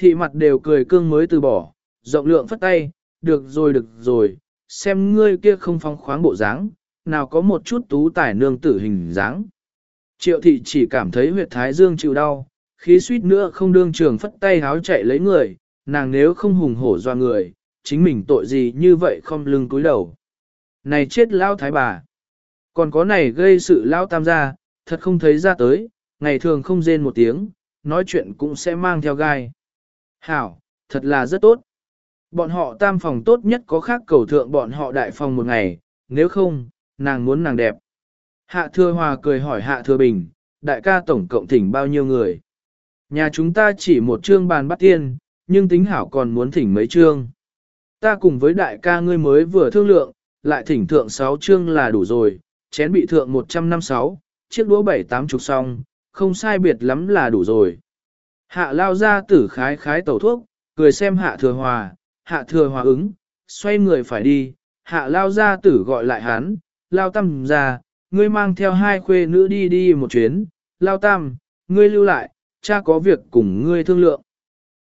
Thị mặt đều cười cương mới từ bỏ, rộng lượng phất tay, được rồi được rồi, xem ngươi kia không phong khoáng bộ dáng, nào có một chút tú tài nương tử hình dáng. Triệu thị chỉ cảm thấy huyệt thái dương chịu đau, khí suýt nữa không đương trường phất tay háo chạy lấy người, nàng nếu không hùng hổ doa người, chính mình tội gì như vậy không lưng cúi đầu. Này chết lao thái bà! Còn có này gây sự lao tam gia, thật không thấy ra tới, ngày thường không rên một tiếng, nói chuyện cũng sẽ mang theo gai. Hảo, thật là rất tốt. Bọn họ tam phòng tốt nhất có khác cầu thượng bọn họ đại phòng một ngày, nếu không, nàng muốn nàng đẹp. Hạ thừa hòa cười hỏi hạ thừa bình, đại ca tổng cộng thỉnh bao nhiêu người. Nhà chúng ta chỉ một chương bàn bắt tiên, nhưng tính hảo còn muốn thỉnh mấy chương. Ta cùng với đại ca ngươi mới vừa thương lượng, lại thỉnh thượng 6 chương là đủ rồi, chén bị thượng 156, chiếc đũa bảy tám chục xong, không sai biệt lắm là đủ rồi. Hạ lao ra tử khái khái tẩu thuốc, cười xem hạ thừa hòa, hạ thừa hòa ứng, xoay người phải đi, hạ lao ra tử gọi lại hắn, lao tâm ra, ngươi mang theo hai khuê nữ đi đi một chuyến, lao tam, ngươi lưu lại, cha có việc cùng ngươi thương lượng.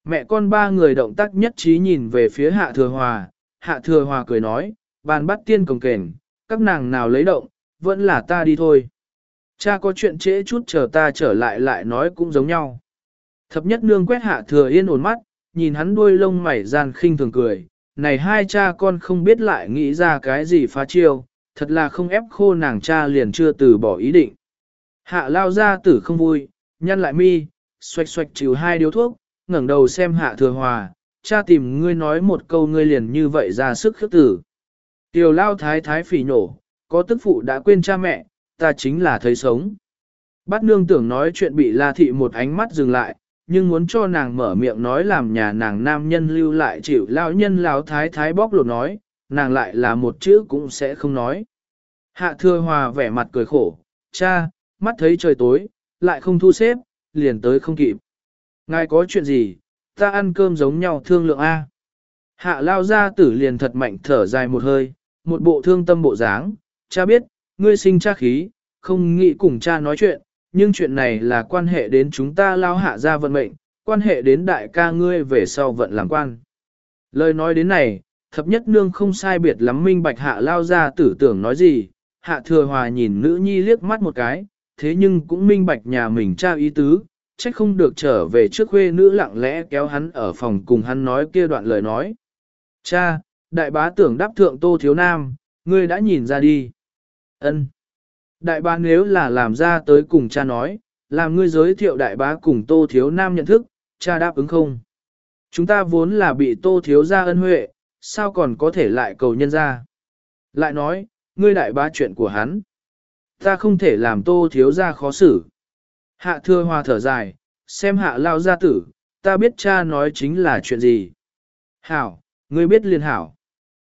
Mẹ con ba người động tác nhất trí nhìn về phía hạ thừa hòa, hạ thừa hòa cười nói, bàn bắt tiên cồng kềnh, các nàng nào lấy động, vẫn là ta đi thôi. Cha có chuyện trễ chút chờ ta trở lại lại nói cũng giống nhau. Thập nhất nương quét hạ thừa yên ổn mắt, nhìn hắn đuôi lông mảy gian khinh thường cười, này hai cha con không biết lại nghĩ ra cái gì phá chiêu, thật là không ép khô nàng cha liền chưa từ bỏ ý định. Hạ lao ra tử không vui, nhăn lại mi, xoạch xoạch chịu hai điếu thuốc, ngẩng đầu xem hạ thừa hòa, cha tìm ngươi nói một câu ngươi liền như vậy ra sức khước tử. Tiểu lao thái thái phỉ nổ, có tức phụ đã quên cha mẹ, ta chính là thấy sống. Bát nương tưởng nói chuyện bị la thị một ánh mắt dừng lại, nhưng muốn cho nàng mở miệng nói làm nhà nàng nam nhân lưu lại chịu lao nhân lao thái thái bóc lột nói, nàng lại là một chữ cũng sẽ không nói. Hạ thừa hòa vẻ mặt cười khổ, cha, mắt thấy trời tối, lại không thu xếp, liền tới không kịp. Ngài có chuyện gì, ta ăn cơm giống nhau thương lượng A. Hạ lao ra tử liền thật mạnh thở dài một hơi, một bộ thương tâm bộ dáng, cha biết, ngươi sinh cha khí, không nghĩ cùng cha nói chuyện, nhưng chuyện này là quan hệ đến chúng ta lao hạ ra vận mệnh, quan hệ đến đại ca ngươi về sau vận làm quan. Lời nói đến này, thập nhất nương không sai biệt lắm minh bạch hạ lao ra tử tưởng nói gì, hạ thừa hòa nhìn nữ nhi liếc mắt một cái, thế nhưng cũng minh bạch nhà mình cha ý tứ, trách không được trở về trước khuê nữ lặng lẽ kéo hắn ở phòng cùng hắn nói kia đoạn lời nói. Cha, đại bá tưởng đáp thượng tô thiếu nam, ngươi đã nhìn ra đi. ân Đại bá nếu là làm ra tới cùng cha nói, làm ngươi giới thiệu đại bá cùng tô thiếu nam nhận thức, cha đáp ứng không? Chúng ta vốn là bị tô thiếu ra ân huệ, sao còn có thể lại cầu nhân ra? Lại nói, ngươi đại bá chuyện của hắn. Ta không thể làm tô thiếu ra khó xử. Hạ thưa hòa thở dài, xem hạ lao gia tử, ta biết cha nói chính là chuyện gì. Hảo, ngươi biết liền hảo.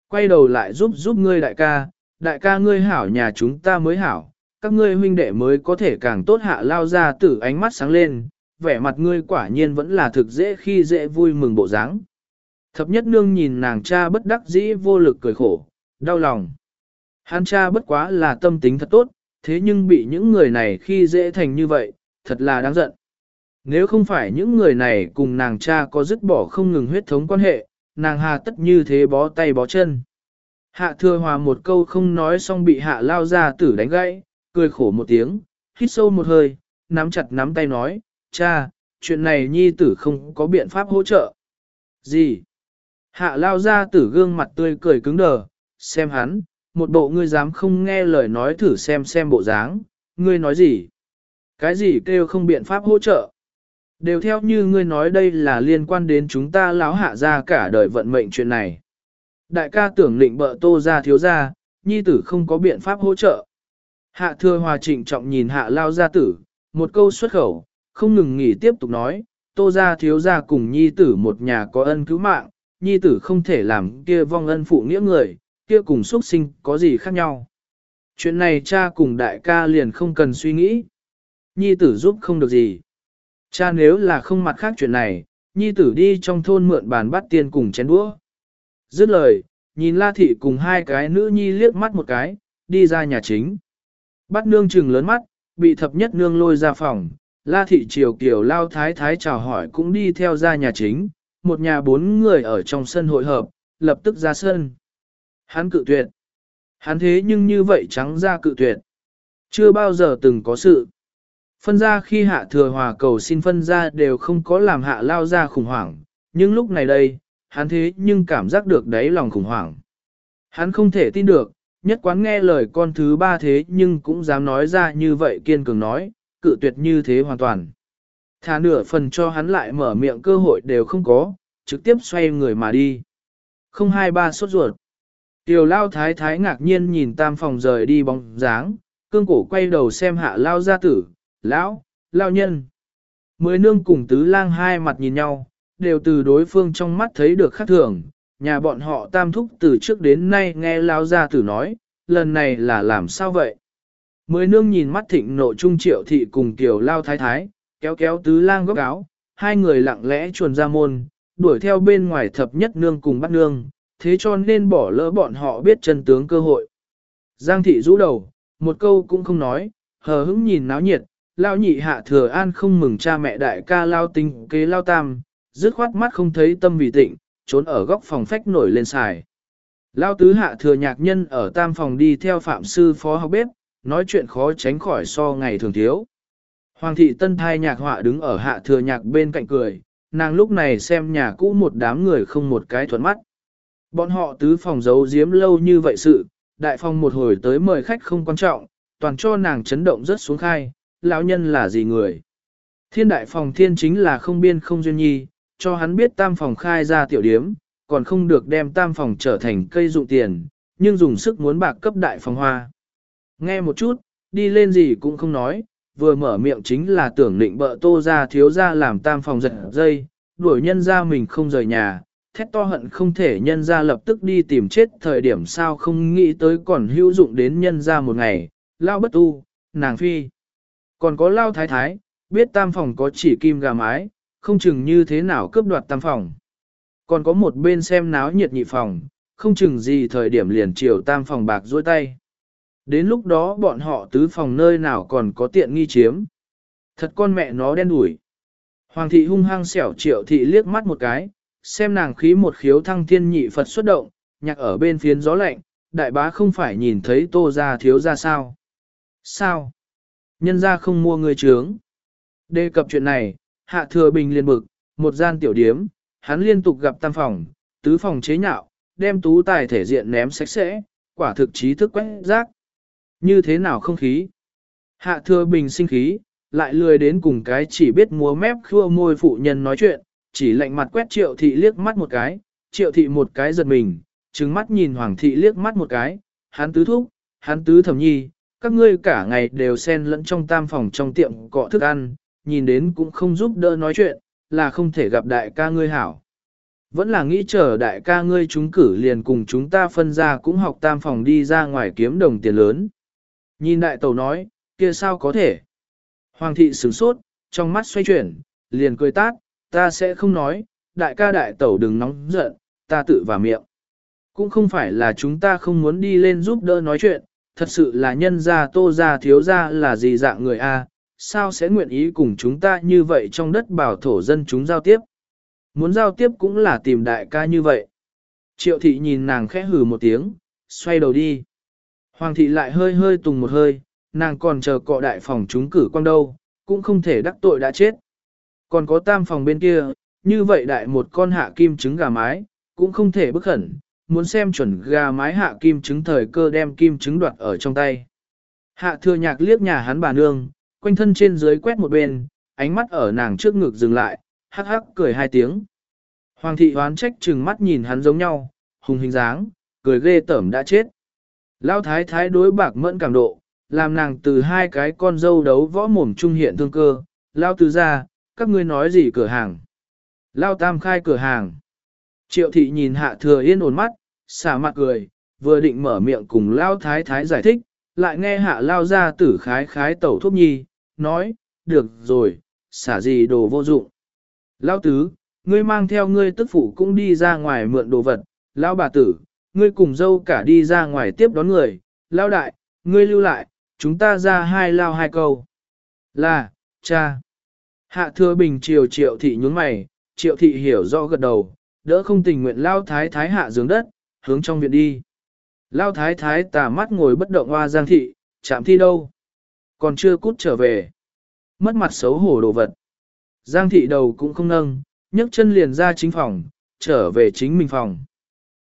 Quay đầu lại giúp giúp ngươi đại ca, đại ca ngươi hảo nhà chúng ta mới hảo, các ngươi huynh đệ mới có thể càng tốt hạ lao ra tử ánh mắt sáng lên, vẻ mặt ngươi quả nhiên vẫn là thực dễ khi dễ vui mừng bộ dáng. Thập nhất nương nhìn nàng cha bất đắc dĩ vô lực cười khổ, đau lòng. Hắn cha bất quá là tâm tính thật tốt, thế nhưng bị những người này khi dễ thành như vậy, thật là đáng giận. Nếu không phải những người này cùng nàng cha có dứt bỏ không ngừng huyết thống quan hệ, nàng hà tất như thế bó tay bó chân. Hạ thừa hòa một câu không nói xong bị hạ lao ra tử đánh gãy, cười khổ một tiếng, hít sâu một hơi, nắm chặt nắm tay nói, cha, chuyện này nhi tử không có biện pháp hỗ trợ. Gì? Hạ lao ra tử gương mặt tươi cười cứng đờ, xem hắn, một bộ ngươi dám không nghe lời nói thử xem xem bộ dáng, ngươi nói gì? Cái gì kêu không biện pháp hỗ trợ? Đều theo như ngươi nói đây là liên quan đến chúng ta lão hạ ra cả đời vận mệnh chuyện này. Đại ca tưởng lịnh bợ tô ra thiếu ra, nhi tử không có biện pháp hỗ trợ. Hạ thừa hòa trịnh trọng nhìn hạ lao gia tử, một câu xuất khẩu, không ngừng nghỉ tiếp tục nói, tô gia thiếu gia cùng nhi tử một nhà có ân cứu mạng, nhi tử không thể làm kia vong ân phụ nghĩa người, kia cùng xuất sinh có gì khác nhau. Chuyện này cha cùng đại ca liền không cần suy nghĩ. Nhi tử giúp không được gì. Cha nếu là không mặt khác chuyện này, nhi tử đi trong thôn mượn bàn bắt tiền cùng chén đũa. Dứt lời, nhìn La Thị cùng hai cái nữ nhi liếc mắt một cái, đi ra nhà chính. Bắt nương trừng lớn mắt, bị thập nhất nương lôi ra phòng, La thị triều kiểu lao thái thái chào hỏi cũng đi theo ra nhà chính, một nhà bốn người ở trong sân hội hợp, lập tức ra sân. Hắn cự tuyệt. Hắn thế nhưng như vậy trắng ra cự tuyệt. Chưa bao giờ từng có sự. Phân ra khi hạ thừa hòa cầu xin phân ra đều không có làm hạ lao ra khủng hoảng, nhưng lúc này đây, hắn thế nhưng cảm giác được đáy lòng khủng hoảng. Hắn không thể tin được, nhất quán nghe lời con thứ ba thế nhưng cũng dám nói ra như vậy kiên cường nói, cự tuyệt như thế hoàn toàn. Thả nửa phần cho hắn lại mở miệng cơ hội đều không có, trực tiếp xoay người mà đi. Không hai ba sốt ruột. Tiểu lao thái thái ngạc nhiên nhìn tam phòng rời đi bóng dáng, cương cổ quay đầu xem hạ lao gia tử, lão, lao nhân. Mười nương cùng tứ lang hai mặt nhìn nhau, đều từ đối phương trong mắt thấy được khác thường. Nhà bọn họ tam thúc từ trước đến nay nghe lao gia tử nói, lần này là làm sao vậy? Mới nương nhìn mắt thịnh nộ trung triệu thị cùng tiểu lao thái thái, kéo kéo tứ lang góc áo, hai người lặng lẽ chuồn ra môn, đuổi theo bên ngoài thập nhất nương cùng bắt nương, thế cho nên bỏ lỡ bọn họ biết chân tướng cơ hội. Giang thị rũ đầu, một câu cũng không nói, hờ hững nhìn náo nhiệt, lao nhị hạ thừa an không mừng cha mẹ đại ca lao tinh kế lao tam, dứt khoát mắt không thấy tâm vì tịnh, trốn ở góc phòng phách nổi lên xài. Lao tứ hạ thừa nhạc nhân ở tam phòng đi theo phạm sư phó học bếp, nói chuyện khó tránh khỏi so ngày thường thiếu. Hoàng thị tân thai nhạc họa đứng ở hạ thừa nhạc bên cạnh cười, nàng lúc này xem nhà cũ một đám người không một cái thuận mắt. Bọn họ tứ phòng giấu giếm lâu như vậy sự, đại phòng một hồi tới mời khách không quan trọng, toàn cho nàng chấn động rất xuống khai, lão nhân là gì người. Thiên đại phòng thiên chính là không biên không duyên nhi, cho hắn biết tam phòng khai ra tiểu điếm, còn không được đem tam phòng trở thành cây dụng tiền, nhưng dùng sức muốn bạc cấp đại phòng hoa. Nghe một chút, đi lên gì cũng không nói, vừa mở miệng chính là tưởng định bợ tô ra thiếu ra làm tam phòng giật dây, đuổi nhân ra mình không rời nhà, thét to hận không thể nhân ra lập tức đi tìm chết thời điểm sao không nghĩ tới còn hữu dụng đến nhân ra một ngày, lao bất tu, nàng phi. Còn có lao thái thái, biết tam phòng có chỉ kim gà mái, không chừng như thế nào cướp đoạt tam phòng. Còn có một bên xem náo nhiệt nhị phòng, không chừng gì thời điểm liền chiều tam phòng bạc dôi tay. Đến lúc đó bọn họ tứ phòng nơi nào còn có tiện nghi chiếm. Thật con mẹ nó đen đủi. Hoàng thị hung hăng xẻo triệu thị liếc mắt một cái, xem nàng khí một khiếu thăng thiên nhị Phật xuất động, nhạc ở bên phiến gió lạnh, đại bá không phải nhìn thấy tô ra thiếu ra sao. Sao? Nhân ra không mua người trướng. Đề cập chuyện này, hạ thừa bình liền bực, một gian tiểu điếm, hắn liên tục gặp tam phòng, tứ phòng chế nhạo, đem tú tài thể diện ném sạch sẽ, quả thực trí thức quét rác. Như thế nào không khí? Hạ thừa bình sinh khí, lại lười đến cùng cái chỉ biết múa mép khua môi phụ nhân nói chuyện, chỉ lạnh mặt quét triệu thị liếc mắt một cái, triệu thị một cái giật mình, trừng mắt nhìn hoàng thị liếc mắt một cái, hắn tứ thúc, hắn tứ thẩm nhi, các ngươi cả ngày đều xen lẫn trong tam phòng trong tiệm cọ thức ăn, nhìn đến cũng không giúp đỡ nói chuyện, là không thể gặp đại ca ngươi hảo. Vẫn là nghĩ chờ đại ca ngươi chúng cử liền cùng chúng ta phân ra cũng học tam phòng đi ra ngoài kiếm đồng tiền lớn. Nhìn đại tàu nói, kia sao có thể? Hoàng thị sửng sốt, trong mắt xoay chuyển, liền cười tát, ta sẽ không nói, đại ca đại tẩu đừng nóng giận, ta tự vào miệng. Cũng không phải là chúng ta không muốn đi lên giúp đỡ nói chuyện, thật sự là nhân gia tô gia thiếu gia là gì dạng người a? Sao sẽ nguyện ý cùng chúng ta như vậy trong đất bảo thổ dân chúng giao tiếp. Muốn giao tiếp cũng là tìm đại ca như vậy. Triệu thị nhìn nàng khẽ hừ một tiếng, xoay đầu đi. Hoàng thị lại hơi hơi tùng một hơi, nàng còn chờ cọ đại phòng chúng cử quang đâu, cũng không thể đắc tội đã chết. Còn có tam phòng bên kia, như vậy đại một con hạ kim trứng gà mái, cũng không thể bức khẩn, muốn xem chuẩn gà mái hạ kim trứng thời cơ đem kim trứng đoạt ở trong tay. Hạ thừa nhạc liếc nhà hắn bà nương, quanh thân trên dưới quét một bên, ánh mắt ở nàng trước ngực dừng lại, hắc hắc cười hai tiếng. Hoàng thị hoán trách chừng mắt nhìn hắn giống nhau, hùng hình dáng, cười ghê tởm đã chết. Lao thái thái đối bạc mẫn cảm độ, làm nàng từ hai cái con dâu đấu võ mồm trung hiện thương cơ, Lao từ ra, các ngươi nói gì cửa hàng. Lao tam khai cửa hàng. Triệu thị nhìn hạ thừa yên ổn mắt, xả mặt cười, vừa định mở miệng cùng Lao thái thái giải thích, lại nghe hạ Lao ra tử khái khái tẩu thuốc nhi, nói, được rồi, xả gì đồ vô dụng. Lao tứ, ngươi mang theo ngươi tức phụ cũng đi ra ngoài mượn đồ vật, Lao bà tử, ngươi cùng dâu cả đi ra ngoài tiếp đón người, lao đại, ngươi lưu lại, chúng ta ra hai lao hai câu. Là, cha. Hạ thừa bình chiều triệu thị nhún mày, triệu thị hiểu rõ gật đầu, đỡ không tình nguyện lao thái thái hạ giường đất, hướng trong viện đi. Lao thái thái tà mắt ngồi bất động hoa giang thị, chạm thi đâu. Còn chưa cút trở về. Mất mặt xấu hổ đồ vật. Giang thị đầu cũng không nâng, nhấc chân liền ra chính phòng, trở về chính mình phòng.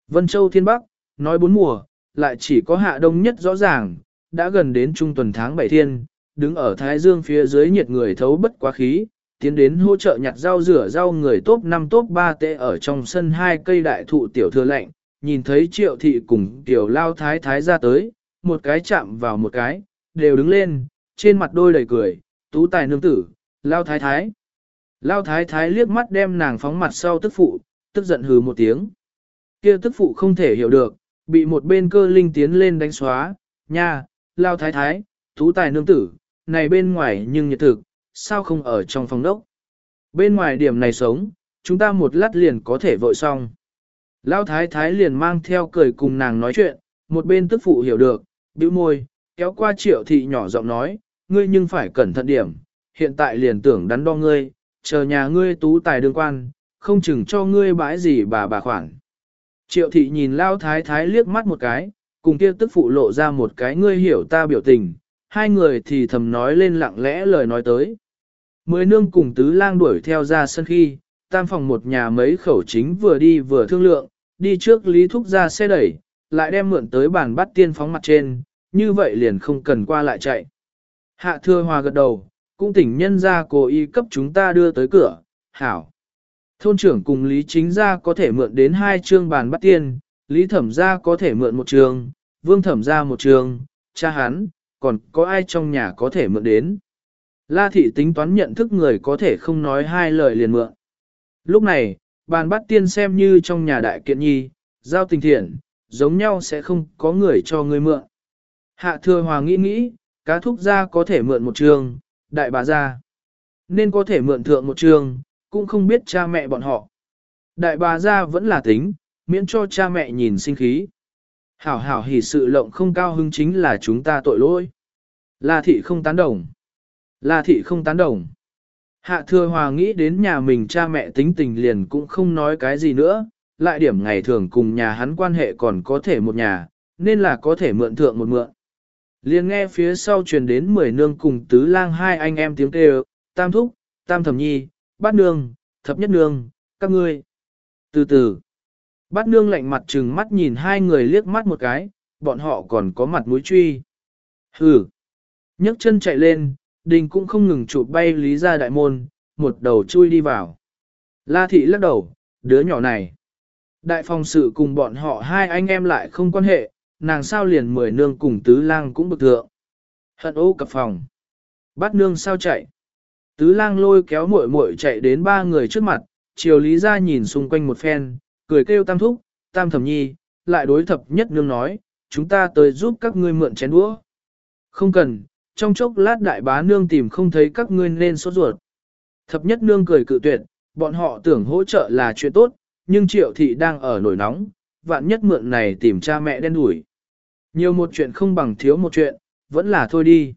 Vân Châu Thiên Bắc, nói bốn mùa, lại chỉ có hạ đông nhất rõ ràng, đã gần đến trung tuần tháng bảy thiên, đứng ở Thái Dương phía dưới nhiệt người thấu bất quá khí, tiến đến hỗ trợ nhặt rau rửa rau người tốt 5 tốt 3 tệ ở trong sân hai cây đại thụ tiểu thừa lạnh, nhìn thấy triệu thị cùng tiểu lao thái thái ra tới, một cái chạm vào một cái, đều đứng lên, trên mặt đôi đầy cười, tú tài nương tử, lao thái thái. Lao thái thái liếc mắt đem nàng phóng mặt sau tức phụ, tức giận hừ một tiếng. kia tức phụ không thể hiểu được, bị một bên cơ linh tiến lên đánh xóa, nha, lao thái thái, tú tài nương tử, này bên ngoài nhưng nhiệt thực, sao không ở trong phòng đốc. Bên ngoài điểm này sống, chúng ta một lát liền có thể vội xong. Lao thái thái liền mang theo cười cùng nàng nói chuyện, một bên tức phụ hiểu được, bĩu môi, kéo qua triệu thị nhỏ giọng nói, ngươi nhưng phải cẩn thận điểm, hiện tại liền tưởng đắn đo ngươi, chờ nhà ngươi tú tài đương quan, không chừng cho ngươi bãi gì bà bà khoản. Triệu thị nhìn lao thái thái liếc mắt một cái, cùng kia tức phụ lộ ra một cái ngươi hiểu ta biểu tình, hai người thì thầm nói lên lặng lẽ lời nói tới. Mười nương cùng tứ lang đuổi theo ra sân khi, tam phòng một nhà mấy khẩu chính vừa đi vừa thương lượng, đi trước lý thúc ra xe đẩy, lại đem mượn tới bàn bắt tiên phóng mặt trên, như vậy liền không cần qua lại chạy. Hạ Thừa hòa gật đầu, cũng tỉnh nhân ra cố ý cấp chúng ta đưa tới cửa, hảo. Thôn trưởng cùng Lý Chính gia có thể mượn đến hai chương bàn bắt tiên, Lý Thẩm gia có thể mượn một trường, Vương Thẩm gia một trường, cha hắn, còn có ai trong nhà có thể mượn đến. La thị tính toán nhận thức người có thể không nói hai lời liền mượn. Lúc này, bàn bắt tiên xem như trong nhà đại kiện nhi, giao tình thiện, giống nhau sẽ không có người cho người mượn. Hạ thừa hòa nghĩ nghĩ, cá thúc gia có thể mượn một trường, đại bà gia nên có thể mượn thượng một trường, cũng không biết cha mẹ bọn họ. Đại bà gia vẫn là tính, miễn cho cha mẹ nhìn sinh khí. Hảo hảo hỉ sự lộng không cao hứng chính là chúng ta tội lỗi. La thị không tán đồng. La thị không tán đồng. Hạ thừa hòa nghĩ đến nhà mình cha mẹ tính tình liền cũng không nói cái gì nữa, lại điểm ngày thường cùng nhà hắn quan hệ còn có thể một nhà, nên là có thể mượn thượng một mượn. Liền nghe phía sau truyền đến mười nương cùng tứ lang hai anh em tiếng kêu, tam thúc, tam thẩm nhi, bát nương, thập nhất nương, các ngươi. Từ từ, bát nương lạnh mặt trừng mắt nhìn hai người liếc mắt một cái, bọn họ còn có mặt mũi truy. Hừ, nhấc chân chạy lên, đình cũng không ngừng chụp bay lý ra đại môn, một đầu chui đi vào. La thị lắc đầu, đứa nhỏ này. Đại phòng sự cùng bọn họ hai anh em lại không quan hệ, nàng sao liền mười nương cùng tứ lang cũng bực thượng. Hận ô cập phòng. Bắt nương sao chạy. Tứ lang lôi kéo muội muội chạy đến ba người trước mặt, chiều lý ra nhìn xung quanh một phen, cười kêu tam thúc, tam thẩm nhi, lại đối thập nhất nương nói, chúng ta tới giúp các ngươi mượn chén đũa. Không cần, trong chốc lát đại bá nương tìm không thấy các ngươi nên sốt ruột. Thập nhất nương cười cự tuyệt, bọn họ tưởng hỗ trợ là chuyện tốt, nhưng triệu thị đang ở nổi nóng, vạn nhất mượn này tìm cha mẹ đen đuổi. Nhiều một chuyện không bằng thiếu một chuyện, vẫn là thôi đi.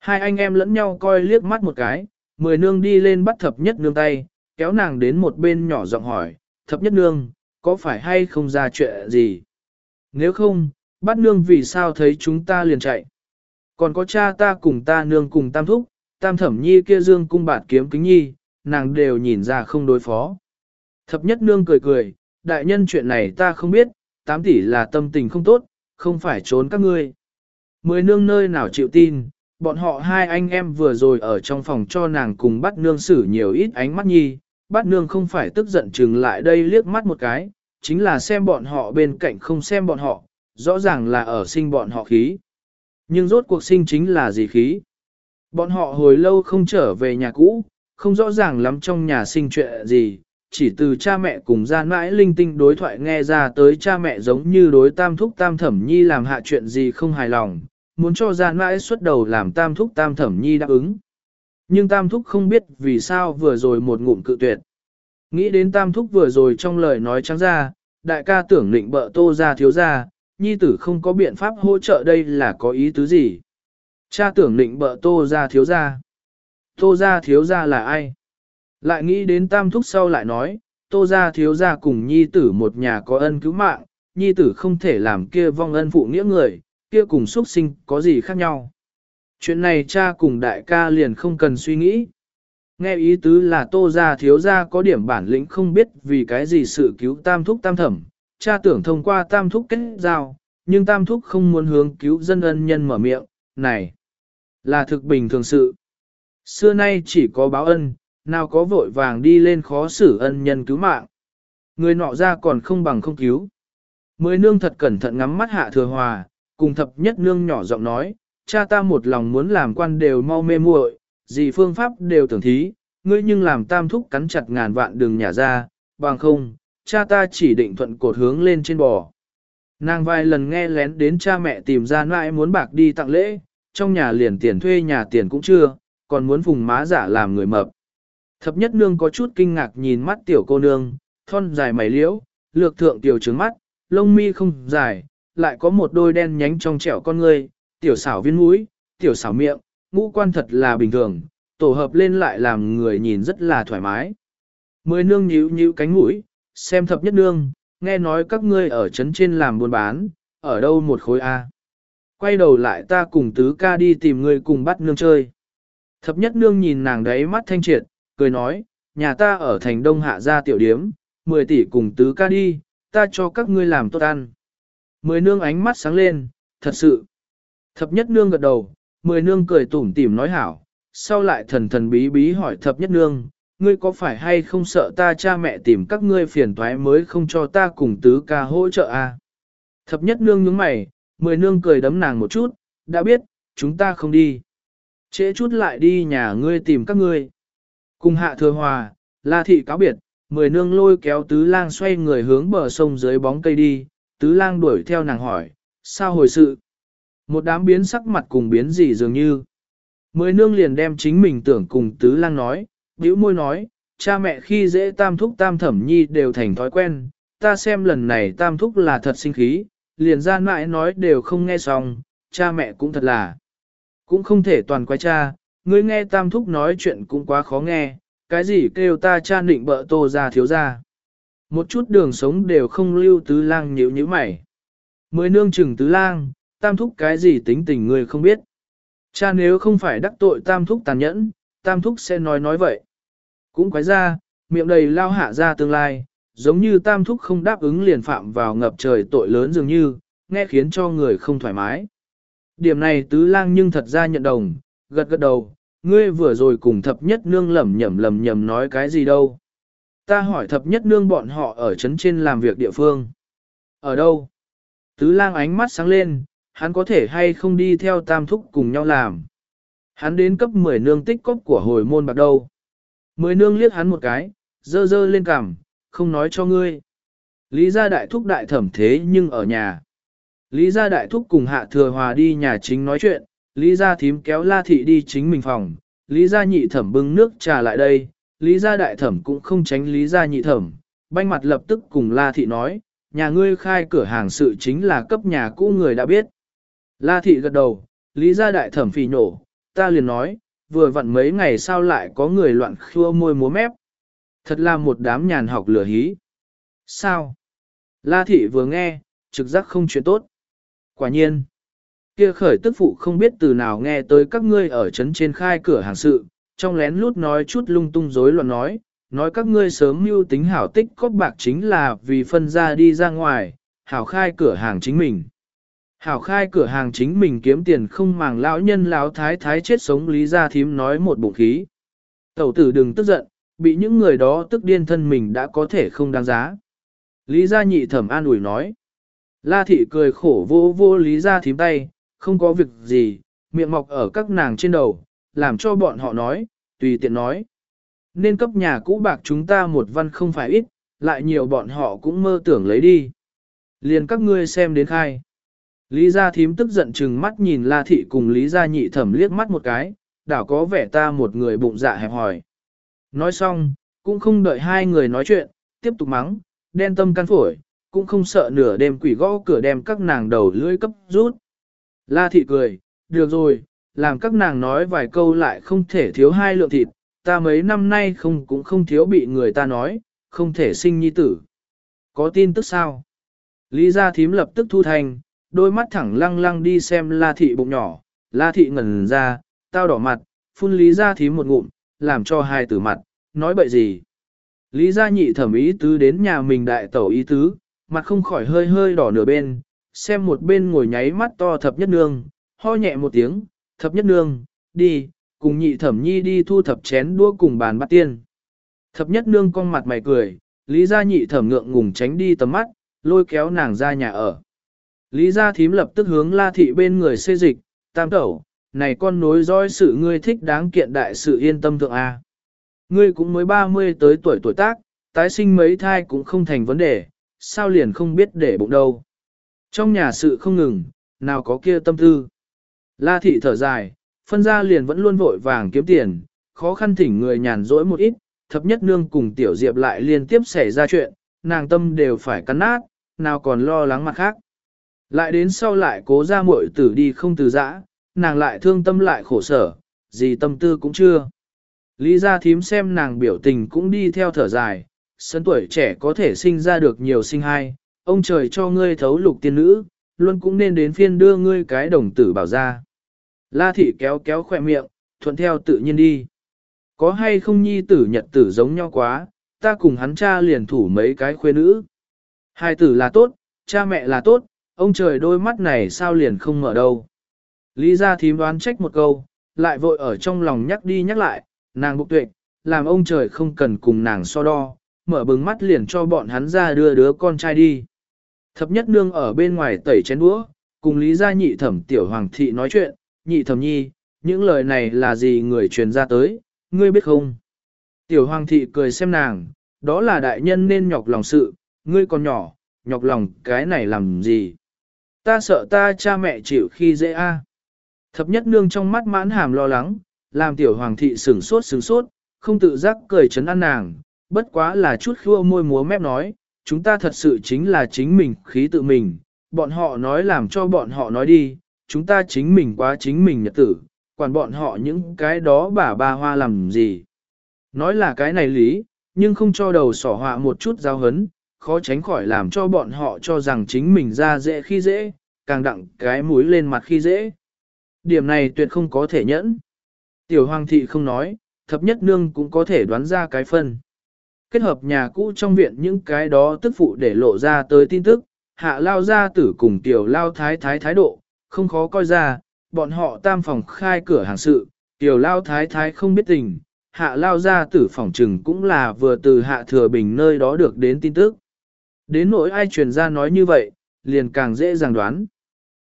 Hai anh em lẫn nhau coi liếc mắt một cái, mười nương đi lên bắt thập nhất nương tay, kéo nàng đến một bên nhỏ giọng hỏi, thập nhất nương, có phải hay không ra chuyện gì? Nếu không, bắt nương vì sao thấy chúng ta liền chạy? Còn có cha ta cùng ta nương cùng tam thúc, tam thẩm nhi kia dương cung bạt kiếm kính nhi, nàng đều nhìn ra không đối phó. Thập nhất nương cười cười, đại nhân chuyện này ta không biết, tám tỷ là tâm tình không tốt, không phải trốn các ngươi. Mười nương nơi nào chịu tin, bọn họ hai anh em vừa rồi ở trong phòng cho nàng cùng bắt nương xử nhiều ít ánh mắt nhi, bắt nương không phải tức giận chừng lại đây liếc mắt một cái, chính là xem bọn họ bên cạnh không xem bọn họ, rõ ràng là ở sinh bọn họ khí. Nhưng rốt cuộc sinh chính là gì khí? Bọn họ hồi lâu không trở về nhà cũ, không rõ ràng lắm trong nhà sinh chuyện gì, chỉ từ cha mẹ cùng gian mãi linh tinh đối thoại nghe ra tới cha mẹ giống như đối tam thúc tam thẩm nhi làm hạ chuyện gì không hài lòng, muốn cho gian mãi xuất đầu làm tam thúc tam thẩm nhi đáp ứng. Nhưng tam thúc không biết vì sao vừa rồi một ngụm cự tuyệt. Nghĩ đến tam thúc vừa rồi trong lời nói trắng ra, đại ca tưởng định bợ tô ra thiếu ra, nhi tử không có biện pháp hỗ trợ đây là có ý tứ gì. Cha tưởng định bợ tô ra thiếu ra. Tô gia thiếu gia là ai? Lại nghĩ đến tam thúc sau lại nói, tô gia thiếu gia cùng nhi tử một nhà có ân cứu mạng, nhi tử không thể làm kia vong ân phụ nghĩa người, kia cùng xuất sinh có gì khác nhau. Chuyện này cha cùng đại ca liền không cần suy nghĩ. Nghe ý tứ là tô gia thiếu gia có điểm bản lĩnh không biết vì cái gì sự cứu tam thúc tam thẩm, cha tưởng thông qua tam thúc kết giao, nhưng tam thúc không muốn hướng cứu dân ân nhân mở miệng, này là thực bình thường sự. Xưa nay chỉ có báo ân, nào có vội vàng đi lên khó xử ân nhân cứu mạng. Người nọ ra còn không bằng không cứu. Mười nương thật cẩn thận ngắm mắt hạ thừa hòa, cùng thập nhất nương nhỏ giọng nói, cha ta một lòng muốn làm quan đều mau mê muội, gì phương pháp đều tưởng thí, ngươi nhưng làm tam thúc cắn chặt ngàn vạn đường nhả ra, bằng không, cha ta chỉ định thuận cột hướng lên trên bò. Nàng vài lần nghe lén đến cha mẹ tìm ra nãi muốn bạc đi tặng lễ, trong nhà liền tiền thuê nhà tiền cũng chưa, còn muốn phùng má giả làm người mập. Thập nhất nương có chút kinh ngạc nhìn mắt tiểu cô nương, thon dài mày liễu, lược thượng tiểu trứng mắt, lông mi không dài, lại có một đôi đen nhánh trong trẻo con người, tiểu xảo viên mũi, tiểu xảo miệng, ngũ quan thật là bình thường, tổ hợp lên lại làm người nhìn rất là thoải mái. Mười nương nhíu nhíu cánh mũi, xem thập nhất nương, nghe nói các ngươi ở trấn trên làm buôn bán, ở đâu một khối A. Quay đầu lại ta cùng tứ ca đi tìm ngươi cùng bắt nương chơi. Thập nhất nương nhìn nàng đấy mắt thanh triệt, cười nói, nhà ta ở thành đông hạ gia tiểu điếm, 10 tỷ cùng tứ ca đi, ta cho các ngươi làm tốt ăn. Mười nương ánh mắt sáng lên, thật sự. Thập nhất nương gật đầu, mười nương cười tủm tỉm nói hảo, sau lại thần thần bí bí hỏi thập nhất nương, ngươi có phải hay không sợ ta cha mẹ tìm các ngươi phiền toái mới không cho ta cùng tứ ca hỗ trợ à? Thập nhất nương nhướng mày, mười nương cười đấm nàng một chút, đã biết, chúng ta không đi. Trễ chút lại đi nhà ngươi tìm các ngươi. Cùng hạ thừa hòa, la thị cáo biệt, mười nương lôi kéo tứ lang xoay người hướng bờ sông dưới bóng cây đi, tứ lang đuổi theo nàng hỏi, sao hồi sự? Một đám biến sắc mặt cùng biến gì dường như. Mười nương liền đem chính mình tưởng cùng tứ lang nói, bĩu môi nói, cha mẹ khi dễ tam thúc tam thẩm nhi đều thành thói quen, ta xem lần này tam thúc là thật sinh khí, liền gian mãi nói đều không nghe xong, cha mẹ cũng thật là, cũng không thể toàn quay cha, ngươi nghe tam thúc nói chuyện cũng quá khó nghe, cái gì kêu ta cha định bợ tô ra thiếu ra. Một chút đường sống đều không lưu tứ lang nhíu nhíu mày. Mới nương chừng tứ lang, tam thúc cái gì tính tình ngươi không biết. Cha nếu không phải đắc tội tam thúc tàn nhẫn, tam thúc sẽ nói nói vậy. Cũng quái ra, miệng đầy lao hạ ra tương lai, giống như tam thúc không đáp ứng liền phạm vào ngập trời tội lớn dường như, nghe khiến cho người không thoải mái. Điểm này tứ lang nhưng thật ra nhận đồng, gật gật đầu, ngươi vừa rồi cùng thập nhất nương lẩm nhẩm lẩm nhẩm nói cái gì đâu. Ta hỏi thập nhất nương bọn họ ở trấn trên làm việc địa phương. Ở đâu? Tứ lang ánh mắt sáng lên, hắn có thể hay không đi theo tam thúc cùng nhau làm. Hắn đến cấp 10 nương tích cốc của hồi môn bạc đâu. Mười nương liếc hắn một cái, dơ dơ lên cằm, không nói cho ngươi. Lý gia đại thúc đại thẩm thế nhưng ở nhà. Lý gia đại thúc cùng hạ thừa hòa đi nhà chính nói chuyện, Lý gia thím kéo la thị đi chính mình phòng, Lý gia nhị thẩm bưng nước trà lại đây, Lý gia đại thẩm cũng không tránh Lý gia nhị thẩm, banh mặt lập tức cùng la thị nói, nhà ngươi khai cửa hàng sự chính là cấp nhà cũ người đã biết. La thị gật đầu, Lý gia đại thẩm phì nổ, ta liền nói, vừa vặn mấy ngày sao lại có người loạn khua môi múa mép. Thật là một đám nhàn học lửa hí. Sao? La thị vừa nghe, trực giác không chuyện tốt. Quả nhiên, kia khởi tức phụ không biết từ nào nghe tới các ngươi ở trấn trên khai cửa hàng sự, trong lén lút nói chút lung tung rối loạn nói, nói các ngươi sớm mưu tính hảo tích cóp bạc chính là vì phân ra đi ra ngoài, hảo khai cửa hàng chính mình. Hảo khai cửa hàng chính mình kiếm tiền không màng lão nhân lão thái thái chết sống lý gia thím nói một bụng khí. Tẩu tử đừng tức giận, bị những người đó tức điên thân mình đã có thể không đáng giá. Lý gia nhị thẩm an ủi nói. La thị cười khổ vô vô lý gia thím tay, không có việc gì, miệng mọc ở các nàng trên đầu, làm cho bọn họ nói, tùy tiện nói. Nên cấp nhà cũ bạc chúng ta một văn không phải ít, lại nhiều bọn họ cũng mơ tưởng lấy đi. Liền các ngươi xem đến khai. Lý gia thím tức giận chừng mắt nhìn La thị cùng Lý gia nhị thẩm liếc mắt một cái, đảo có vẻ ta một người bụng dạ hẹp hòi. Nói xong, cũng không đợi hai người nói chuyện, tiếp tục mắng, đen tâm can phổi, cũng không sợ nửa đêm quỷ gõ cửa đem các nàng đầu lưỡi cấp rút. La thị cười, được rồi, làm các nàng nói vài câu lại không thể thiếu hai lượng thịt, ta mấy năm nay không cũng không thiếu bị người ta nói, không thể sinh nhi tử. Có tin tức sao? Lý gia thím lập tức thu thành, đôi mắt thẳng lăng lăng đi xem la thị bụng nhỏ, la thị ngẩn ra, tao đỏ mặt, phun lý gia thím một ngụm, làm cho hai tử mặt, nói bậy gì. Lý gia nhị thẩm ý tứ đến nhà mình đại tẩu ý tứ, mặt không khỏi hơi hơi đỏ nửa bên, xem một bên ngồi nháy mắt to thập nhất nương, ho nhẹ một tiếng, thập nhất nương, đi, cùng nhị thẩm nhi đi thu thập chén đua cùng bàn bắt tiên. Thập nhất nương con mặt mày cười, lý gia nhị thẩm ngượng ngùng tránh đi tầm mắt, lôi kéo nàng ra nhà ở. Lý gia thím lập tức hướng la thị bên người xê dịch, tam tẩu, này con nối dõi sự ngươi thích đáng kiện đại sự yên tâm thượng A. Ngươi cũng mới 30 tới tuổi tuổi tác, tái sinh mấy thai cũng không thành vấn đề, sao liền không biết để bụng đâu. Trong nhà sự không ngừng, nào có kia tâm tư. La thị thở dài, phân ra liền vẫn luôn vội vàng kiếm tiền, khó khăn thỉnh người nhàn rỗi một ít, thập nhất nương cùng tiểu diệp lại liên tiếp xảy ra chuyện, nàng tâm đều phải cắn nát, nào còn lo lắng mặt khác. Lại đến sau lại cố ra muội tử đi không từ giã, nàng lại thương tâm lại khổ sở, gì tâm tư cũng chưa. Lý gia thím xem nàng biểu tình cũng đi theo thở dài, sân tuổi trẻ có thể sinh ra được nhiều sinh hai, ông trời cho ngươi thấu lục tiên nữ, luôn cũng nên đến phiên đưa ngươi cái đồng tử bảo ra. La thị kéo kéo khỏe miệng, thuận theo tự nhiên đi. Có hay không nhi tử nhật tử giống nhau quá, ta cùng hắn cha liền thủ mấy cái khuê nữ. Hai tử là tốt, cha mẹ là tốt, ông trời đôi mắt này sao liền không mở đâu. Lý gia thím đoán trách một câu, lại vội ở trong lòng nhắc đi nhắc lại, nàng bục tuệ, làm ông trời không cần cùng nàng so đo, mở bừng mắt liền cho bọn hắn ra đưa đứa con trai đi. Thập nhất nương ở bên ngoài tẩy chén đũa, cùng Lý gia nhị thẩm tiểu hoàng thị nói chuyện, nhị thẩm nhi, những lời này là gì người truyền ra tới, ngươi biết không? Tiểu hoàng thị cười xem nàng, đó là đại nhân nên nhọc lòng sự, ngươi còn nhỏ, nhọc lòng cái này làm gì? Ta sợ ta cha mẹ chịu khi dễ a. Thập nhất nương trong mắt mãn hàm lo lắng, làm tiểu hoàng thị sửng sốt sửng sốt, không tự giác cười chấn an nàng, bất quá là chút khua môi múa mép nói, chúng ta thật sự chính là chính mình khí tự mình, bọn họ nói làm cho bọn họ nói đi, chúng ta chính mình quá chính mình nhật tử, quản bọn họ những cái đó bà ba hoa làm gì. Nói là cái này lý, nhưng không cho đầu sỏ họa một chút giao hấn, khó tránh khỏi làm cho bọn họ cho rằng chính mình ra dễ khi dễ, càng đặng cái mũi lên mặt khi dễ. Điểm này tuyệt không có thể nhẫn. Tiểu hoàng thị không nói, thập nhất nương cũng có thể đoán ra cái phân. Kết hợp nhà cũ trong viện những cái đó tức phụ để lộ ra tới tin tức, hạ lao gia tử cùng tiểu lao thái thái thái độ, không khó coi ra, bọn họ tam phòng khai cửa hàng sự, tiểu lao thái thái không biết tình, hạ lao gia tử phòng trừng cũng là vừa từ hạ thừa bình nơi đó được đến tin tức. Đến nỗi ai truyền ra nói như vậy, liền càng dễ dàng đoán.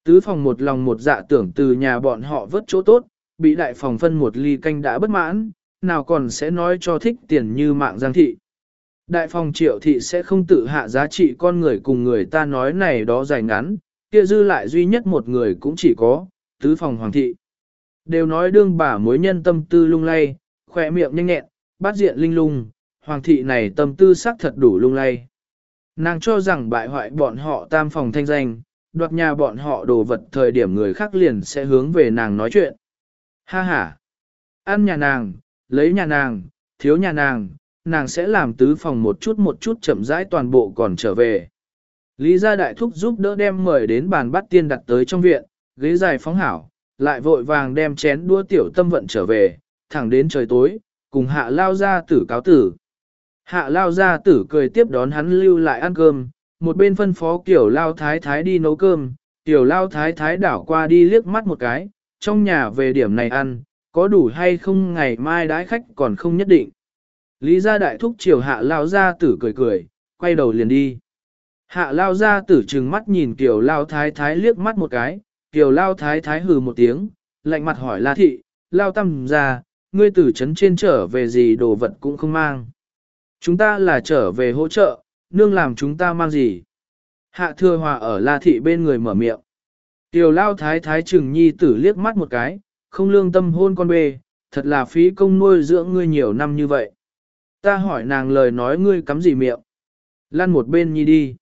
Tứ phòng một lòng một dạ tưởng từ nhà bọn họ vớt chỗ tốt, bị đại phòng phân một ly canh đã bất mãn, nào còn sẽ nói cho thích tiền như mạng giang thị. Đại phòng triệu thị sẽ không tự hạ giá trị con người cùng người ta nói này đó dài ngắn, kia dư lại duy nhất một người cũng chỉ có, tứ phòng hoàng thị. Đều nói đương bà mối nhân tâm tư lung lay, khỏe miệng nhanh nhẹn, bát diện linh lung, hoàng thị này tâm tư sắc thật đủ lung lay. Nàng cho rằng bại hoại bọn họ tam phòng thanh danh, đoạt nhà bọn họ đồ vật thời điểm người khác liền sẽ hướng về nàng nói chuyện. Ha ha! Ăn nhà nàng, lấy nhà nàng, thiếu nhà nàng, nàng sẽ làm tứ phòng một chút một chút chậm rãi toàn bộ còn trở về. Lý gia đại thúc giúp đỡ đem mời đến bàn bắt tiên đặt tới trong viện, ghế dài phóng hảo, lại vội vàng đem chén đua tiểu tâm vận trở về, thẳng đến trời tối, cùng hạ lao gia tử cáo tử. Hạ lao gia tử cười tiếp đón hắn lưu lại ăn cơm, một bên phân phó kiểu lao thái thái đi nấu cơm, tiểu lao thái thái đảo qua đi liếc mắt một cái, trong nhà về điểm này ăn, có đủ hay không ngày mai đái khách còn không nhất định. Lý gia đại thúc chiều hạ lao gia tử cười cười, quay đầu liền đi. Hạ lao gia tử trừng mắt nhìn kiểu lao thái thái liếc mắt một cái, kiểu lao thái thái hừ một tiếng, lạnh mặt hỏi la thị, lao tâm ra, ngươi tử trấn trên trở về gì đồ vật cũng không mang. Chúng ta là trở về hỗ trợ, nương làm chúng ta mang gì. Hạ thừa hòa ở la thị bên người mở miệng. Tiểu lao thái thái trừng nhi tử liếc mắt một cái, không lương tâm hôn con bê, thật là phí công nuôi dưỡng ngươi nhiều năm như vậy. Ta hỏi nàng lời nói ngươi cắm gì miệng. Lăn một bên nhi đi.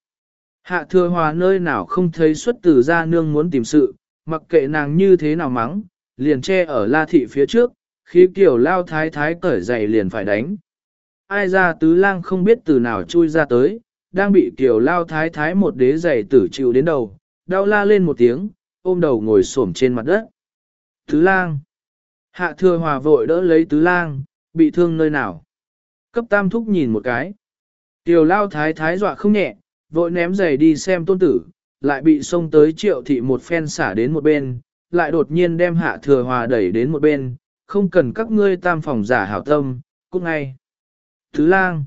Hạ thừa hòa nơi nào không thấy xuất tử ra nương muốn tìm sự, mặc kệ nàng như thế nào mắng, liền che ở la thị phía trước, khi kiểu lao thái thái cởi giày liền phải đánh. Ai ra tứ lang không biết từ nào chui ra tới, đang bị kiểu lao thái thái một đế giày tử chịu đến đầu, đau la lên một tiếng, ôm đầu ngồi xổm trên mặt đất. Tứ lang. Hạ thừa hòa vội đỡ lấy tứ lang, bị thương nơi nào. Cấp tam thúc nhìn một cái. Tiểu lao thái thái dọa không nhẹ, vội ném giày đi xem tôn tử, lại bị xông tới triệu thị một phen xả đến một bên, lại đột nhiên đem hạ thừa hòa đẩy đến một bên, không cần các ngươi tam phòng giả hảo tâm, cút ngay. Thứ lang,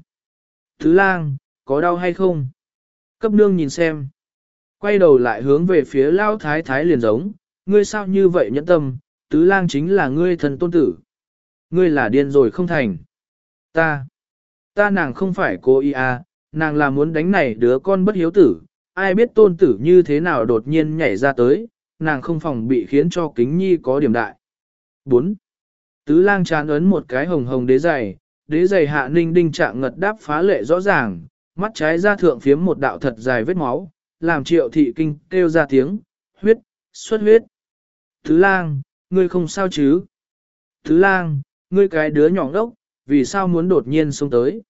thứ lang, có đau hay không? Cấp nương nhìn xem. Quay đầu lại hướng về phía lao thái thái liền giống, ngươi sao như vậy nhẫn tâm, tứ lang chính là ngươi thần tôn tử. Ngươi là điên rồi không thành. Ta, ta nàng không phải cô y à, nàng là muốn đánh này đứa con bất hiếu tử, ai biết tôn tử như thế nào đột nhiên nhảy ra tới, nàng không phòng bị khiến cho kính nhi có điểm đại. 4. Tứ lang chán ấn một cái hồng hồng đế giày, đế giày hạ ninh đinh trạng ngật đáp phá lệ rõ ràng, mắt trái ra thượng phiếm một đạo thật dài vết máu, làm triệu thị kinh kêu ra tiếng, huyết, xuất huyết. Tứ lang, ngươi không sao chứ? Tứ lang, ngươi cái đứa nhỏ đốc, vì sao muốn đột nhiên xông tới?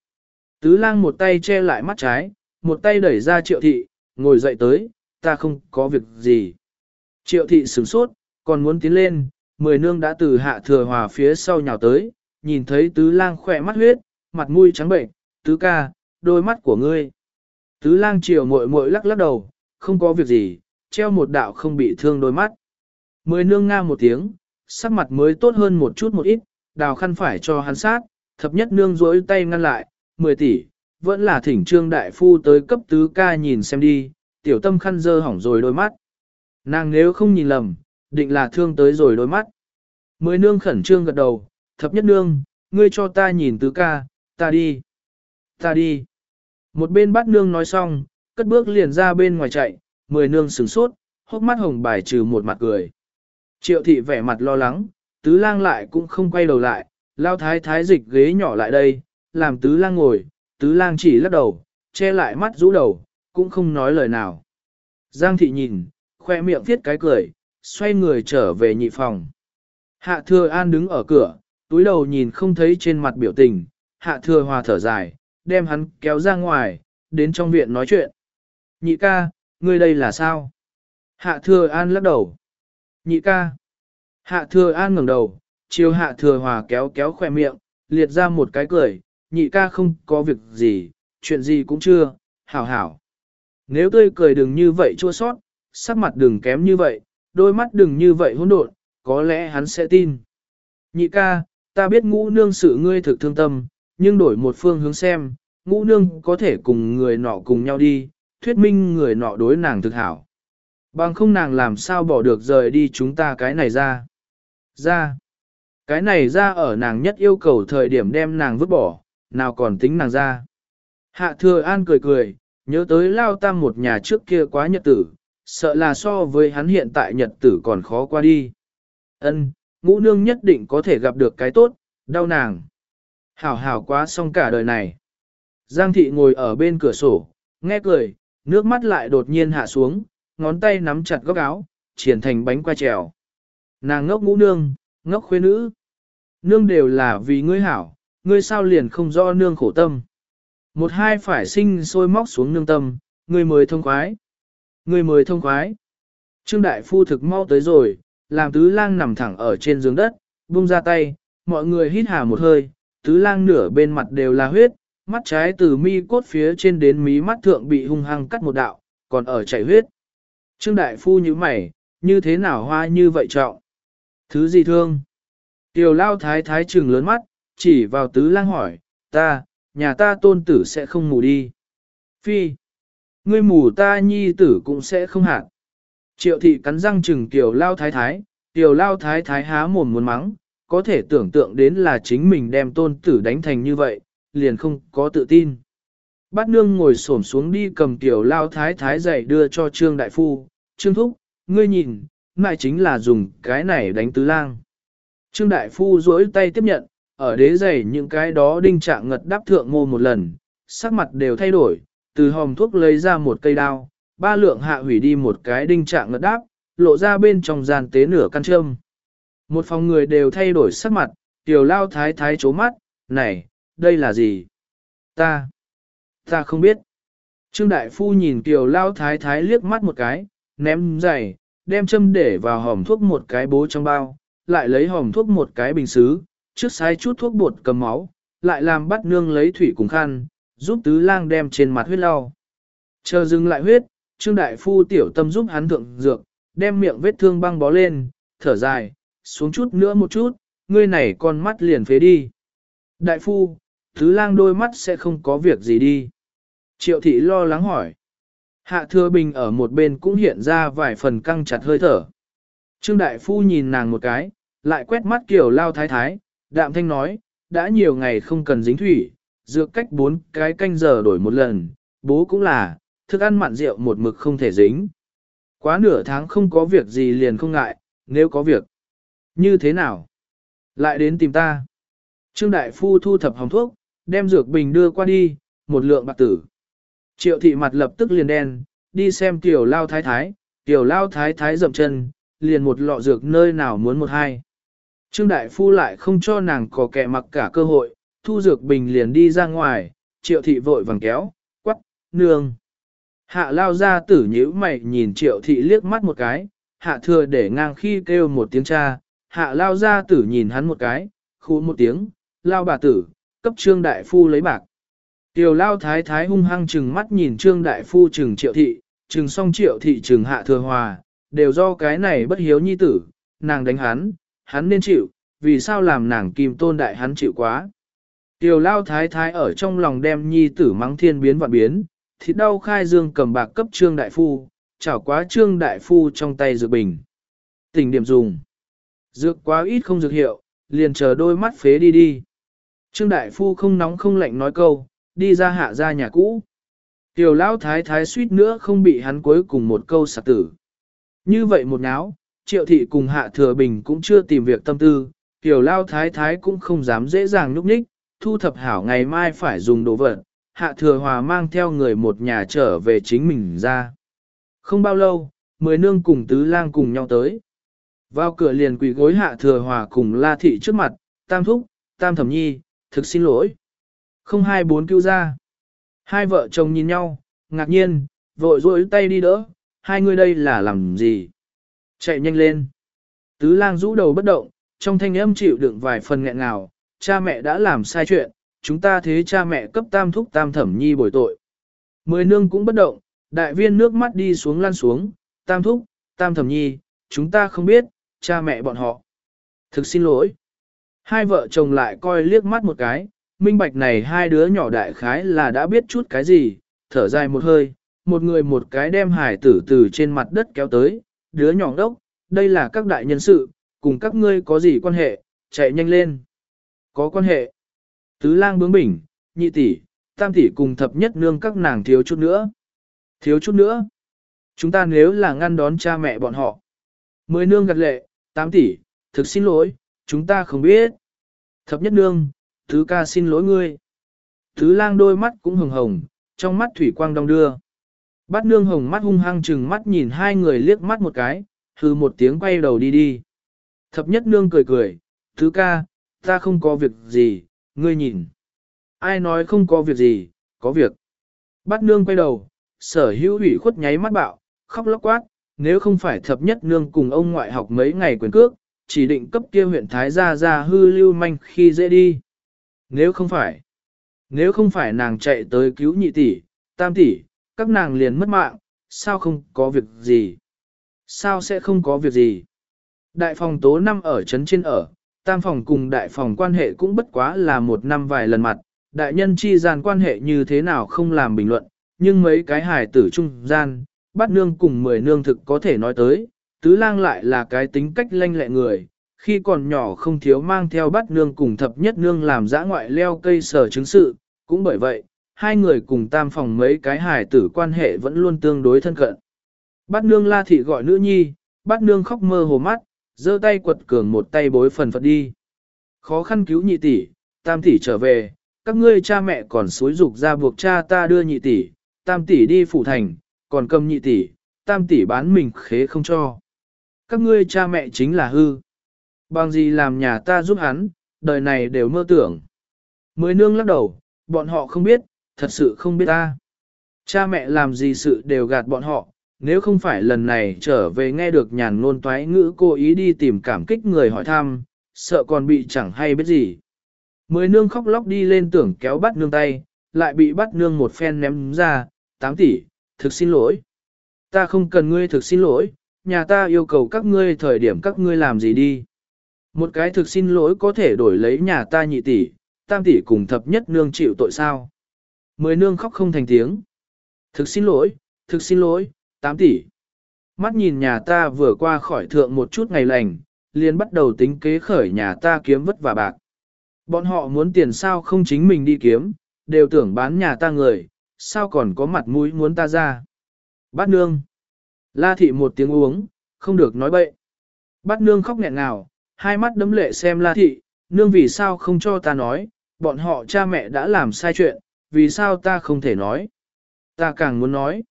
Tứ lang một tay che lại mắt trái, một tay đẩy ra triệu thị, ngồi dậy tới, ta không có việc gì. Triệu thị sửng sốt, còn muốn tiến lên, mười nương đã từ hạ thừa hòa phía sau nhào tới, nhìn thấy tứ lang khỏe mắt huyết, mặt mũi trắng bệnh, tứ ca, đôi mắt của ngươi. Tứ lang chiều muội muội lắc lắc đầu, không có việc gì, treo một đạo không bị thương đôi mắt. Mười nương nga một tiếng, sắc mặt mới tốt hơn một chút một ít, đào khăn phải cho hắn sát, thập nhất nương rỗi tay ngăn lại, mười tỷ, vẫn là thỉnh trương đại phu tới cấp tứ ca nhìn xem đi, tiểu tâm khăn dơ hỏng rồi đôi mắt. Nàng nếu không nhìn lầm, định là thương tới rồi đôi mắt. Mười nương khẩn trương gật đầu, thập nhất nương, ngươi cho ta nhìn tứ ca, ta đi. Ta đi. Một bên bắt nương nói xong, cất bước liền ra bên ngoài chạy, mười nương sửng sốt, hốc mắt hồng bài trừ một mặt cười. Triệu thị vẻ mặt lo lắng, tứ lang lại cũng không quay đầu lại, lao thái thái dịch ghế nhỏ lại đây, làm tứ lang ngồi, tứ lang chỉ lắc đầu, che lại mắt rũ đầu, cũng không nói lời nào. Giang thị nhìn, khoe miệng viết cái cười, xoay người trở về nhị phòng. Hạ thừa an đứng ở cửa, túi đầu nhìn không thấy trên mặt biểu tình, hạ thừa hòa thở dài, đem hắn kéo ra ngoài, đến trong viện nói chuyện. Nhị ca, ngươi đây là sao? Hạ thừa an lắc đầu. Nhị ca. Hạ thừa an ngẩng đầu, chiều hạ thừa hòa kéo kéo khoe miệng, liệt ra một cái cười, nhị ca không có việc gì, chuyện gì cũng chưa, hảo hảo. Nếu tươi cười đừng như vậy chua sót, sắc mặt đừng kém như vậy, đôi mắt đừng như vậy hỗn độn, có lẽ hắn sẽ tin. Nhị ca, ta biết ngũ nương sự ngươi thực thương tâm, nhưng đổi một phương hướng xem, ngũ nương có thể cùng người nọ cùng nhau đi, thuyết minh người nọ đối nàng thực hảo. Bằng không nàng làm sao bỏ được rời đi chúng ta cái này ra. Ra. Cái này ra ở nàng nhất yêu cầu thời điểm đem nàng vứt bỏ, nào còn tính nàng ra. Hạ thừa an cười cười, nhớ tới lao tam một nhà trước kia quá nhật tử, sợ là so với hắn hiện tại nhật tử còn khó qua đi. Ân, ngũ nương nhất định có thể gặp được cái tốt, đau nàng. Hảo hảo quá xong cả đời này. Giang thị ngồi ở bên cửa sổ, nghe cười, nước mắt lại đột nhiên hạ xuống, ngón tay nắm chặt góc áo, triển thành bánh qua trèo. Nàng ngốc ngũ nương, ngốc khuê nữ. Nương đều là vì ngươi hảo, ngươi sao liền không do nương khổ tâm. Một hai phải sinh sôi móc xuống nương tâm, ngươi mới thông khoái. Ngươi mới thông khoái. Trương Đại Phu thực mau tới rồi, làm tứ lang nằm thẳng ở trên giường đất, buông ra tay, mọi người hít hà một hơi, tứ lang nửa bên mặt đều là huyết, mắt trái từ mi cốt phía trên đến mí mắt thượng bị hung hăng cắt một đạo, còn ở chảy huyết. Trương Đại Phu như mày, như thế nào hoa như vậy trọng? Thứ gì thương? Tiểu lao thái thái trừng lớn mắt, chỉ vào tứ lang hỏi, ta, nhà ta tôn tử sẽ không mù đi. Phi, ngươi mù ta nhi tử cũng sẽ không hạn. Triệu thị cắn răng trừng tiểu lao thái thái, tiểu lao thái thái há mồm muốn mắng, có thể tưởng tượng đến là chính mình đem tôn tử đánh thành như vậy, liền không có tự tin. Bát nương ngồi xổm xuống đi cầm tiểu lao thái thái dậy đưa cho trương đại phu, trương thúc, ngươi nhìn, ngại chính là dùng cái này đánh tứ lang. Trương đại phu duỗi tay tiếp nhận, ở đế giày những cái đó đinh trạng ngật đáp thượng mô một lần, sắc mặt đều thay đổi, từ hòm thuốc lấy ra một cây đao, ba lượng hạ hủy đi một cái đinh trạng ngật đáp, lộ ra bên trong gian tế nửa căn châm. Một phòng người đều thay đổi sắc mặt, tiểu lao thái thái chố mắt, này, đây là gì? Ta, ta không biết. Trương Đại Phu nhìn tiểu lao thái thái liếc mắt một cái, ném giày, đem châm để vào hòm thuốc một cái bố trong bao, lại lấy hòm thuốc một cái bình xứ, trước sai chút thuốc bột cầm máu, lại làm bắt nương lấy thủy cùng khăn, giúp tứ lang đem trên mặt huyết lau. Chờ dừng lại huyết, Trương Đại Phu tiểu tâm giúp hắn thượng dược, đem miệng vết thương băng bó lên, thở dài, xuống chút nữa một chút, ngươi này con mắt liền phế đi. Đại Phu, Tứ lang đôi mắt sẽ không có việc gì đi. Triệu thị lo lắng hỏi. Hạ thừa bình ở một bên cũng hiện ra vài phần căng chặt hơi thở. Trương Đại Phu nhìn nàng một cái, lại quét mắt kiểu lao thái thái, đạm thanh nói, đã nhiều ngày không cần dính thủy, dược cách bốn cái canh giờ đổi một lần, bố cũng là, thức ăn mặn rượu một mực không thể dính. Quá nửa tháng không có việc gì liền không ngại, nếu có việc. Như thế nào? Lại đến tìm ta. Trương Đại Phu thu thập hồng thuốc, đem dược bình đưa qua đi, một lượng bạc tử. Triệu thị mặt lập tức liền đen, đi xem tiểu lao thái thái, tiểu lao thái thái dậm chân, liền một lọ dược nơi nào muốn một hai. Trương Đại Phu lại không cho nàng có kẻ mặc cả cơ hội, thu dược bình liền đi ra ngoài, triệu thị vội vàng kéo, quắc, nương. Hạ lao ra tử nhíu mày nhìn triệu thị liếc mắt một cái, hạ thừa để ngang khi kêu một tiếng cha, hạ lao ra tử nhìn hắn một cái, khu một tiếng, lao bà tử, cấp trương đại phu lấy bạc. Tiểu lao thái thái hung hăng chừng mắt nhìn trương đại phu chừng triệu thị, chừng xong triệu thị chừng hạ thừa hòa, đều do cái này bất hiếu nhi tử, nàng đánh hắn, hắn nên chịu, vì sao làm nàng kim tôn đại hắn chịu quá. Tiểu lao thái thái ở trong lòng đem nhi tử mắng thiên biến vạn biến, thịt đau khai dương cầm bạc cấp trương đại phu, chảo quá trương đại phu trong tay dược bình. Tình điểm dùng. Dược quá ít không dược hiệu, liền chờ đôi mắt phế đi đi. Trương đại phu không nóng không lạnh nói câu, đi ra hạ ra nhà cũ. Tiểu lão thái thái suýt nữa không bị hắn cuối cùng một câu sạc tử. Như vậy một náo, triệu thị cùng hạ thừa bình cũng chưa tìm việc tâm tư, tiểu lao thái thái cũng không dám dễ dàng núp ních. thu thập hảo ngày mai phải dùng đồ vật, hạ thừa hòa mang theo người một nhà trở về chính mình ra. Không bao lâu, mười nương cùng tứ lang cùng nhau tới. Vào cửa liền quỳ gối hạ thừa hòa cùng la thị trước mặt, tam thúc, tam thẩm nhi, thực xin lỗi. Không hai bốn cứu ra. Hai vợ chồng nhìn nhau, ngạc nhiên, vội rối tay đi đỡ, hai người đây là làm gì? Chạy nhanh lên. Tứ lang rũ đầu bất động, trong thanh âm chịu đựng vài phần nghẹn ngào, cha mẹ đã làm sai chuyện, chúng ta thế cha mẹ cấp tam thúc tam thẩm nhi bồi tội. Mười nương cũng bất động, đại viên nước mắt đi xuống lăn xuống, tam thúc, tam thẩm nhi, chúng ta không biết, cha mẹ bọn họ. Thực xin lỗi. Hai vợ chồng lại coi liếc mắt một cái, minh bạch này hai đứa nhỏ đại khái là đã biết chút cái gì, thở dài một hơi, một người một cái đem hải tử từ trên mặt đất kéo tới, đứa nhỏ đốc, đây là các đại nhân sự, cùng các ngươi có gì quan hệ, chạy nhanh lên. Có quan hệ. Tứ lang bướng bỉnh, nhị tỷ, tam tỷ cùng thập nhất nương các nàng thiếu chút nữa. Thiếu chút nữa. Chúng ta nếu là ngăn đón cha mẹ bọn họ. Mười nương gật lệ, tám tỷ, thực xin lỗi, chúng ta không biết. Thập nhất nương, thứ ca xin lỗi ngươi. Thứ lang đôi mắt cũng hồng hồng, trong mắt thủy quang đông đưa. Bát nương hồng mắt hung hăng chừng mắt nhìn hai người liếc mắt một cái, hư một tiếng quay đầu đi đi. Thập nhất nương cười cười, thứ ca, ta không có việc gì, ngươi nhìn. Ai nói không có việc gì, có việc. Bát nương quay đầu, sở hữu ủy khuất nháy mắt bạo, khóc lóc quát, nếu không phải thập nhất nương cùng ông ngoại học mấy ngày quyền cước, chỉ định cấp kia huyện Thái gia ra hư lưu manh khi dễ đi. Nếu không phải, nếu không phải nàng chạy tới cứu nhị tỷ, tam tỷ, các nàng liền mất mạng, sao không có việc gì? Sao sẽ không có việc gì? Đại phòng tố năm ở trấn trên ở, tam phòng cùng đại phòng quan hệ cũng bất quá là một năm vài lần mặt, đại nhân chi gian quan hệ như thế nào không làm bình luận, nhưng mấy cái hài tử trung gian, bắt nương cùng mười nương thực có thể nói tới, tứ lang lại là cái tính cách lanh lẹ người, khi còn nhỏ không thiếu mang theo bắt nương cùng thập nhất nương làm dã ngoại leo cây sở chứng sự, cũng bởi vậy, hai người cùng tam phòng mấy cái hài tử quan hệ vẫn luôn tương đối thân cận. bát nương la thị gọi nữ nhi, bát nương khóc mơ hồ mắt, giơ tay quật cường một tay bối phần phật đi. Khó khăn cứu nhị tỷ, tam tỷ trở về, các ngươi cha mẹ còn xối dục ra buộc cha ta đưa nhị tỷ, tam tỷ đi phủ thành, còn cầm nhị tỷ, tam tỷ bán mình khế không cho. Các ngươi cha mẹ chính là hư. Bằng gì làm nhà ta giúp hắn, đời này đều mơ tưởng. Mới nương lắc đầu, bọn họ không biết, thật sự không biết ta. Cha mẹ làm gì sự đều gạt bọn họ, nếu không phải lần này trở về nghe được nhàn ngôn toái ngữ cô ý đi tìm cảm kích người hỏi thăm, sợ còn bị chẳng hay biết gì. Mười nương khóc lóc đi lên tưởng kéo bắt nương tay, lại bị bắt nương một phen ném ra, tám tỷ, thực xin lỗi. Ta không cần ngươi thực xin lỗi, nhà ta yêu cầu các ngươi thời điểm các ngươi làm gì đi. Một cái thực xin lỗi có thể đổi lấy nhà ta nhị tỷ, tam tỷ cùng thập nhất nương chịu tội sao. Mười nương khóc không thành tiếng. Thực xin lỗi, thực xin lỗi, tám tỷ. Mắt nhìn nhà ta vừa qua khỏi thượng một chút ngày lành, liền bắt đầu tính kế khởi nhà ta kiếm vất vả bạc. Bọn họ muốn tiền sao không chính mình đi kiếm, đều tưởng bán nhà ta người, sao còn có mặt mũi muốn ta ra. Bát nương. La thị một tiếng uống, không được nói bậy. Bát nương khóc nghẹn ngào, hai mắt đấm lệ xem la thị, nương vì sao không cho ta nói, bọn họ cha mẹ đã làm sai chuyện, vì sao ta không thể nói. Ta càng muốn nói.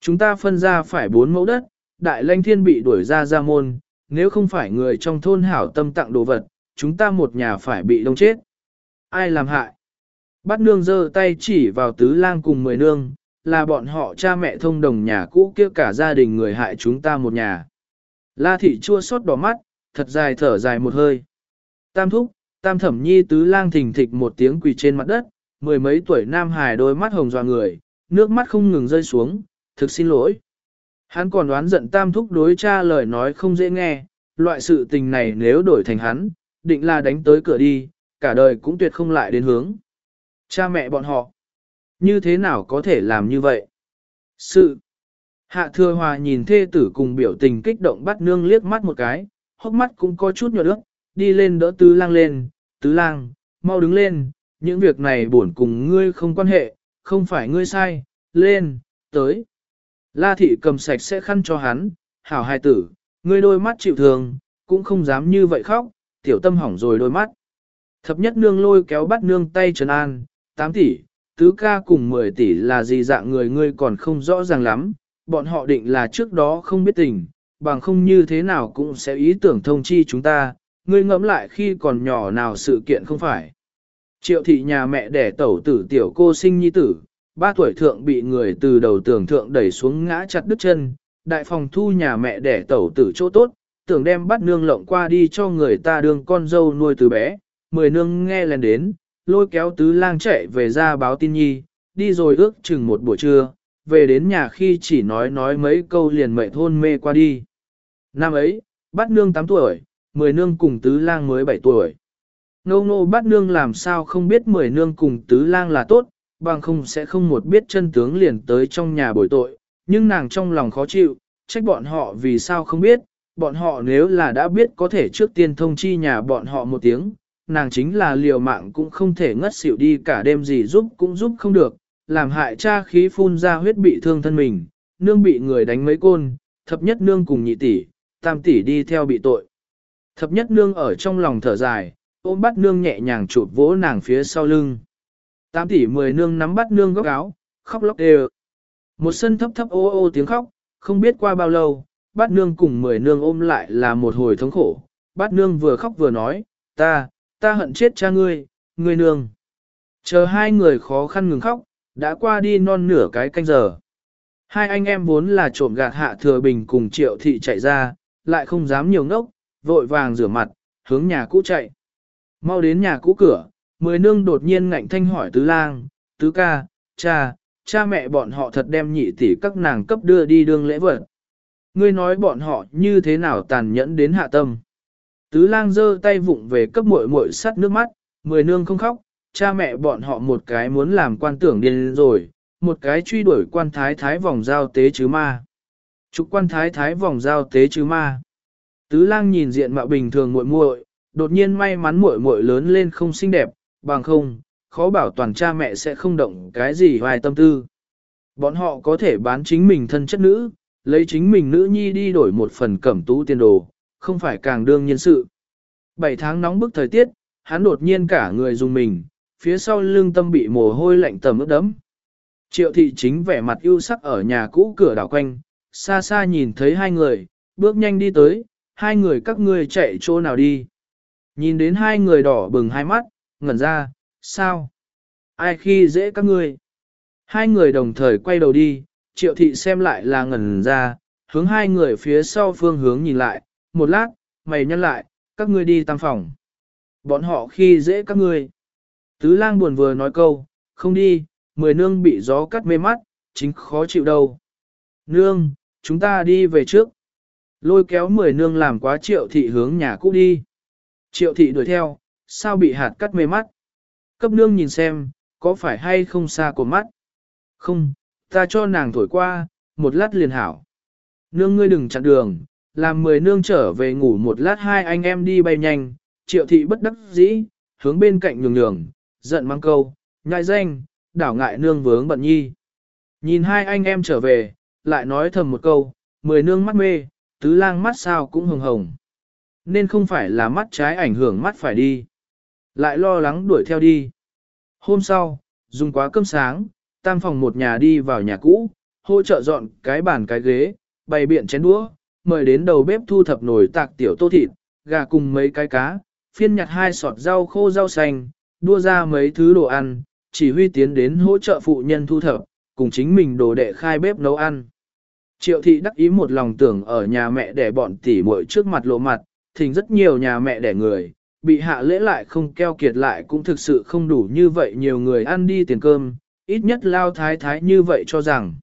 Chúng ta phân ra phải bốn mẫu đất, đại lanh thiên bị đuổi ra ra môn, nếu không phải người trong thôn hảo tâm tặng đồ vật, chúng ta một nhà phải bị đông chết. Ai làm hại? Bắt nương giơ tay chỉ vào tứ lang cùng mười nương, là bọn họ cha mẹ thông đồng nhà cũ kia cả gia đình người hại chúng ta một nhà. La thị chua xót đỏ mắt, thật dài thở dài một hơi. Tam thúc, tam thẩm nhi tứ lang thình thịch một tiếng quỳ trên mặt đất, mười mấy tuổi nam hài đôi mắt hồng dọa người, nước mắt không ngừng rơi xuống, thực xin lỗi. Hắn còn đoán giận tam thúc đối cha lời nói không dễ nghe, loại sự tình này nếu đổi thành hắn, định là đánh tới cửa đi, cả đời cũng tuyệt không lại đến hướng. Cha mẹ bọn họ, như thế nào có thể làm như vậy? Sự Hạ thừa hòa nhìn thê tử cùng biểu tình kích động bắt nương liếc mắt một cái, hốc mắt cũng có chút nhuận nước đi lên đỡ tứ lang lên, tứ lang, mau đứng lên, những việc này buồn cùng ngươi không quan hệ, không phải ngươi sai, lên, tới. La thị cầm sạch sẽ khăn cho hắn, hảo hai tử, ngươi đôi mắt chịu thường, cũng không dám như vậy khóc, tiểu tâm hỏng rồi đôi mắt. Thập nhất nương lôi kéo bắt nương tay trấn an, 8 tỷ, tứ ca cùng 10 tỷ là gì dạng người ngươi còn không rõ ràng lắm, bọn họ định là trước đó không biết tình, bằng không như thế nào cũng sẽ ý tưởng thông chi chúng ta, ngươi ngẫm lại khi còn nhỏ nào sự kiện không phải. Triệu thị nhà mẹ đẻ tẩu tử tiểu cô sinh nhi tử, ba tuổi thượng bị người từ đầu tường thượng đẩy xuống ngã chặt đứt chân, đại phòng thu nhà mẹ đẻ tẩu tử chỗ tốt, tưởng đem bắt nương lộng qua đi cho người ta đương con dâu nuôi từ bé, mười nương nghe lên đến, lôi kéo tứ lang chạy về ra báo tin nhi, đi rồi ước chừng một buổi trưa, về đến nhà khi chỉ nói nói mấy câu liền mệt thôn mê qua đi. Năm ấy, bắt nương 8 tuổi, mười nương cùng tứ lang mới 7 tuổi. Ngô ngô bắt nương làm sao không biết mười nương cùng tứ lang là tốt, bằng không sẽ không một biết chân tướng liền tới trong nhà bồi tội, nhưng nàng trong lòng khó chịu, trách bọn họ vì sao không biết, bọn họ nếu là đã biết có thể trước tiên thông chi nhà bọn họ một tiếng, nàng chính là liều mạng cũng không thể ngất xỉu đi cả đêm gì giúp cũng giúp không được, làm hại cha khí phun ra huyết bị thương thân mình, nương bị người đánh mấy côn, thập nhất nương cùng nhị tỷ, tam tỷ đi theo bị tội. Thập nhất nương ở trong lòng thở dài, ôm bắt nương nhẹ nhàng chụp vỗ nàng phía sau lưng. Tam tỷ mười nương nắm bắt nương góc áo, khóc lóc đều. Một sân thấp thấp ô ô tiếng khóc, không biết qua bao lâu, bắt nương cùng mười nương ôm lại là một hồi thống khổ. Bắt nương vừa khóc vừa nói, ta, ta hận chết cha ngươi, ngươi nương. Chờ hai người khó khăn ngừng khóc, đã qua đi non nửa cái canh giờ. Hai anh em vốn là trộm gạt hạ thừa bình cùng triệu thị chạy ra, lại không dám nhiều ngốc, vội vàng rửa mặt, hướng nhà cũ chạy. Mau đến nhà cũ cửa, mười nương đột nhiên ngạnh thanh hỏi tứ lang, tứ ca, cha, cha mẹ bọn họ thật đem nhị tỷ các nàng cấp đưa đi đương lễ vật. Ngươi nói bọn họ như thế nào tàn nhẫn đến hạ tâm. Tứ lang giơ tay vụng về cấp muội muội sắt nước mắt, mười nương không khóc, cha mẹ bọn họ một cái muốn làm quan tưởng điên rồi, một cái truy đuổi quan thái thái vòng giao tế chứ ma. Chúc quan thái thái vòng giao tế chứ ma. Tứ lang nhìn diện mạo bình thường muội muội, đột nhiên may mắn muội muội lớn lên không xinh đẹp, bằng không, khó bảo toàn cha mẹ sẽ không động cái gì hoài tâm tư. Bọn họ có thể bán chính mình thân chất nữ, lấy chính mình nữ nhi đi đổi một phần cẩm tú tiền đồ, không phải càng đương nhiên sự. Bảy tháng nóng bức thời tiết, hắn đột nhiên cả người dùng mình, phía sau lưng tâm bị mồ hôi lạnh tầm ướt đấm. Triệu thị chính vẻ mặt ưu sắc ở nhà cũ cửa đảo quanh, xa xa nhìn thấy hai người, bước nhanh đi tới, hai người các ngươi chạy chỗ nào đi. Nhìn đến hai người đỏ bừng hai mắt, ngẩn ra, sao? Ai khi dễ các ngươi? Hai người đồng thời quay đầu đi, triệu thị xem lại là ngẩn ra, hướng hai người phía sau phương hướng nhìn lại, một lát, mày nhăn lại, các ngươi đi tam phòng. Bọn họ khi dễ các ngươi. Tứ lang buồn vừa nói câu, không đi, mười nương bị gió cắt mê mắt, chính khó chịu đâu. Nương, chúng ta đi về trước. Lôi kéo mười nương làm quá triệu thị hướng nhà cũ đi. Triệu thị đuổi theo, sao bị hạt cắt mê mắt? Cấp nương nhìn xem, có phải hay không xa của mắt? Không, ta cho nàng thổi qua, một lát liền hảo. Nương ngươi đừng chặn đường, làm mười nương trở về ngủ một lát hai anh em đi bay nhanh, triệu thị bất đắc dĩ, hướng bên cạnh nhường nhường, giận mang câu, ngại danh, đảo ngại nương vướng bận nhi. Nhìn hai anh em trở về, lại nói thầm một câu, mười nương mắt mê, tứ lang mắt sao cũng hồng hồng. Nên không phải là mắt trái ảnh hưởng mắt phải đi. Lại lo lắng đuổi theo đi. Hôm sau, dùng quá cơm sáng, tam phòng một nhà đi vào nhà cũ, hỗ trợ dọn cái bàn cái ghế, bày biện chén đũa, mời đến đầu bếp thu thập nồi tạc tiểu tô thịt, gà cùng mấy cái cá, phiên nhặt hai sọt rau khô rau xanh, đua ra mấy thứ đồ ăn, chỉ huy tiến đến hỗ trợ phụ nhân thu thập, cùng chính mình đồ đệ khai bếp nấu ăn. Triệu thị đắc ý một lòng tưởng ở nhà mẹ để bọn tỷ muội trước mặt lộ mặt, thỉnh rất nhiều nhà mẹ đẻ người, bị hạ lễ lại không keo kiệt lại cũng thực sự không đủ như vậy nhiều người ăn đi tiền cơm, ít nhất lao thái thái như vậy cho rằng.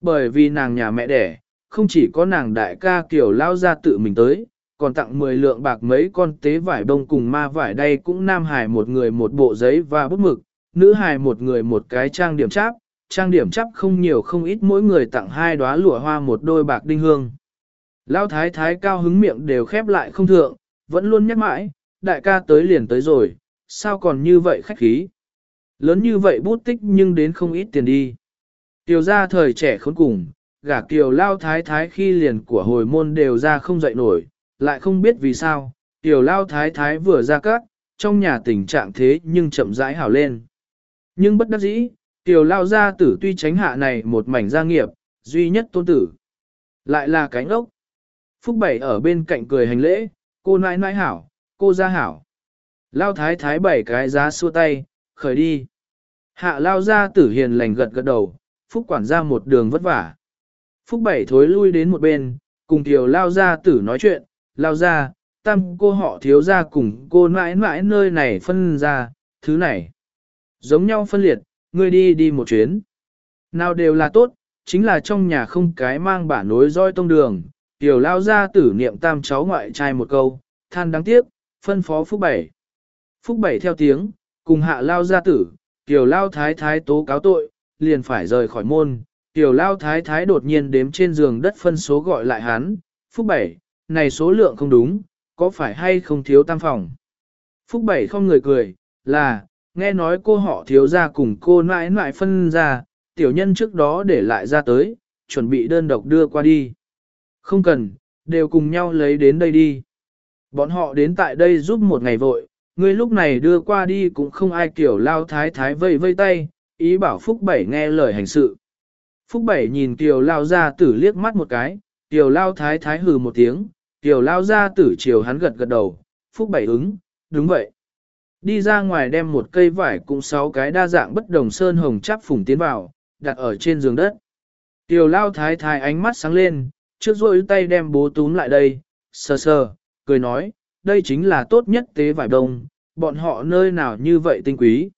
Bởi vì nàng nhà mẹ đẻ, không chỉ có nàng đại ca kiểu lao ra tự mình tới, còn tặng 10 lượng bạc mấy con tế vải bông cùng ma vải đây cũng nam hài một người một bộ giấy và bút mực, nữ hài một người một cái trang điểm cháp, trang điểm chắp không nhiều không ít mỗi người tặng hai đóa lụa hoa một đôi bạc đinh hương. Lão thái thái cao hứng miệng đều khép lại không thượng, vẫn luôn nhắc mãi, đại ca tới liền tới rồi, sao còn như vậy khách khí. Lớn như vậy bút tích nhưng đến không ít tiền đi. Tiểu ra thời trẻ khốn cùng, gả kiều lao thái thái khi liền của hồi môn đều ra không dậy nổi, lại không biết vì sao, tiểu lao thái thái vừa ra cát, trong nhà tình trạng thế nhưng chậm rãi hảo lên. Nhưng bất đắc dĩ, tiểu lao gia tử tuy tránh hạ này một mảnh gia nghiệp, duy nhất tôn tử. Lại là cánh ốc. Phúc Bảy ở bên cạnh cười hành lễ, cô nãi nãi hảo, cô ra hảo. Lao thái thái bảy cái giá xua tay, khởi đi. Hạ lao gia tử hiền lành gật gật đầu, Phúc quản ra một đường vất vả. Phúc Bảy thối lui đến một bên, cùng tiểu lao gia tử nói chuyện, lao ra, tam cô họ thiếu ra cùng cô nãi nãi nơi này phân ra, thứ này. Giống nhau phân liệt, ngươi đi đi một chuyến. Nào đều là tốt, chính là trong nhà không cái mang bả nối roi tông đường, tiểu lao ra tử niệm tam cháu ngoại trai một câu, than đáng tiếc, phân phó Phúc Bảy. Phúc Bảy theo tiếng, cùng hạ lao gia tử, tiểu lao thái thái tố cáo tội, liền phải rời khỏi môn. Tiểu lao thái thái đột nhiên đếm trên giường đất phân số gọi lại hắn, Phúc Bảy, này số lượng không đúng, có phải hay không thiếu tam phòng? Phúc Bảy không người cười, là, nghe nói cô họ thiếu ra cùng cô nãi nãi phân ra, tiểu nhân trước đó để lại ra tới, chuẩn bị đơn độc đưa qua đi. Không cần, đều cùng nhau lấy đến đây đi. Bọn họ đến tại đây giúp một ngày vội, người lúc này đưa qua đi cũng không ai kiểu lao thái thái vây vây tay, ý bảo Phúc Bảy nghe lời hành sự. Phúc Bảy nhìn tiểu Lao ra tử liếc mắt một cái, tiểu Lao thái thái hừ một tiếng, tiểu Lao ra tử chiều hắn gật gật đầu, Phúc Bảy ứng, đúng vậy. Đi ra ngoài đem một cây vải cùng sáu cái đa dạng bất đồng sơn hồng chắp phủng tiến vào, đặt ở trên giường đất. tiểu Lao thái thái ánh mắt sáng lên, trước rôi tay đem bố túm lại đây, sờ sờ, cười nói, đây chính là tốt nhất tế vải đông, bọn họ nơi nào như vậy tinh quý.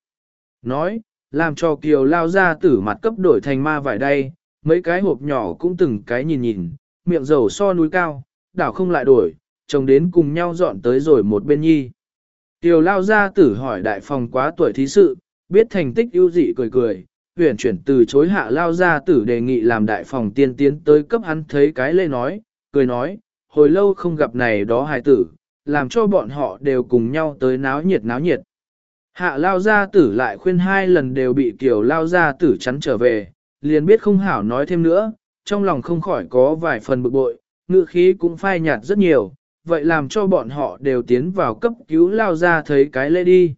Nói, làm cho Kiều lao ra tử mặt cấp đổi thành ma vải đây, mấy cái hộp nhỏ cũng từng cái nhìn nhìn, miệng dầu so núi cao, đảo không lại đổi, chồng đến cùng nhau dọn tới rồi một bên nhi. Kiều lao ra tử hỏi đại phòng quá tuổi thí sự, biết thành tích ưu dị cười cười, huyền chuyển từ chối hạ lao ra tử đề nghị làm đại phòng tiên tiến tới cấp hắn thấy cái lê nói, cười nói, hồi lâu không gặp này đó hài tử, làm cho bọn họ đều cùng nhau tới náo nhiệt náo nhiệt. Hạ lao gia tử lại khuyên hai lần đều bị kiểu lao gia tử chắn trở về, liền biết không hảo nói thêm nữa, trong lòng không khỏi có vài phần bực bội, ngự khí cũng phai nhạt rất nhiều, vậy làm cho bọn họ đều tiến vào cấp cứu lao ra thấy cái lễ đi.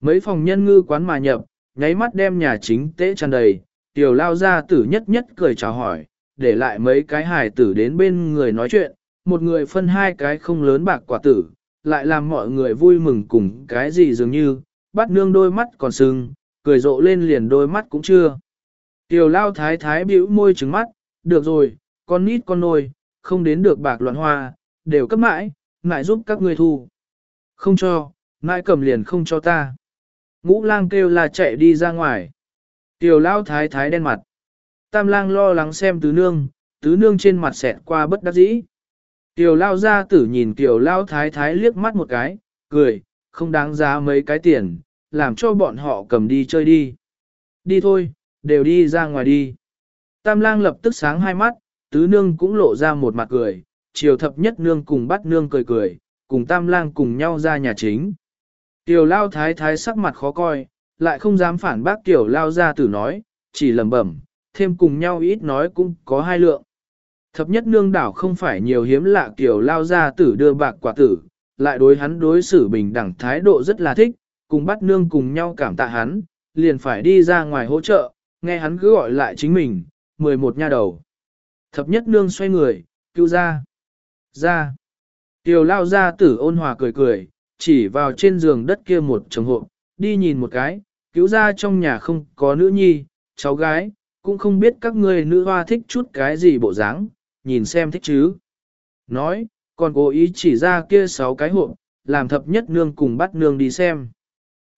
Mấy phòng nhân ngư quán mà nhập, nháy mắt đem nhà chính tế tràn đầy, tiểu lao gia tử nhất nhất cười chào hỏi, để lại mấy cái hài tử đến bên người nói chuyện, một người phân hai cái không lớn bạc quả tử, lại làm mọi người vui mừng cùng cái gì dường như, bắt nương đôi mắt còn sưng, cười rộ lên liền đôi mắt cũng chưa. Tiểu lao thái thái bĩu môi trứng mắt, được rồi, con nít con nôi, không đến được bạc loạn hoa, đều cấp mãi, mãi giúp các ngươi thu. Không cho, mãi cầm liền không cho ta. Ngũ lang kêu là chạy đi ra ngoài. Tiểu lao thái thái đen mặt. Tam lang lo lắng xem tứ nương, tứ nương trên mặt xẹt qua bất đắc dĩ. Tiểu lao ra tử nhìn tiểu lao thái thái liếc mắt một cái, cười, không đáng giá mấy cái tiền, làm cho bọn họ cầm đi chơi đi. Đi thôi, đều đi ra ngoài đi. Tam lang lập tức sáng hai mắt, tứ nương cũng lộ ra một mặt cười, chiều thập nhất nương cùng bắt nương cười cười, cùng tam lang cùng nhau ra nhà chính. Tiểu lao thái thái sắc mặt khó coi, lại không dám phản bác tiểu lao ra tử nói, chỉ lẩm bẩm, thêm cùng nhau ít nói cũng có hai lượng. Thập nhất nương đảo không phải nhiều hiếm lạ Tiểu lao ra tử đưa bạc quả tử, lại đối hắn đối xử bình đẳng thái độ rất là thích, cùng bắt nương cùng nhau cảm tạ hắn, liền phải đi ra ngoài hỗ trợ, nghe hắn cứ gọi lại chính mình, 11 nha đầu. Thập nhất nương xoay người, cứu ra. Ra. Tiểu lao ra tử ôn hòa cười cười, chỉ vào trên giường đất kia một chồng hộp, đi nhìn một cái, cứu ra trong nhà không có nữ nhi, cháu gái, cũng không biết các ngươi nữ hoa thích chút cái gì bộ dáng, nhìn xem thích chứ. Nói, còn cố ý chỉ ra kia sáu cái hộp, làm thập nhất nương cùng bắt nương đi xem.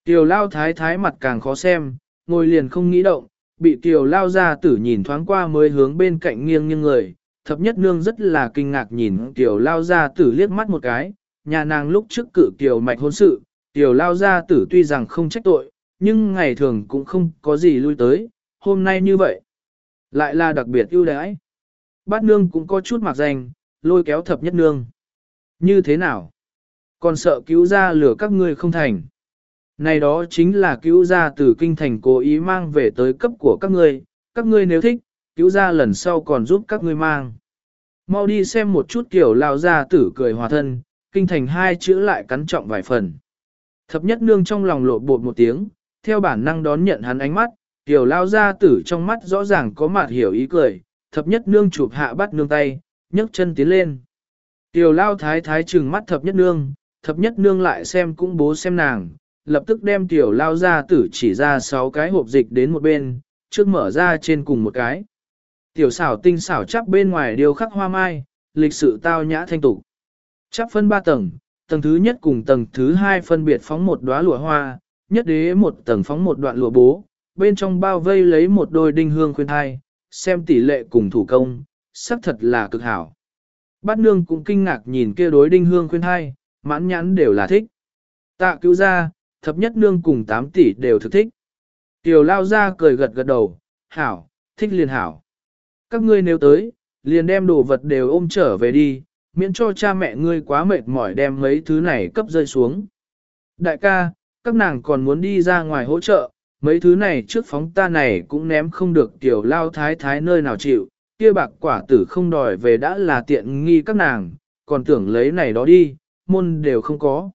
Tiểu lao thái thái mặt càng khó xem, ngồi liền không nghĩ động, bị tiểu lao ra tử nhìn thoáng qua mới hướng bên cạnh nghiêng nghiêng người. Thập nhất nương rất là kinh ngạc nhìn tiểu lao ra tử liếc mắt một cái, nhà nàng lúc trước cử tiểu mạch hôn sự, tiểu lao gia tử tuy rằng không trách tội, nhưng ngày thường cũng không có gì lui tới, hôm nay như vậy. Lại là đặc biệt ưu đãi. Bát nương cũng có chút mặc danh, lôi kéo thập nhất nương. Như thế nào? Còn sợ cứu ra lửa các ngươi không thành. Này đó chính là cứu ra từ kinh thành cố ý mang về tới cấp của các ngươi, các ngươi nếu thích, cứu ra lần sau còn giúp các ngươi mang. Mau đi xem một chút kiểu lao ra tử cười hòa thân, kinh thành hai chữ lại cắn trọng vài phần. Thập nhất nương trong lòng lộ bột một tiếng, theo bản năng đón nhận hắn ánh mắt, Tiểu lao ra tử trong mắt rõ ràng có mặt hiểu ý cười, thập nhất nương chụp hạ bắt nương tay, nhấc chân tiến lên. Tiểu lao thái thái trừng mắt thập nhất nương, thập nhất nương lại xem cũng bố xem nàng, lập tức đem tiểu lao ra tử chỉ ra sáu cái hộp dịch đến một bên, trước mở ra trên cùng một cái. Tiểu xảo tinh xảo chắc bên ngoài điều khắc hoa mai, lịch sự tao nhã thanh tục chắp phân ba tầng, tầng thứ nhất cùng tầng thứ hai phân biệt phóng một đóa lụa hoa, nhất đế một tầng phóng một đoạn lụa bố, bên trong bao vây lấy một đôi đinh hương khuyên thai, xem tỷ lệ cùng thủ công, sắc thật là cực hảo. Bát nương cũng kinh ngạc nhìn kia đối đinh hương khuyên thai, mãn nhãn đều là thích. Tạ cứu ra, thập nhất nương cùng 8 tỷ đều thực thích. Tiểu lao ra cười gật gật đầu, hảo, thích liền hảo. Các ngươi nếu tới, liền đem đồ vật đều ôm trở về đi, miễn cho cha mẹ ngươi quá mệt mỏi đem mấy thứ này cấp rơi xuống. Đại ca, các nàng còn muốn đi ra ngoài hỗ trợ, mấy thứ này trước phóng ta này cũng ném không được tiểu lao thái thái nơi nào chịu, kia bạc quả tử không đòi về đã là tiện nghi các nàng, còn tưởng lấy này đó đi, môn đều không có.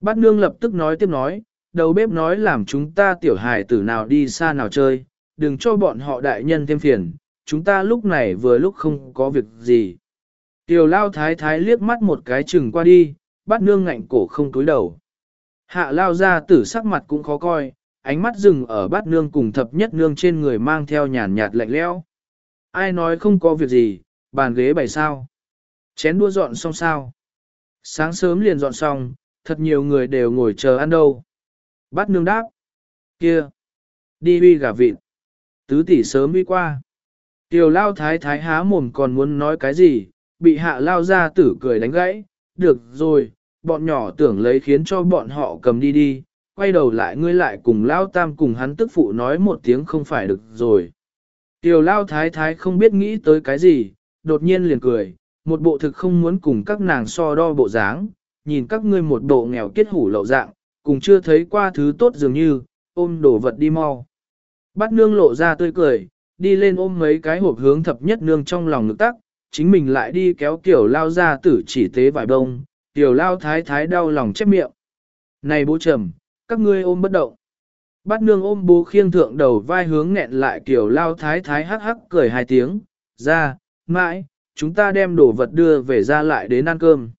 Bát nương lập tức nói tiếp nói, đầu bếp nói làm chúng ta tiểu hài tử nào đi xa nào chơi, đừng cho bọn họ đại nhân thêm phiền, chúng ta lúc này vừa lúc không có việc gì. Tiểu lao thái thái liếc mắt một cái chừng qua đi, bát nương ngạnh cổ không túi đầu. Hạ lao ra tử sắc mặt cũng khó coi, ánh mắt dừng ở bát nương cùng thập nhất nương trên người mang theo nhàn nhạt lạnh lẽo. Ai nói không có việc gì, bàn ghế bày sao? Chén đua dọn xong sao? Sáng sớm liền dọn xong, thật nhiều người đều ngồi chờ ăn đâu. Bát nương đáp. Kia! Đi uy gà vịt. Tứ tỷ sớm đi qua. Tiểu lao thái thái há mồm còn muốn nói cái gì, bị hạ lao ra tử cười đánh gãy. Được rồi, bọn nhỏ tưởng lấy khiến cho bọn họ cầm đi đi, quay đầu lại ngươi lại cùng lao tam cùng hắn tức phụ nói một tiếng không phải được rồi. Tiểu lao thái thái không biết nghĩ tới cái gì, đột nhiên liền cười, một bộ thực không muốn cùng các nàng so đo bộ dáng, nhìn các ngươi một bộ nghèo kết hủ lậu dạng, cùng chưa thấy qua thứ tốt dường như, ôm đồ vật đi mau. Bắt nương lộ ra tươi cười, đi lên ôm mấy cái hộp hướng thập nhất nương trong lòng ngực tắc, chính mình lại đi kéo tiểu lao ra tử chỉ tế vải bông, tiểu lao thái thái đau lòng chép miệng. Này bố trầm, các ngươi ôm bất động. Bát nương ôm bố khiêng thượng đầu vai hướng nghẹn lại tiểu lao thái thái hắc hắc cười hai tiếng, ra, mãi, chúng ta đem đồ vật đưa về ra lại đến ăn cơm.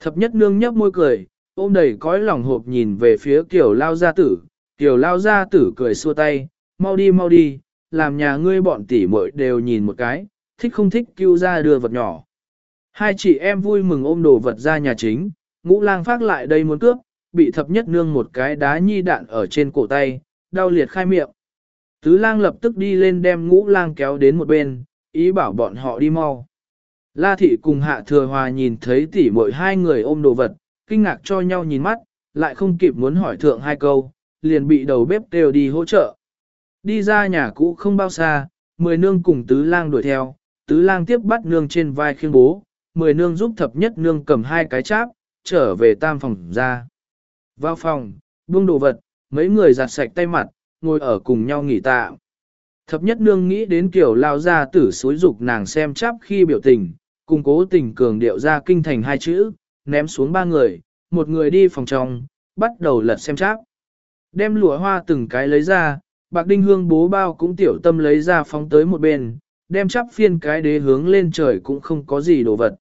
Thập nhất nương nhấp môi cười, ôm đầy cõi lòng hộp nhìn về phía tiểu lao gia tử, tiểu lao gia tử cười xua tay, mau đi mau đi, làm nhà ngươi bọn tỷ muội đều nhìn một cái, thích không thích cứu ra đưa vật nhỏ. Hai chị em vui mừng ôm đồ vật ra nhà chính, ngũ lang phát lại đây muốn cướp, bị thập nhất nương một cái đá nhi đạn ở trên cổ tay, đau liệt khai miệng. Tứ lang lập tức đi lên đem ngũ lang kéo đến một bên, ý bảo bọn họ đi mau. La thị cùng hạ thừa hòa nhìn thấy tỷ muội hai người ôm đồ vật, kinh ngạc cho nhau nhìn mắt, lại không kịp muốn hỏi thượng hai câu, liền bị đầu bếp kêu đi hỗ trợ. Đi ra nhà cũ không bao xa, mười nương cùng tứ lang đuổi theo, tứ lang tiếp bắt nương trên vai khiêng bố, mười nương giúp thập nhất nương cầm hai cái cháp, trở về tam phòng ra. Vào phòng, buông đồ vật, mấy người giặt sạch tay mặt, ngồi ở cùng nhau nghỉ tạ. Thập nhất nương nghĩ đến kiểu lao ra tử xối dục nàng xem cháp khi biểu tình, cùng cố tình cường điệu ra kinh thành hai chữ, ném xuống ba người, một người đi phòng trong, bắt đầu lật xem cháp. Đem lụa hoa từng cái lấy ra, bạc đinh hương bố bao cũng tiểu tâm lấy ra phóng tới một bên, đem chắp phiên cái đế hướng lên trời cũng không có gì đồ vật.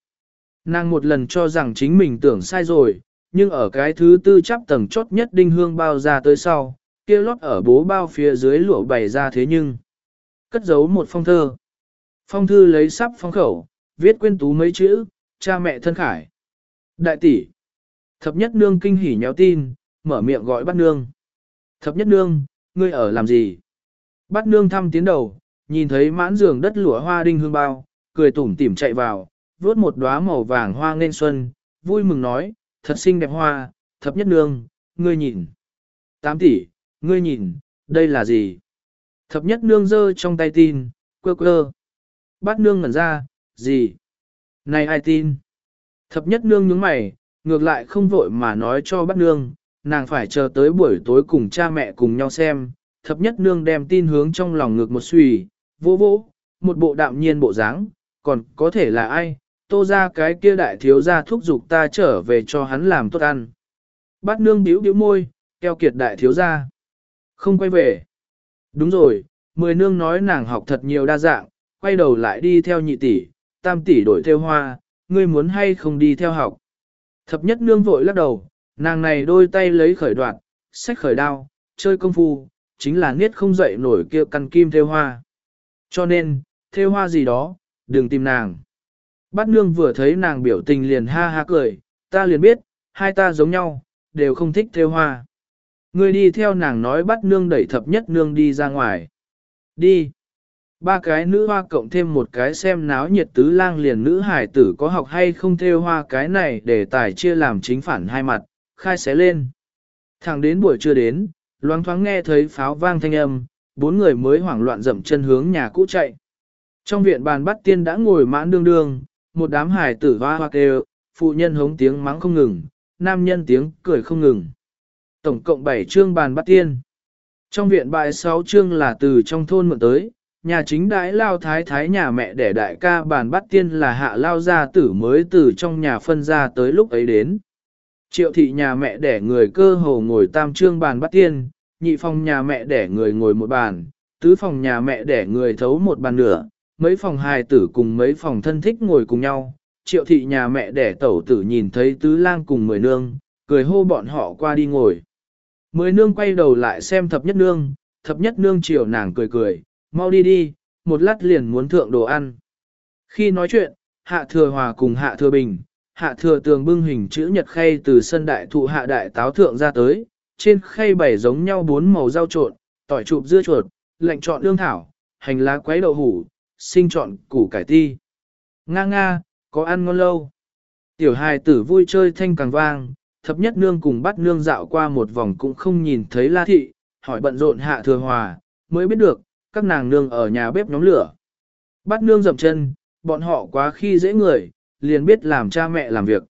Nàng một lần cho rằng chính mình tưởng sai rồi, nhưng ở cái thứ tư chắp tầng chốt nhất đinh hương bao ra tới sau, kia lót ở bố bao phía dưới lụa bày ra thế nhưng. Cất giấu một phong thơ. Phong thư lấy sắp phong khẩu, viết quên tú mấy chữ, cha mẹ thân khải. Đại tỷ. Thập nhất nương kinh hỉ nhéo tin, mở miệng gọi bắt nương. Thập nhất nương, ngươi ở làm gì? Bắt nương thăm tiến đầu, nhìn thấy mãn giường đất lụa hoa đinh hương bao, cười tủm tỉm chạy vào, vớt một đóa màu vàng hoa nên xuân, vui mừng nói, thật xinh đẹp hoa, thập nhất nương, ngươi nhìn. Tám tỷ, ngươi nhìn, đây là gì? Thập nhất nương giơ trong tay tin, quơ quơ. bát nương ngẩn ra, gì? Này ai tin? Thập nhất nương nhướng mày, ngược lại không vội mà nói cho bát nương, nàng phải chờ tới buổi tối cùng cha mẹ cùng nhau xem. Thập nhất nương đem tin hướng trong lòng ngược một suy, vô vô, một bộ đạm nhiên bộ dáng, còn có thể là ai, tô ra cái kia đại thiếu gia thúc giục ta trở về cho hắn làm tốt ăn. Bát nương điếu điếu môi, keo kiệt đại thiếu gia. Không quay về. Đúng rồi, mười nương nói nàng học thật nhiều đa dạng, quay đầu lại đi theo nhị tỷ, tam tỷ đổi theo hoa, ngươi muốn hay không đi theo học. Thập nhất nương vội lắc đầu, nàng này đôi tay lấy khởi đoạn, sách khởi đao, chơi công phu, chính là niết không dậy nổi kia căn kim theo hoa. Cho nên, theo hoa gì đó, đừng tìm nàng. Bát nương vừa thấy nàng biểu tình liền ha ha cười, ta liền biết, hai ta giống nhau, đều không thích theo hoa. Người đi theo nàng nói bắt nương đẩy thập nhất nương đi ra ngoài. Đi. Ba cái nữ hoa cộng thêm một cái xem náo nhiệt tứ lang liền nữ hải tử có học hay không theo hoa cái này để tài chia làm chính phản hai mặt, khai xé lên. Thẳng đến buổi trưa đến, loáng thoáng nghe thấy pháo vang thanh âm, bốn người mới hoảng loạn dậm chân hướng nhà cũ chạy. Trong viện bàn bắt tiên đã ngồi mãn đương đương, một đám hài tử hoa hoa kêu, phụ nhân hống tiếng mắng không ngừng, nam nhân tiếng cười không ngừng. Tổng cộng 7 chương bàn bắt tiên. Trong viện bài 6 chương là từ trong thôn mượn tới, nhà chính đãi lao thái thái nhà mẹ để đại ca bàn bắt tiên là hạ lao gia tử mới từ trong nhà phân ra tới lúc ấy đến. Triệu thị nhà mẹ đẻ người cơ hồ ngồi tam trương bàn bắt tiên, nhị phòng nhà mẹ để người ngồi một bàn, tứ phòng nhà mẹ để người thấu một bàn nửa, mấy phòng hài tử cùng mấy phòng thân thích ngồi cùng nhau. Triệu thị nhà mẹ để tẩu tử nhìn thấy tứ lang cùng mười nương, cười hô bọn họ qua đi ngồi. Mười nương quay đầu lại xem thập nhất nương, thập nhất nương chiều nàng cười cười, mau đi đi, một lát liền muốn thượng đồ ăn. Khi nói chuyện, hạ thừa hòa cùng hạ thừa bình, hạ thừa tường bưng hình chữ nhật khay từ sân đại thụ hạ đại táo thượng ra tới, trên khay bày giống nhau bốn màu rau trộn, tỏi chụp dưa chuột, lạnh chọn lương thảo, hành lá quấy đậu hủ, sinh chọn củ cải ti. Nga nga, có ăn ngon lâu. Tiểu hài tử vui chơi thanh càng vang, thập nhất nương cùng bắt nương dạo qua một vòng cũng không nhìn thấy la thị, hỏi bận rộn hạ thừa hòa, mới biết được, các nàng nương ở nhà bếp nhóm lửa. Bắt nương dậm chân, bọn họ quá khi dễ người, liền biết làm cha mẹ làm việc.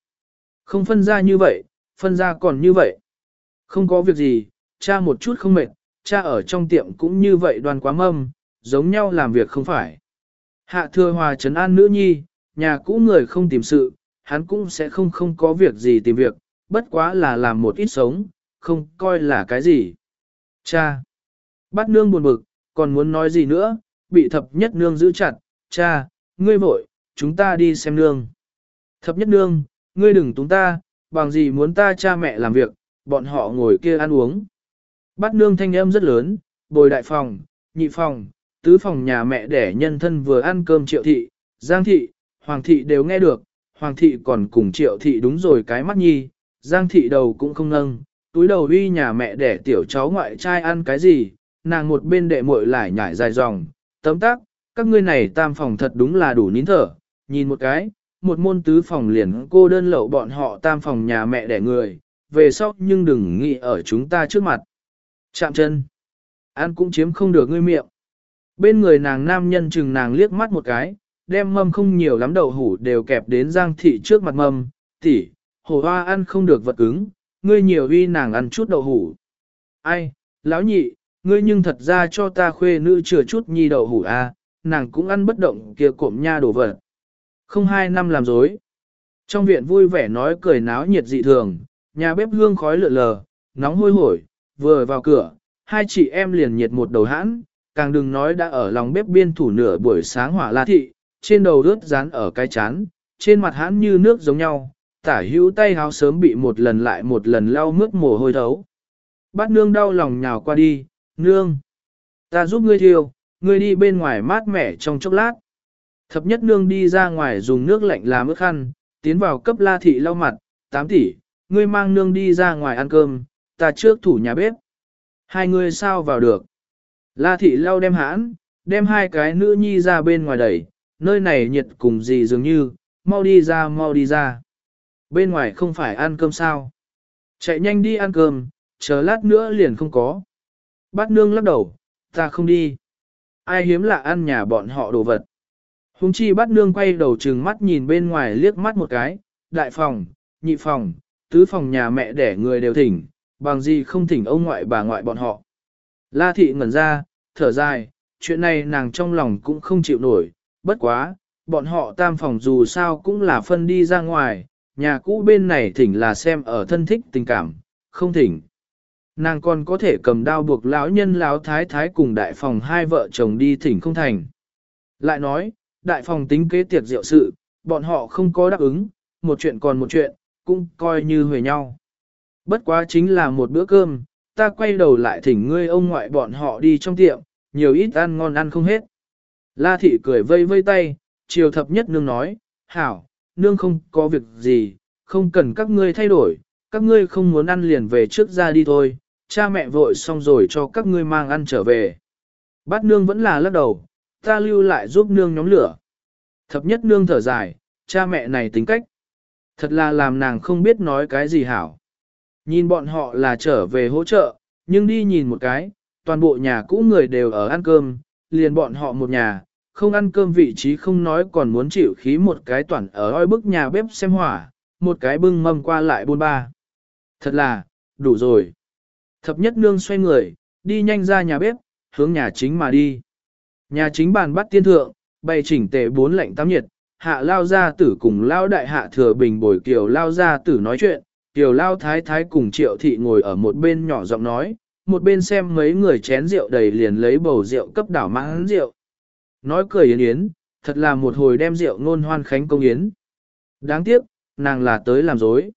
Không phân ra như vậy, phân ra còn như vậy. Không có việc gì, cha một chút không mệt, cha ở trong tiệm cũng như vậy đoàn quá mâm, giống nhau làm việc không phải. Hạ thừa hòa trấn an nữ nhi, nhà cũ người không tìm sự, hắn cũng sẽ không không có việc gì tìm việc, bất quá là làm một ít sống, không coi là cái gì. Cha! Bắt nương buồn bực, còn muốn nói gì nữa, bị thập nhất nương giữ chặt, cha, ngươi vội, chúng ta đi xem nương. Thập nhất nương, ngươi đừng túng ta, bằng gì muốn ta cha mẹ làm việc, bọn họ ngồi kia ăn uống. Bắt nương thanh âm rất lớn, bồi đại phòng, nhị phòng, tứ phòng nhà mẹ đẻ nhân thân vừa ăn cơm triệu thị, giang thị, hoàng thị đều nghe được, hoàng thị còn cùng triệu thị đúng rồi cái mắt nhi, giang thị đầu cũng không nâng, túi đầu uy nhà mẹ đẻ tiểu cháu ngoại trai ăn cái gì, nàng một bên đệ muội lại nhảy dài dòng, tấm tắc, các ngươi này tam phòng thật đúng là đủ nín thở, nhìn một cái, một môn tứ phòng liền cô đơn lậu bọn họ tam phòng nhà mẹ đẻ người, về sau nhưng đừng nghĩ ở chúng ta trước mặt. Chạm chân, ăn cũng chiếm không được ngươi miệng. Bên người nàng nam nhân chừng nàng liếc mắt một cái, đem mâm không nhiều lắm đậu hủ đều kẹp đến giang thị trước mặt mâm, tỷ, hồ hoa ăn không được vật cứng, ngươi nhiều uy nàng ăn chút đậu hủ. Ai, lão nhị, ngươi nhưng thật ra cho ta khuê nữ chừa chút nhi đậu hủ a, à, nàng cũng ăn bất động kia cộm nha đổ vật. Không hai năm làm dối. Trong viện vui vẻ nói cười náo nhiệt dị thường, nhà bếp hương khói lượn lờ, nóng hôi hổi, vừa vào cửa, hai chị em liền nhiệt một đầu hãn, càng đừng nói đã ở lòng bếp biên thủ nửa buổi sáng hỏa la thị, trên đầu rớt dán ở cái chán, trên mặt hãn như nước giống nhau, tả hữu tay háo sớm bị một lần lại một lần lau mướt mồ hôi thấu. Bát nương đau lòng nhào qua đi, nương. Ta giúp ngươi thiêu, ngươi đi bên ngoài mát mẻ trong chốc lát. Thập nhất nương đi ra ngoài dùng nước lạnh làm ướt khăn, tiến vào cấp la thị lau mặt, tám tỷ, ngươi mang nương đi ra ngoài ăn cơm, ta trước thủ nhà bếp. Hai người sao vào được? La thị lau đem hãn, đem hai cái nữ nhi ra bên ngoài đẩy, nơi này nhiệt cùng gì dường như, mau đi ra mau đi ra. Bên ngoài không phải ăn cơm sao? Chạy nhanh đi ăn cơm, chờ lát nữa liền không có. Bát nương lắc đầu, ta không đi. Ai hiếm lạ ăn nhà bọn họ đồ vật. Hùng chi bát nương quay đầu trừng mắt nhìn bên ngoài liếc mắt một cái, đại phòng, nhị phòng, tứ phòng nhà mẹ đẻ người đều thỉnh, bằng gì không thỉnh ông ngoại bà ngoại bọn họ. La thị ngẩn ra, thở dài, chuyện này nàng trong lòng cũng không chịu nổi, bất quá, bọn họ tam phòng dù sao cũng là phân đi ra ngoài, nhà cũ bên này thỉnh là xem ở thân thích tình cảm, không thỉnh. Nàng còn có thể cầm đao buộc lão nhân lão thái thái cùng đại phòng hai vợ chồng đi thỉnh không thành. Lại nói, đại phòng tính kế tiệc rượu sự, bọn họ không có đáp ứng, một chuyện còn một chuyện, cũng coi như huề nhau. Bất quá chính là một bữa cơm, ta quay đầu lại thỉnh ngươi ông ngoại bọn họ đi trong tiệm, nhiều ít ăn ngon ăn không hết. La thị cười vây vây tay, chiều thập nhất nương nói, hảo, nương không có việc gì, không cần các ngươi thay đổi, các ngươi không muốn ăn liền về trước ra đi thôi, cha mẹ vội xong rồi cho các ngươi mang ăn trở về. Bát nương vẫn là lắc đầu, ta lưu lại giúp nương nhóm lửa. Thập nhất nương thở dài, cha mẹ này tính cách. Thật là làm nàng không biết nói cái gì hảo. Nhìn bọn họ là trở về hỗ trợ, nhưng đi nhìn một cái, toàn bộ nhà cũ người đều ở ăn cơm, liền bọn họ một nhà, không ăn cơm vị trí không nói còn muốn chịu khí một cái toàn ở oi bức nhà bếp xem hỏa, một cái bưng mâm qua lại buôn ba. Thật là, đủ rồi. Thập nhất nương xoay người, đi nhanh ra nhà bếp, hướng nhà chính mà đi. Nhà chính bàn bắt tiên thượng, bày chỉnh tề bốn lạnh tắm nhiệt, hạ lao gia tử cùng lao đại hạ thừa bình bồi kiều lao gia tử nói chuyện, kiều lao thái thái cùng triệu thị ngồi ở một bên nhỏ giọng nói, một bên xem mấy người chén rượu đầy liền lấy bầu rượu cấp đảo mãn rượu. Nói cười yến yến, thật là một hồi đem rượu ngôn hoan khánh công yến. Đáng tiếc, nàng là tới làm dối.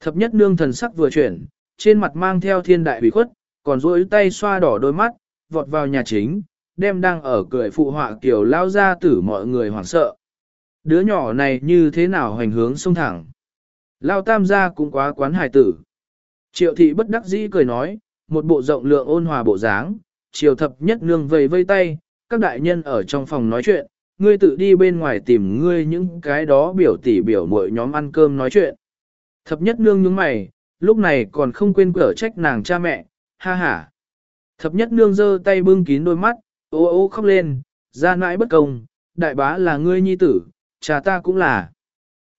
Thập nhất nương thần sắc vừa chuyển, trên mặt mang theo thiên đại bị khuất, còn duỗi tay xoa đỏ đôi mắt, vọt vào nhà chính, đem đang ở cười phụ họa kiểu lao ra tử mọi người hoảng sợ. Đứa nhỏ này như thế nào hành hướng sông thẳng. Lao tam gia cũng quá quán hài tử. Triệu thị bất đắc dĩ cười nói, một bộ rộng lượng ôn hòa bộ dáng, triều thập nhất nương vầy vây tay, các đại nhân ở trong phòng nói chuyện, ngươi tự đi bên ngoài tìm ngươi những cái đó biểu tỷ biểu muội nhóm ăn cơm nói chuyện. Thập nhất nương nhướng mày, lúc này còn không quên cở trách nàng cha mẹ, ha ha. Thập nhất nương giơ tay bưng kín đôi mắt, ô ô khóc lên, ra nãi bất công, đại bá là ngươi nhi tử, cha ta cũng là.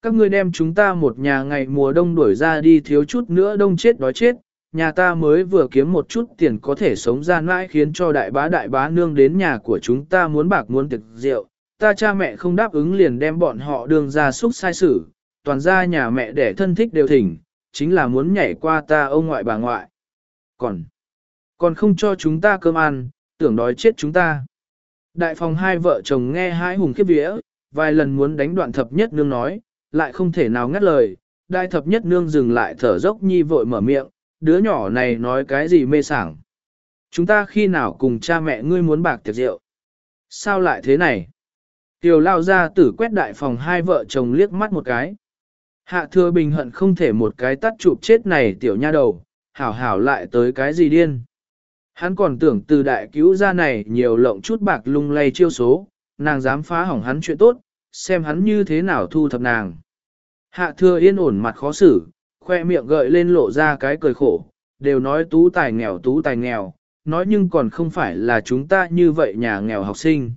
Các ngươi đem chúng ta một nhà ngày mùa đông đuổi ra đi thiếu chút nữa đông chết đói chết, nhà ta mới vừa kiếm một chút tiền có thể sống ra mãi khiến cho đại bá đại bá nương đến nhà của chúng ta muốn bạc muốn tiệc rượu, ta cha mẹ không đáp ứng liền đem bọn họ đường ra xúc sai xử, toàn ra nhà mẹ để thân thích đều thỉnh, chính là muốn nhảy qua ta ông ngoại bà ngoại. Còn, còn không cho chúng ta cơm ăn, tưởng đói chết chúng ta. Đại phòng hai vợ chồng nghe hai hùng khiếp vía, vài lần muốn đánh đoạn thập nhất nương nói, lại không thể nào ngắt lời, đại thập nhất nương dừng lại thở dốc nhi vội mở miệng, đứa nhỏ này nói cái gì mê sảng. Chúng ta khi nào cùng cha mẹ ngươi muốn bạc tiệc rượu? Sao lại thế này? Tiểu lao ra tử quét đại phòng hai vợ chồng liếc mắt một cái. Hạ thừa bình hận không thể một cái tắt chụp chết này tiểu nha đầu, hảo hảo lại tới cái gì điên. Hắn còn tưởng từ đại cứu ra này nhiều lộng chút bạc lung lay chiêu số, nàng dám phá hỏng hắn chuyện tốt, xem hắn như thế nào thu thập nàng. Hạ thừa yên ổn mặt khó xử, khoe miệng gợi lên lộ ra cái cười khổ, đều nói tú tài nghèo tú tài nghèo, nói nhưng còn không phải là chúng ta như vậy nhà nghèo học sinh.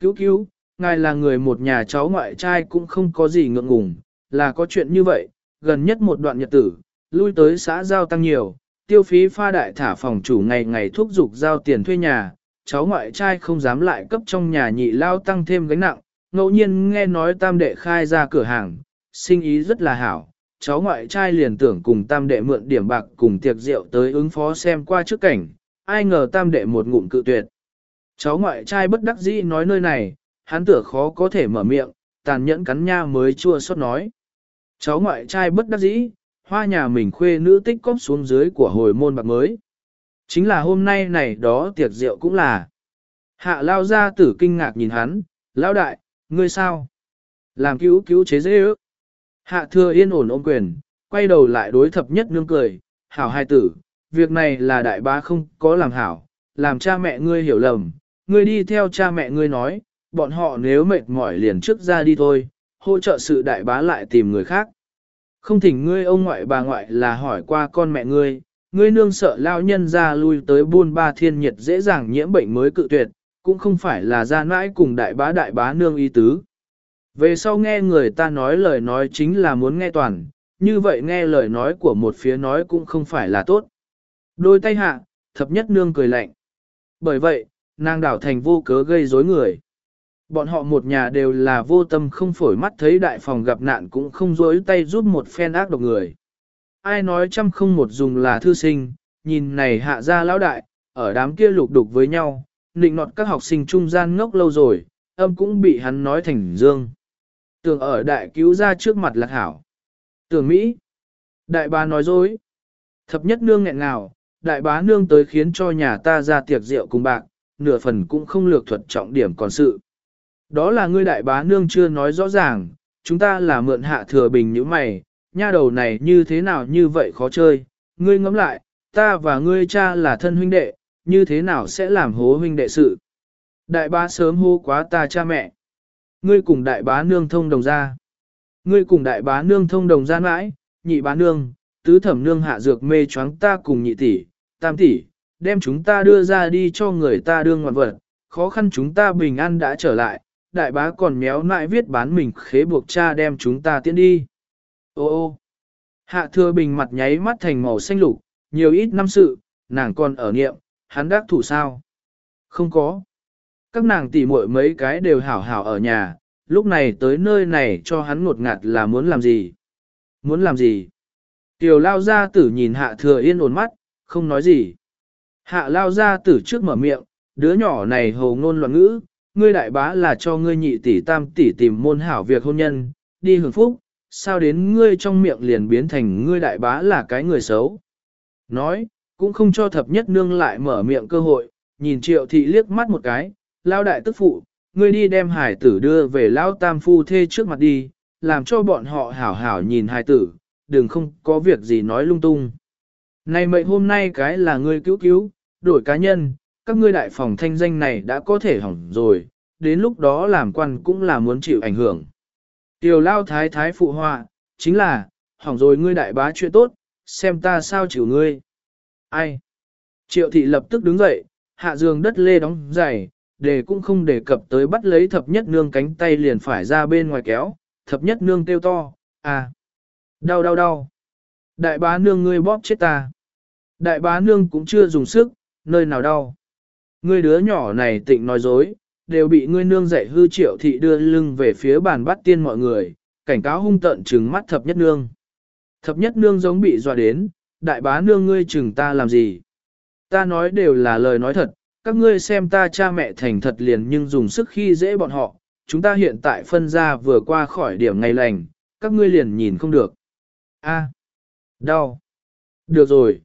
Cứu cứu, ngài là người một nhà cháu ngoại trai cũng không có gì ngượng ngùng, là có chuyện như vậy, gần nhất một đoạn nhật tử, lui tới xã giao tăng nhiều, tiêu phí pha đại thả phòng chủ ngày ngày thúc giục giao tiền thuê nhà, cháu ngoại trai không dám lại cấp trong nhà nhị lao tăng thêm gánh nặng, ngẫu nhiên nghe nói tam đệ khai ra cửa hàng, sinh ý rất là hảo, cháu ngoại trai liền tưởng cùng tam đệ mượn điểm bạc cùng tiệc rượu tới ứng phó xem qua trước cảnh, ai ngờ tam đệ một ngụm cự tuyệt. Cháu ngoại trai bất đắc dĩ nói nơi này, hắn tưởng khó có thể mở miệng, tàn nhẫn cắn nha mới chua xót nói. Cháu ngoại trai bất đắc dĩ, hoa nhà mình khuê nữ tích cóp xuống dưới của hồi môn bạc mới. Chính là hôm nay này đó tiệc rượu cũng là. Hạ lao ra tử kinh ngạc nhìn hắn, lao đại, ngươi sao? Làm cứu cứu chế dễ ước. Hạ thừa yên ổn ôm quyền, quay đầu lại đối thập nhất nương cười, hảo hai tử, việc này là đại bá không có làm hảo, làm cha mẹ ngươi hiểu lầm, ngươi đi theo cha mẹ ngươi nói, bọn họ nếu mệt mỏi liền trước ra đi thôi, hỗ trợ sự đại bá lại tìm người khác. Không thỉnh ngươi ông ngoại bà ngoại là hỏi qua con mẹ ngươi, ngươi nương sợ lao nhân ra lui tới buôn ba thiên nhiệt dễ dàng nhiễm bệnh mới cự tuyệt, cũng không phải là ra nãi cùng đại bá đại bá nương y tứ. Về sau nghe người ta nói lời nói chính là muốn nghe toàn, như vậy nghe lời nói của một phía nói cũng không phải là tốt. Đôi tay hạ, thập nhất nương cười lạnh. Bởi vậy, nàng đảo thành vô cớ gây rối người. Bọn họ một nhà đều là vô tâm không phổi mắt thấy đại phòng gặp nạn cũng không dối tay giúp một phen ác độc người. Ai nói trăm không một dùng là thư sinh, nhìn này hạ ra lão đại, ở đám kia lục đục với nhau, nịnh nọt các học sinh trung gian ngốc lâu rồi, âm cũng bị hắn nói thành dương. Tưởng ở đại cứu ra trước mặt lạc hảo. Tưởng Mỹ. Đại bá nói dối. Thập nhất nương nghẹn ngào, đại bá nương tới khiến cho nhà ta ra tiệc rượu cùng bạc, nửa phần cũng không lược thuật trọng điểm còn sự. Đó là ngươi đại bá nương chưa nói rõ ràng, chúng ta là mượn hạ thừa bình như mày, nha đầu này như thế nào như vậy khó chơi, ngươi ngẫm lại, ta và ngươi cha là thân huynh đệ, như thế nào sẽ làm hố huynh đệ sự. Đại bá sớm hô quá ta cha mẹ. Ngươi cùng đại bá nương thông đồng ra. Ngươi cùng đại bá nương thông đồng ra mãi, nhị bá nương, tứ thẩm nương hạ dược mê choáng ta cùng nhị tỷ, tam tỷ, đem chúng ta đưa ra đi cho người ta đương ngoạn vật, khó khăn chúng ta bình an đã trở lại, đại bá còn méo nại viết bán mình khế buộc cha đem chúng ta tiến đi. Ô ô, hạ thừa bình mặt nháy mắt thành màu xanh lục, nhiều ít năm sự, nàng còn ở niệm, hắn đắc thủ sao? Không có. Các nàng tỉ muội mấy cái đều hảo hảo ở nhà, lúc này tới nơi này cho hắn ngột ngạt là muốn làm gì? Muốn làm gì? Tiểu lao gia tử nhìn hạ thừa yên ổn mắt, không nói gì. Hạ lao gia tử trước mở miệng, đứa nhỏ này hồ ngôn loạn ngữ, ngươi đại bá là cho ngươi nhị tỷ tam tỷ tìm môn hảo việc hôn nhân, đi hưởng phúc, sao đến ngươi trong miệng liền biến thành ngươi đại bá là cái người xấu. Nói, cũng không cho thập nhất nương lại mở miệng cơ hội, nhìn triệu thị liếc mắt một cái, lao đại tức phụ, ngươi đi đem hải tử đưa về lao tam phu thê trước mặt đi, làm cho bọn họ hảo hảo nhìn hải tử, đừng không có việc gì nói lung tung. Này mệnh hôm nay cái là ngươi cứu cứu, đổi cá nhân, các ngươi đại phòng thanh danh này đã có thể hỏng rồi, đến lúc đó làm quan cũng là muốn chịu ảnh hưởng. Tiểu lao thái thái phụ họa, chính là, hỏng rồi ngươi đại bá chuyện tốt, xem ta sao chịu ngươi. Ai? Triệu thị lập tức đứng dậy, hạ giường đất lê đóng giày, để cũng không đề cập tới bắt lấy thập nhất nương cánh tay liền phải ra bên ngoài kéo, thập nhất nương kêu to, à, đau đau đau. Đại bá nương ngươi bóp chết ta. Đại bá nương cũng chưa dùng sức, nơi nào đau. Ngươi đứa nhỏ này tịnh nói dối, đều bị ngươi nương dạy hư triệu thị đưa lưng về phía bàn bắt tiên mọi người, cảnh cáo hung tận trừng mắt thập nhất nương. Thập nhất nương giống bị dọa đến, đại bá nương ngươi chừng ta làm gì? Ta nói đều là lời nói thật, các ngươi xem ta cha mẹ thành thật liền nhưng dùng sức khi dễ bọn họ, chúng ta hiện tại phân ra vừa qua khỏi điểm ngày lành, các ngươi liền nhìn không được. A, đau. Được rồi.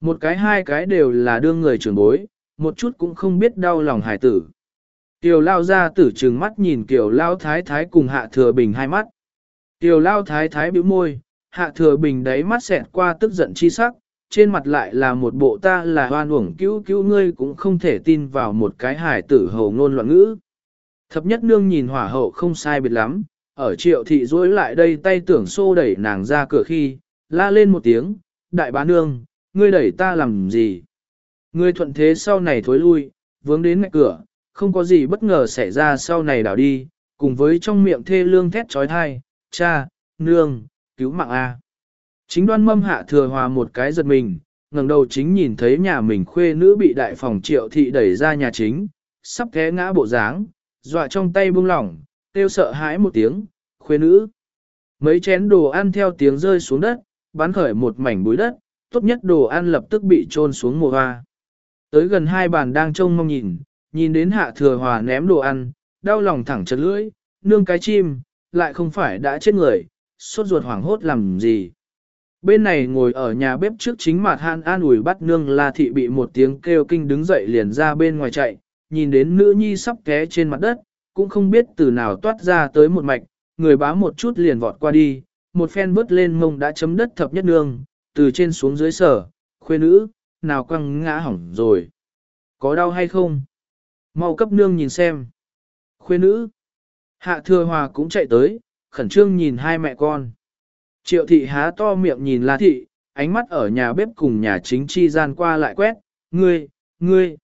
Một cái hai cái đều là đương người trưởng bối, một chút cũng không biết đau lòng hải tử. Tiểu lao ra tử trừng mắt nhìn kiểu lao thái thái cùng hạ thừa bình hai mắt. Tiểu lao thái thái bĩu môi, hạ thừa bình đáy mắt xẹt qua tức giận chi sắc, trên mặt lại là một bộ ta là hoan uổng cứu cứu ngươi cũng không thể tin vào một cái hải tử hầu ngôn loạn ngữ. Thập nhất nương nhìn hỏa hậu không sai biệt lắm, ở triệu thị dối lại đây tay tưởng xô đẩy nàng ra cửa khi, la lên một tiếng, đại bá nương, ngươi đẩy ta làm gì? Ngươi thuận thế sau này thối lui, vướng đến ngạch cửa, không có gì bất ngờ xảy ra sau này đảo đi, cùng với trong miệng thê lương thét trói thai, cha, nương, cứu mạng A. Chính đoan mâm hạ thừa hòa một cái giật mình, ngẩng đầu chính nhìn thấy nhà mình khuê nữ bị đại phòng triệu thị đẩy ra nhà chính, sắp té ngã bộ dáng, dọa trong tay buông lỏng, kêu sợ hãi một tiếng, khuê nữ. Mấy chén đồ ăn theo tiếng rơi xuống đất, bắn khởi một mảnh bụi đất, tốt nhất đồ ăn lập tức bị trôn xuống mùa hoa. Tới gần hai bàn đang trông mong nhìn, nhìn đến hạ thừa hòa ném đồ ăn, đau lòng thẳng chật lưỡi, nương cái chim, lại không phải đã chết người, sốt ruột hoảng hốt làm gì. Bên này ngồi ở nhà bếp trước chính mặt han an ủi bắt nương la thị bị một tiếng kêu kinh đứng dậy liền ra bên ngoài chạy, nhìn đến nữ nhi sắp té trên mặt đất, cũng không biết từ nào toát ra tới một mạch, người bá một chút liền vọt qua đi, một phen bước lên mông đã chấm đất thập nhất nương, từ trên xuống dưới sở, khuê nữ, nào quăng ngã hỏng rồi. Có đau hay không? Mau cấp nương nhìn xem. Khuê nữ. Hạ thừa hòa cũng chạy tới, khẩn trương nhìn hai mẹ con. Triệu thị há to miệng nhìn la thị, ánh mắt ở nhà bếp cùng nhà chính chi gian qua lại quét, ngươi, ngươi.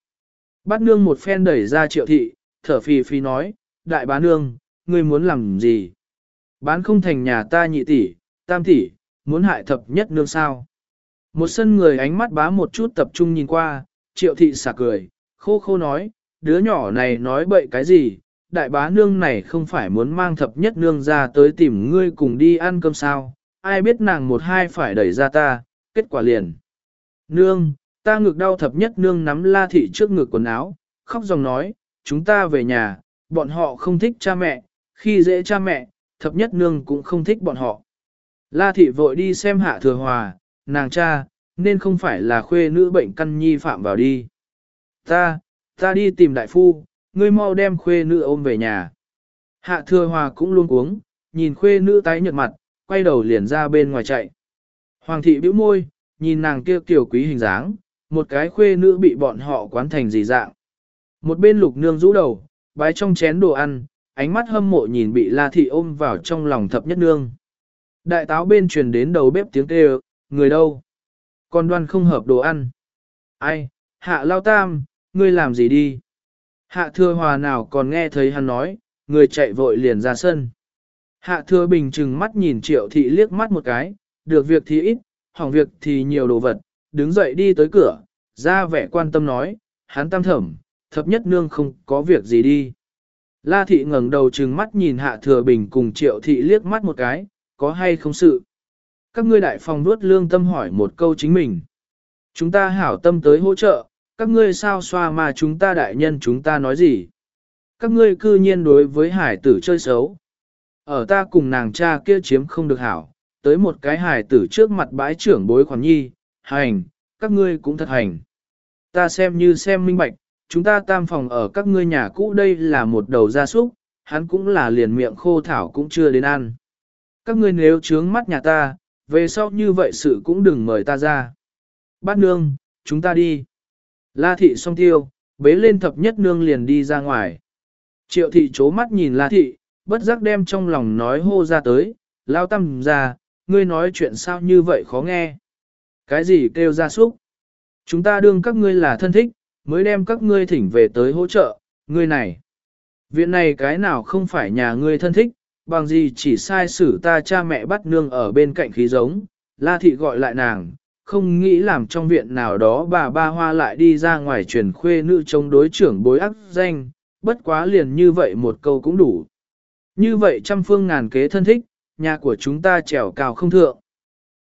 Bát nương một phen đẩy ra triệu thị, thở phì phì nói, đại bá nương, ngươi muốn làm gì? Bán không thành nhà ta nhị tỷ, tam tỷ, muốn hại thập nhất nương sao? Một sân người ánh mắt bá một chút tập trung nhìn qua, triệu thị xả cười, khô khô nói, đứa nhỏ này nói bậy cái gì, đại bá nương này không phải muốn mang thập nhất nương ra tới tìm ngươi cùng đi ăn cơm sao, ai biết nàng một hai phải đẩy ra ta, kết quả liền. Nương, ta ngực đau thập nhất nương nắm la thị trước ngực quần áo, khóc dòng nói, chúng ta về nhà, bọn họ không thích cha mẹ, khi dễ cha mẹ, thập nhất nương cũng không thích bọn họ. La thị vội đi xem hạ thừa hòa, nàng cha, nên không phải là khuê nữ bệnh căn nhi phạm vào đi. Ta, ta đi tìm đại phu, ngươi mau đem khuê nữ ôm về nhà. Hạ thừa hòa cũng luôn uống, nhìn khuê nữ tái nhợt mặt, quay đầu liền ra bên ngoài chạy. Hoàng thị bĩu môi, nhìn nàng kia tiểu quý hình dáng, một cái khuê nữ bị bọn họ quán thành gì dạng. Một bên lục nương rũ đầu, bái trong chén đồ ăn, ánh mắt hâm mộ nhìn bị la thị ôm vào trong lòng thập nhất nương. Đại táo bên truyền đến đầu bếp tiếng kêu, người đâu? Con đoan không hợp đồ ăn. Ai, hạ lao tam, ngươi làm gì đi? Hạ thừa hòa nào còn nghe thấy hắn nói, người chạy vội liền ra sân. Hạ thừa bình chừng mắt nhìn triệu thị liếc mắt một cái, được việc thì ít, hỏng việc thì nhiều đồ vật, đứng dậy đi tới cửa, ra vẻ quan tâm nói, hắn tam thẩm, thập nhất nương không có việc gì đi. La thị ngẩng đầu chừng mắt nhìn hạ thừa bình cùng triệu thị liếc mắt một cái, có hay không sự. Các ngươi đại phòng nuốt lương tâm hỏi một câu chính mình. Chúng ta hảo tâm tới hỗ trợ, các ngươi sao xoa mà chúng ta đại nhân chúng ta nói gì. Các ngươi cư nhiên đối với hải tử chơi xấu. Ở ta cùng nàng cha kia chiếm không được hảo, tới một cái hải tử trước mặt bãi trưởng bối khoản nhi, hành, các ngươi cũng thật hành. Ta xem như xem minh bạch, chúng ta tam phòng ở các ngươi nhà cũ đây là một đầu gia súc, hắn cũng là liền miệng khô thảo cũng chưa đến ăn. Các ngươi nếu trướng mắt nhà ta, về sau như vậy sự cũng đừng mời ta ra. Bát nương, chúng ta đi. La thị song tiêu, bế lên thập nhất nương liền đi ra ngoài. Triệu thị chố mắt nhìn la thị, bất giác đem trong lòng nói hô ra tới, lao tâm ra, ngươi nói chuyện sao như vậy khó nghe. Cái gì kêu ra súc? Chúng ta đương các ngươi là thân thích, mới đem các ngươi thỉnh về tới hỗ trợ, ngươi này. Viện này cái nào không phải nhà ngươi thân thích, bằng gì chỉ sai xử ta cha mẹ bắt nương ở bên cạnh khí giống, la thị gọi lại nàng, không nghĩ làm trong viện nào đó bà ba hoa lại đi ra ngoài truyền khuê nữ chống đối trưởng bối ác danh, bất quá liền như vậy một câu cũng đủ. Như vậy trăm phương ngàn kế thân thích, nhà của chúng ta trèo cao không thượng.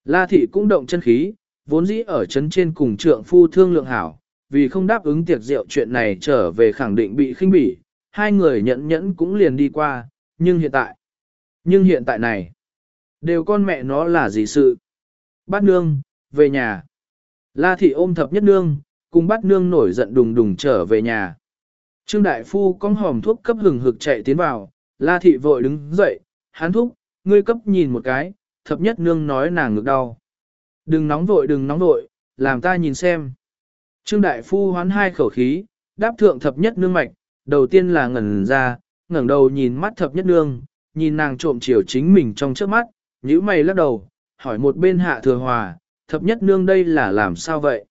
La thị cũng động chân khí, vốn dĩ ở chấn trên cùng trượng phu thương lượng hảo, vì không đáp ứng tiệc rượu chuyện này trở về khẳng định bị khinh bỉ, hai người nhẫn nhẫn cũng liền đi qua, nhưng hiện tại, nhưng hiện tại này, đều con mẹ nó là gì sự? Bát nương, về nhà. La thị ôm thập nhất nương, cùng bắt nương nổi giận đùng đùng trở về nhà. Trương Đại Phu con hòm thuốc cấp hừng hực chạy tiến vào, La thị vội đứng dậy, hán thúc, ngươi cấp nhìn một cái, thập nhất nương nói nàng ngực đau. Đừng nóng vội đừng nóng vội, làm ta nhìn xem. Trương Đại Phu hoán hai khẩu khí, đáp thượng thập nhất nương mạch, đầu tiên là ngẩn ra, ngẩng đầu nhìn mắt thập nhất nương, nhìn nàng trộm chiều chính mình trong trước mắt, nhíu mày lắc đầu, hỏi một bên hạ thừa hòa, thập nhất nương đây là làm sao vậy?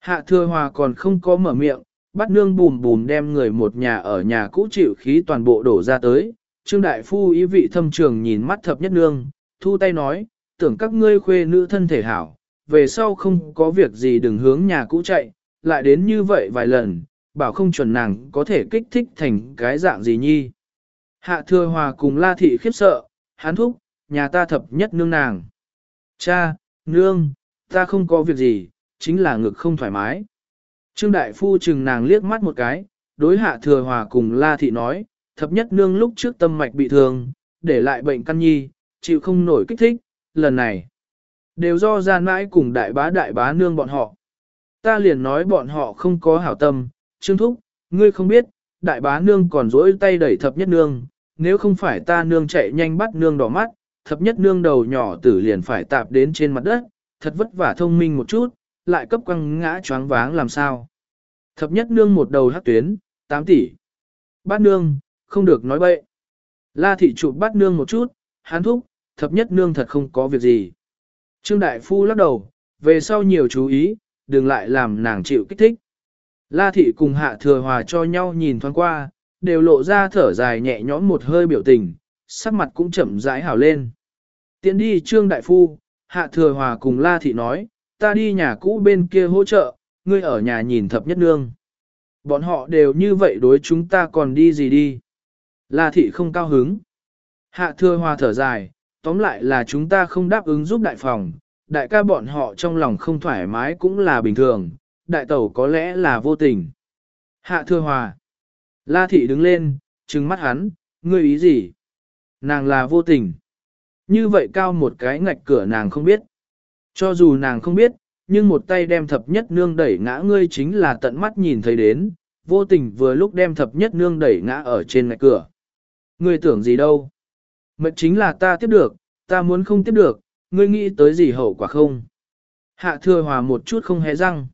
Hạ thừa hòa còn không có mở miệng, bắt nương bùm bùm đem người một nhà ở nhà cũ chịu khí toàn bộ đổ ra tới. Trương Đại Phu ý vị thâm trường nhìn mắt thập nhất nương, thu tay nói, tưởng các ngươi khuê nữ thân thể hảo, về sau không có việc gì đừng hướng nhà cũ chạy, lại đến như vậy vài lần, bảo không chuẩn nàng có thể kích thích thành cái dạng gì nhi. Hạ thừa hòa cùng la thị khiếp sợ, hán thúc, nhà ta thập nhất nương nàng. Cha, nương, ta không có việc gì, chính là ngực không thoải mái. Trương Đại Phu chừng nàng liếc mắt một cái, đối hạ thừa hòa cùng la thị nói, thập nhất nương lúc trước tâm mạch bị thương, để lại bệnh căn nhi, chịu không nổi kích thích, lần này. Đều do gian mãi cùng đại bá đại bá nương bọn họ. Ta liền nói bọn họ không có hảo tâm, Trương Thúc, ngươi không biết, đại bá nương còn dỗi tay đẩy thập nhất nương, nếu không phải ta nương chạy nhanh bắt nương đỏ mắt, thập nhất nương đầu nhỏ tử liền phải tạp đến trên mặt đất, thật vất vả thông minh một chút, lại cấp quăng ngã choáng váng làm sao. Thập nhất nương một đầu hắc tuyến, 8 tỷ. Bát nương, không được nói bậy. La thị chụp bát nương một chút, hán thúc, thập nhất nương thật không có việc gì. Trương Đại Phu lắc đầu, về sau nhiều chú ý, đừng lại làm nàng chịu kích thích. La thị cùng hạ thừa hòa cho nhau nhìn thoáng qua, đều lộ ra thở dài nhẹ nhõm một hơi biểu tình, sắc mặt cũng chậm rãi hảo lên. Tiến đi Trương Đại Phu, hạ thừa hòa cùng La thị nói, ta đi nhà cũ bên kia hỗ trợ, ngươi ở nhà nhìn thập nhất nương. Bọn họ đều như vậy đối chúng ta còn đi gì đi. La thị không cao hứng. Hạ thừa hòa thở dài, tóm lại là chúng ta không đáp ứng giúp đại phòng, đại ca bọn họ trong lòng không thoải mái cũng là bình thường, đại tẩu có lẽ là vô tình. Hạ thừa hòa. La thị đứng lên, trừng mắt hắn, ngươi ý gì? Nàng là vô tình. Như vậy cao một cái ngạch cửa nàng không biết. Cho dù nàng không biết, nhưng một tay đem thập nhất nương đẩy ngã ngươi chính là tận mắt nhìn thấy đến, vô tình vừa lúc đem thập nhất nương đẩy ngã ở trên ngạch cửa. Ngươi tưởng gì đâu? Mệnh chính là ta tiếp được, ta muốn không tiếp được, ngươi nghĩ tới gì hậu quả không? Hạ thừa hòa một chút không hé răng.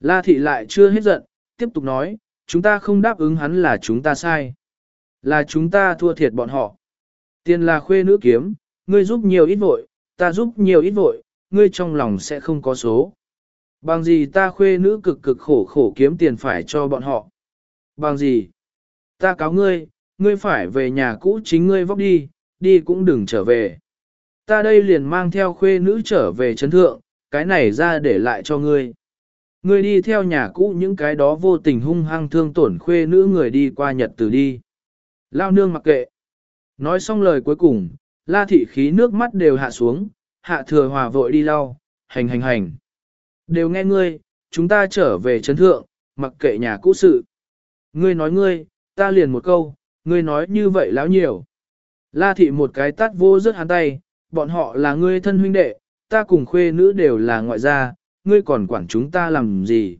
La thị lại chưa hết giận, tiếp tục nói, chúng ta không đáp ứng hắn là chúng ta sai. Là chúng ta thua thiệt bọn họ. Tiền là khuê nữ kiếm, ngươi giúp nhiều ít vội, ta giúp nhiều ít vội, ngươi trong lòng sẽ không có số. Bằng gì ta khuê nữ cực cực khổ khổ kiếm tiền phải cho bọn họ. Bằng gì? Ta cáo ngươi, ngươi phải về nhà cũ chính ngươi vóc đi, đi cũng đừng trở về. Ta đây liền mang theo khuê nữ trở về chấn thượng, cái này ra để lại cho ngươi. Ngươi đi theo nhà cũ những cái đó vô tình hung hăng thương tổn khuê nữ người đi qua nhật từ đi. Lao nương mặc kệ. Nói xong lời cuối cùng, la thị khí nước mắt đều hạ xuống, hạ thừa hòa vội đi lau, hành hành hành. Đều nghe ngươi, chúng ta trở về chấn thượng, mặc kệ nhà cũ sự. Ngươi nói ngươi, ta liền một câu, ngươi nói như vậy láo nhiều. La thị một cái tát vô rất hắn tay, bọn họ là ngươi thân huynh đệ, ta cùng khuê nữ đều là ngoại gia, ngươi còn quản chúng ta làm gì?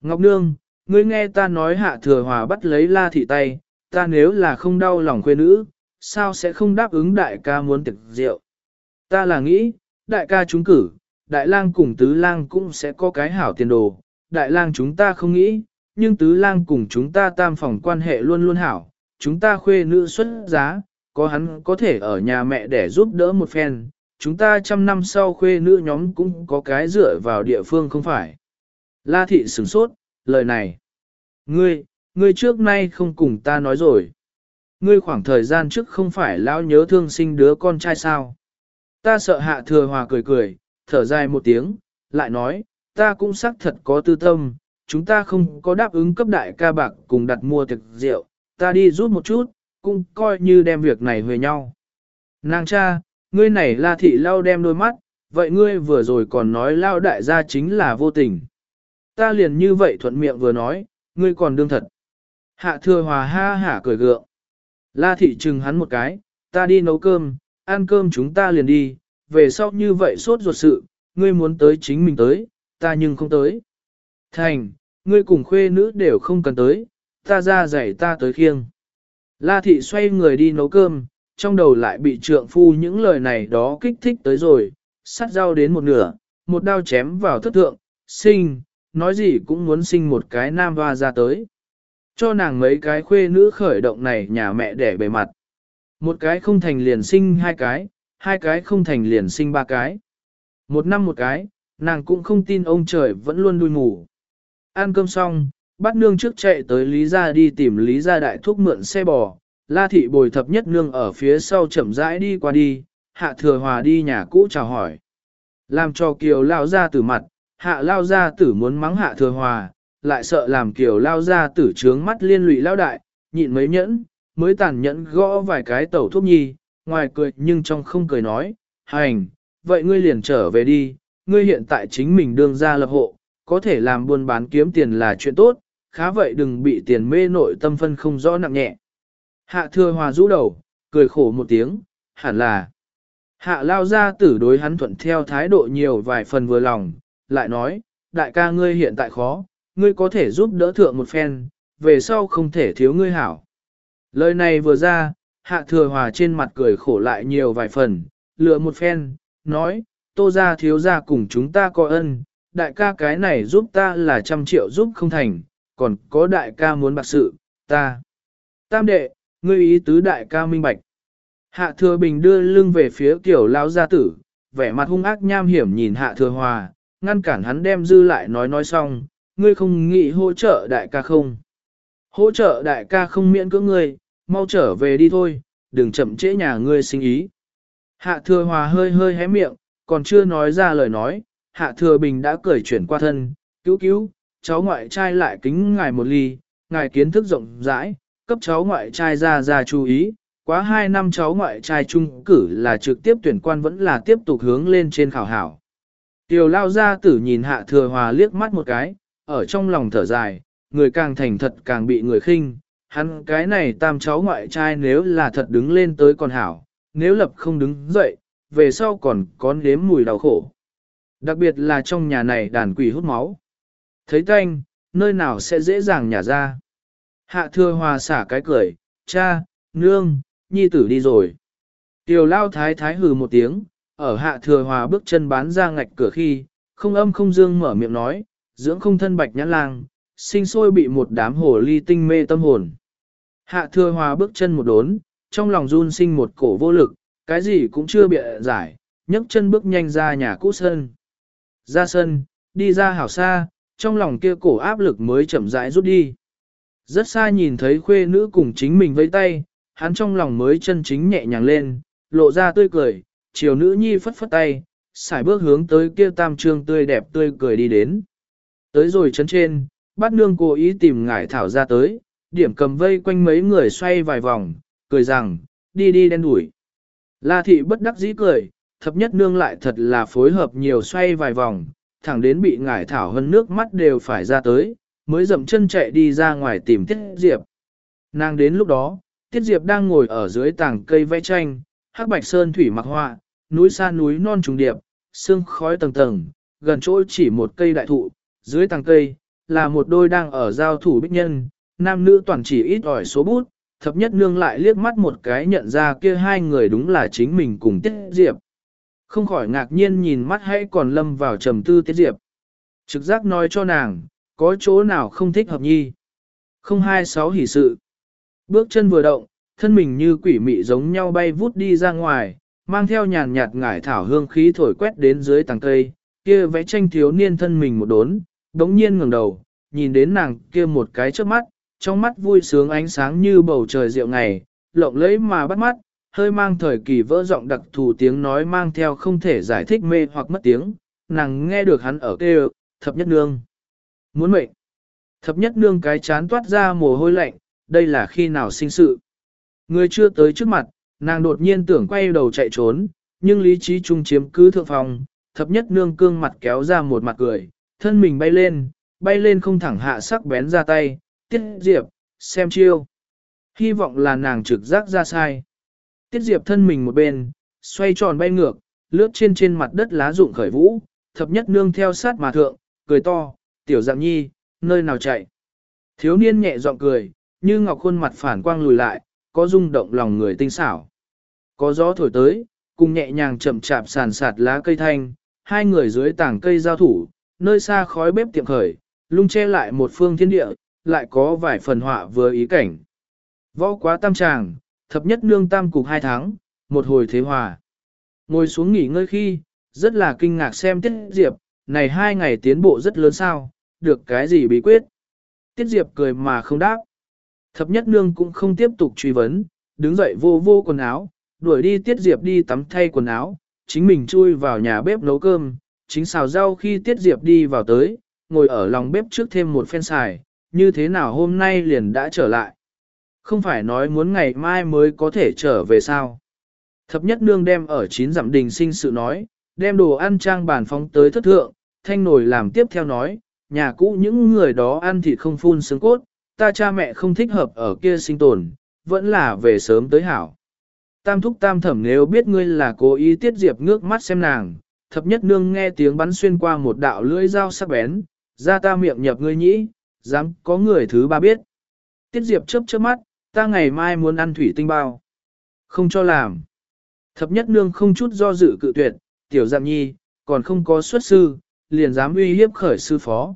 Ngọc Nương, ngươi nghe ta nói hạ thừa hòa bắt lấy la thị tay, ta nếu là không đau lòng khuê nữ, sao sẽ không đáp ứng đại ca muốn tiệc rượu? Ta là nghĩ, đại ca chúng cử, đại lang cùng tứ lang cũng sẽ có cái hảo tiền đồ, đại lang chúng ta không nghĩ, nhưng tứ lang cùng chúng ta tam phòng quan hệ luôn luôn hảo, chúng ta khuê nữ xuất giá, có hắn có thể ở nhà mẹ để giúp đỡ một phen, chúng ta trăm năm sau khuê nữ nhóm cũng có cái dựa vào địa phương không phải. La thị sửng sốt, lời này. Ngươi, ngươi trước nay không cùng ta nói rồi. Ngươi khoảng thời gian trước không phải lão nhớ thương sinh đứa con trai sao. Ta sợ hạ thừa hòa cười cười, thở dài một tiếng, lại nói, ta cũng xác thật có tư tâm, chúng ta không có đáp ứng cấp đại ca bạc cùng đặt mua thực rượu, ta đi rút một chút, cũng coi như đem việc này về nhau. Nàng cha, ngươi này la thị lao đem đôi mắt, vậy ngươi vừa rồi còn nói lao đại gia chính là vô tình. Ta liền như vậy thuận miệng vừa nói, ngươi còn đương thật. Hạ thừa hòa ha hả cười gượng. La thị trừng hắn một cái, ta đi nấu cơm, ăn cơm chúng ta liền đi, về sau như vậy sốt ruột sự, ngươi muốn tới chính mình tới, ta nhưng không tới. Thành, ngươi cùng khuê nữ đều không cần tới, ta ra dạy ta tới khiêng. La thị xoay người đi nấu cơm, trong đầu lại bị trượng phu những lời này đó kích thích tới rồi, sắt dao đến một nửa, một đao chém vào thất thượng, sinh, nói gì cũng muốn sinh một cái nam hoa ra tới. Cho nàng mấy cái khuê nữ khởi động này nhà mẹ để bề mặt. Một cái không thành liền sinh hai cái, hai cái không thành liền sinh ba cái. Một năm một cái, nàng cũng không tin ông trời vẫn luôn đuôi ngủ. Ăn cơm xong, bắt nương trước chạy tới Lý Gia đi tìm Lý Gia đại thúc mượn xe bò. La thị bồi thập nhất nương ở phía sau chậm rãi đi qua đi, hạ thừa hòa đi nhà cũ chào hỏi. Làm cho kiều lao ra tử mặt, hạ lao ra tử muốn mắng hạ thừa hòa, lại sợ làm kiểu lao ra tử trướng mắt liên lụy lao đại, nhịn mấy nhẫn, mới tàn nhẫn gõ vài cái tẩu thuốc nhi, ngoài cười nhưng trong không cười nói, hành, vậy ngươi liền trở về đi, ngươi hiện tại chính mình đương ra lập hộ, có thể làm buôn bán kiếm tiền là chuyện tốt, khá vậy đừng bị tiền mê nội tâm phân không rõ nặng nhẹ. Hạ thừa hòa rũ đầu, cười khổ một tiếng, hẳn là. Hạ lao ra tử đối hắn thuận theo thái độ nhiều vài phần vừa lòng, lại nói, đại ca ngươi hiện tại khó, ngươi có thể giúp đỡ thượng một phen, về sau không thể thiếu ngươi hảo. Lời này vừa ra, hạ thừa hòa trên mặt cười khổ lại nhiều vài phần, lựa một phen, nói, tô ra thiếu ra cùng chúng ta có ân, đại ca cái này giúp ta là trăm triệu giúp không thành, còn có đại ca muốn bạc sự, ta. Tam đệ, ngươi ý tứ đại ca minh bạch. Hạ thừa bình đưa lưng về phía kiểu lão gia tử, vẻ mặt hung ác nham hiểm nhìn hạ thừa hòa, ngăn cản hắn đem dư lại nói nói xong, ngươi không nghĩ hỗ trợ đại ca không. Hỗ trợ đại ca không miễn cưỡng ngươi, mau trở về đi thôi, đừng chậm trễ nhà ngươi sinh ý. Hạ thừa hòa hơi hơi hé miệng, còn chưa nói ra lời nói, hạ thừa bình đã cởi chuyển qua thân, cứu cứu, cháu ngoại trai lại kính ngài một ly, ngài kiến thức rộng rãi, cấp cháu ngoại trai ra ra chú ý, quá hai năm cháu ngoại trai trung cử là trực tiếp tuyển quan vẫn là tiếp tục hướng lên trên khảo hảo. Tiểu lao gia tử nhìn hạ thừa hòa liếc mắt một cái, ở trong lòng thở dài, người càng thành thật càng bị người khinh, hắn cái này tam cháu ngoại trai nếu là thật đứng lên tới còn hảo, nếu lập không đứng dậy, về sau còn có nếm mùi đau khổ. Đặc biệt là trong nhà này đàn quỷ hút máu. Thấy tanh, nơi nào sẽ dễ dàng nhả ra. Hạ thừa hòa xả cái cười, cha, nương, nhi tử đi rồi. Tiểu lao thái thái hừ một tiếng, ở hạ thừa hòa bước chân bán ra ngạch cửa khi, không âm không dương mở miệng nói, dưỡng không thân bạch nhãn lang, sinh sôi bị một đám hồ ly tinh mê tâm hồn. Hạ thừa hòa bước chân một đốn, trong lòng run sinh một cổ vô lực, cái gì cũng chưa bịa giải, nhấc chân bước nhanh ra nhà cũ sân. Ra sân, đi ra hảo xa, trong lòng kia cổ áp lực mới chậm rãi rút đi. Rất xa nhìn thấy khuê nữ cùng chính mình vây tay, hắn trong lòng mới chân chính nhẹ nhàng lên, lộ ra tươi cười, chiều nữ nhi phất phất tay, xài bước hướng tới kia tam trương tươi đẹp tươi cười đi đến. Tới rồi chấn trên, bát nương cố ý tìm ngải thảo ra tới, điểm cầm vây quanh mấy người xoay vài vòng, cười rằng, đi đi đen đuổi. La thị bất đắc dĩ cười, thập nhất nương lại thật là phối hợp nhiều xoay vài vòng, thẳng đến bị ngải thảo hơn nước mắt đều phải ra tới, mới dậm chân chạy đi ra ngoài tìm Tiết Diệp. Nàng đến lúc đó, Tiết Diệp đang ngồi ở dưới tảng cây vẽ tranh, hắc bạch sơn thủy mặc họa, núi xa núi non trùng điệp, sương khói tầng tầng, gần chỗ chỉ một cây đại thụ, dưới tàng cây, là một đôi đang ở giao thủ bích nhân, nam nữ toàn chỉ ít ỏi số bút, thập nhất nương lại liếc mắt một cái nhận ra kia hai người đúng là chính mình cùng Tiết Diệp. Không khỏi ngạc nhiên nhìn mắt hãy còn lâm vào trầm tư Tiết Diệp. Trực giác nói cho nàng, có chỗ nào không thích hợp nhi. Không hai sáu hỉ sự. Bước chân vừa động, thân mình như quỷ mị giống nhau bay vút đi ra ngoài, mang theo nhàn nhạt ngải thảo hương khí thổi quét đến dưới tàng cây, kia vẽ tranh thiếu niên thân mình một đốn, đống nhiên ngẩng đầu, nhìn đến nàng kia một cái trước mắt, trong mắt vui sướng ánh sáng như bầu trời rượu ngày, lộng lẫy mà bắt mắt, hơi mang thời kỳ vỡ giọng đặc thù tiếng nói mang theo không thể giải thích mê hoặc mất tiếng, nàng nghe được hắn ở kêu, thập nhất nương. Muốn mệnh. Thập nhất nương cái chán toát ra mồ hôi lạnh, đây là khi nào sinh sự. Người chưa tới trước mặt, nàng đột nhiên tưởng quay đầu chạy trốn, nhưng lý trí trung chiếm cứ thượng phòng, thập nhất nương cương mặt kéo ra một mặt cười, thân mình bay lên, bay lên không thẳng hạ sắc bén ra tay, tiết diệp, xem chiêu. Hy vọng là nàng trực giác ra sai. Tiết Diệp thân mình một bên, xoay tròn bay ngược, lướt trên trên mặt đất lá rụng khởi vũ, thập nhất nương theo sát mà thượng, cười to, tiểu dạng nhi, nơi nào chạy. Thiếu niên nhẹ giọng cười, như ngọc khuôn mặt phản quang lùi lại, có rung động lòng người tinh xảo. Có gió thổi tới, cùng nhẹ nhàng chậm chạp sàn sạt lá cây thanh, hai người dưới tảng cây giao thủ, nơi xa khói bếp tiệm khởi, lung che lại một phương thiên địa, lại có vài phần họa vừa ý cảnh. Võ quá tam tràng, thập nhất nương tam cục hai tháng, một hồi thế hòa. Ngồi xuống nghỉ ngơi khi, rất là kinh ngạc xem Tiết Diệp, này hai ngày tiến bộ rất lớn sao, được cái gì bí quyết. Tiết Diệp cười mà không đáp. Thập nhất nương cũng không tiếp tục truy vấn, đứng dậy vô vô quần áo, đuổi đi Tiết Diệp đi tắm thay quần áo, chính mình chui vào nhà bếp nấu cơm, chính xào rau khi Tiết Diệp đi vào tới, ngồi ở lòng bếp trước thêm một phen xài, như thế nào hôm nay liền đã trở lại. Không phải nói muốn ngày mai mới có thể trở về sao. Thập nhất nương đem ở chín dặm đình sinh sự nói, đem đồ ăn trang bàn phóng tới thất thượng, thanh nổi làm tiếp theo nói, nhà cũ những người đó ăn thịt không phun xương cốt, ta cha mẹ không thích hợp ở kia sinh tồn, vẫn là về sớm tới hảo. Tam thúc tam thẩm nếu biết ngươi là cố ý tiết diệp ngước mắt xem nàng, thập nhất nương nghe tiếng bắn xuyên qua một đạo lưỡi dao sắc bén, ra ta miệng nhập ngươi nhĩ, dám có người thứ ba biết. Tiết diệp chớp chớp mắt, ta ngày mai muốn ăn thủy tinh bao. Không cho làm. Thập nhất nương không chút do dự cự tuyệt, tiểu dạng nhi, còn không có xuất sư, liền dám uy hiếp khởi sư phó.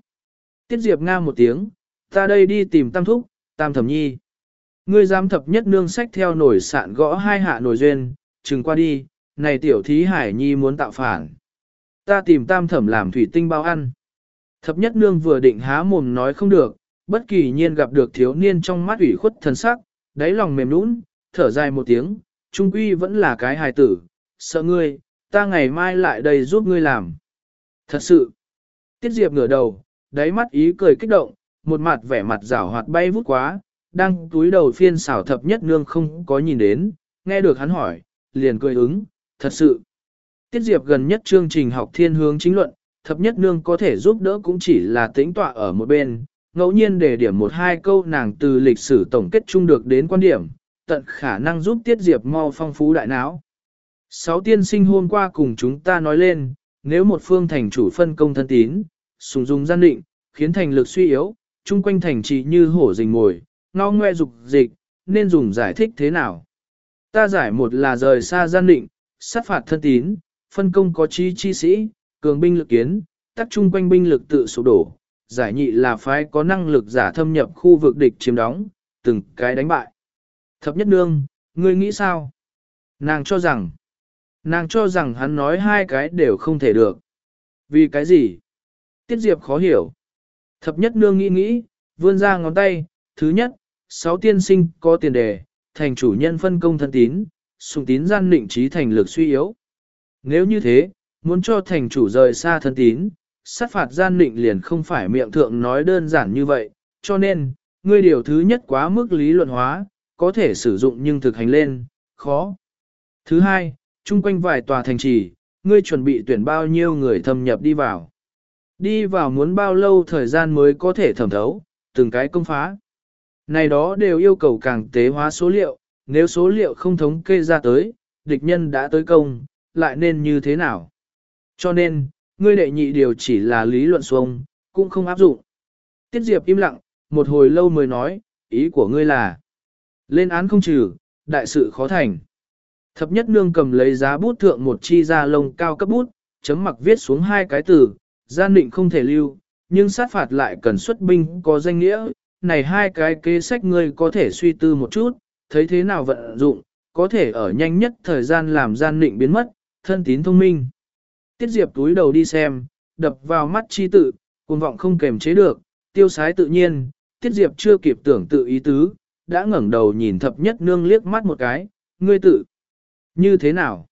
Tiết diệp nga một tiếng, ta đây đi tìm tam thúc, tam thẩm nhi. Ngươi dám thập nhất nương sách theo nổi sạn gõ hai hạ nổi duyên, chừng qua đi, này tiểu thí hải nhi muốn tạo phản. Ta tìm tam thẩm làm thủy tinh bao ăn. Thập nhất nương vừa định há mồm nói không được, bất kỳ nhiên gặp được thiếu niên trong mắt ủy khuất thần sắc, đáy lòng mềm nũng, thở dài một tiếng, trung quy vẫn là cái hài tử, sợ ngươi, ta ngày mai lại đây giúp ngươi làm. Thật sự, Tiết Diệp ngửa đầu, đáy mắt ý cười kích động, một mặt vẻ mặt rảo hoạt bay vút quá, đang túi đầu phiên xảo thập nhất nương không có nhìn đến, nghe được hắn hỏi, liền cười ứng, thật sự. Tiết Diệp gần nhất chương trình học thiên hướng chính luận, thập nhất nương có thể giúp đỡ cũng chỉ là tĩnh tọa ở một bên, ngẫu nhiên để điểm một hai câu nàng từ lịch sử tổng kết chung được đến quan điểm, tận khả năng giúp Tiết Diệp mau phong phú đại não. Sáu tiên sinh hôm qua cùng chúng ta nói lên, nếu một phương thành chủ phân công thân tín, sùng dung gian định, khiến thành lực suy yếu, chung quanh thành trì như hổ rình ngồi, ngao ngoe dục dịch, nên dùng giải thích thế nào? Ta giải một là rời xa gian định, sát phạt thân tín, phân công có chi chi sĩ, cường binh lực kiến, tắc chung quanh binh lực tự sụp đổ, giải nhị là phái có năng lực giả thâm nhập khu vực địch chiếm đóng, từng cái đánh bại. Thập nhất nương, ngươi nghĩ sao? Nàng cho rằng, nàng cho rằng hắn nói hai cái đều không thể được. Vì cái gì? Tiết Diệp khó hiểu. Thập nhất nương nghĩ nghĩ, vươn ra ngón tay, thứ nhất, sáu tiên sinh có tiền đề, thành chủ nhân phân công thân tín, sùng tín gian định trí thành lực suy yếu. Nếu như thế, muốn cho thành chủ rời xa thân tín, sát phạt gian định liền không phải miệng thượng nói đơn giản như vậy, cho nên, ngươi điều thứ nhất quá mức lý luận hóa, có thể sử dụng nhưng thực hành lên, khó. Thứ hai, chung quanh vài tòa thành trì, ngươi chuẩn bị tuyển bao nhiêu người thâm nhập đi vào. Đi vào muốn bao lâu thời gian mới có thể thẩm thấu, từng cái công phá. Này đó đều yêu cầu càng tế hóa số liệu, nếu số liệu không thống kê ra tới, địch nhân đã tới công, lại nên như thế nào? Cho nên, ngươi đệ nhị điều chỉ là lý luận xuống, cũng không áp dụng. Tiết Diệp im lặng, một hồi lâu mới nói, ý của ngươi là lên án không trừ, đại sự khó thành. Thập nhất nương cầm lấy giá bút thượng một chi ra lông cao cấp bút, chấm mặc viết xuống hai cái từ, gian định không thể lưu, nhưng sát phạt lại cần xuất binh có danh nghĩa, này hai cái kế sách ngươi có thể suy tư một chút, thấy thế nào vận dụng, có thể ở nhanh nhất thời gian làm gian định biến mất, thân tín thông minh. Tiết Diệp túi đầu đi xem, đập vào mắt chi tự, cuồng vọng không kềm chế được, tiêu sái tự nhiên, Tiết Diệp chưa kịp tưởng tự ý tứ, đã ngẩng đầu nhìn thập nhất nương liếc mắt một cái, ngươi tự. Như thế nào?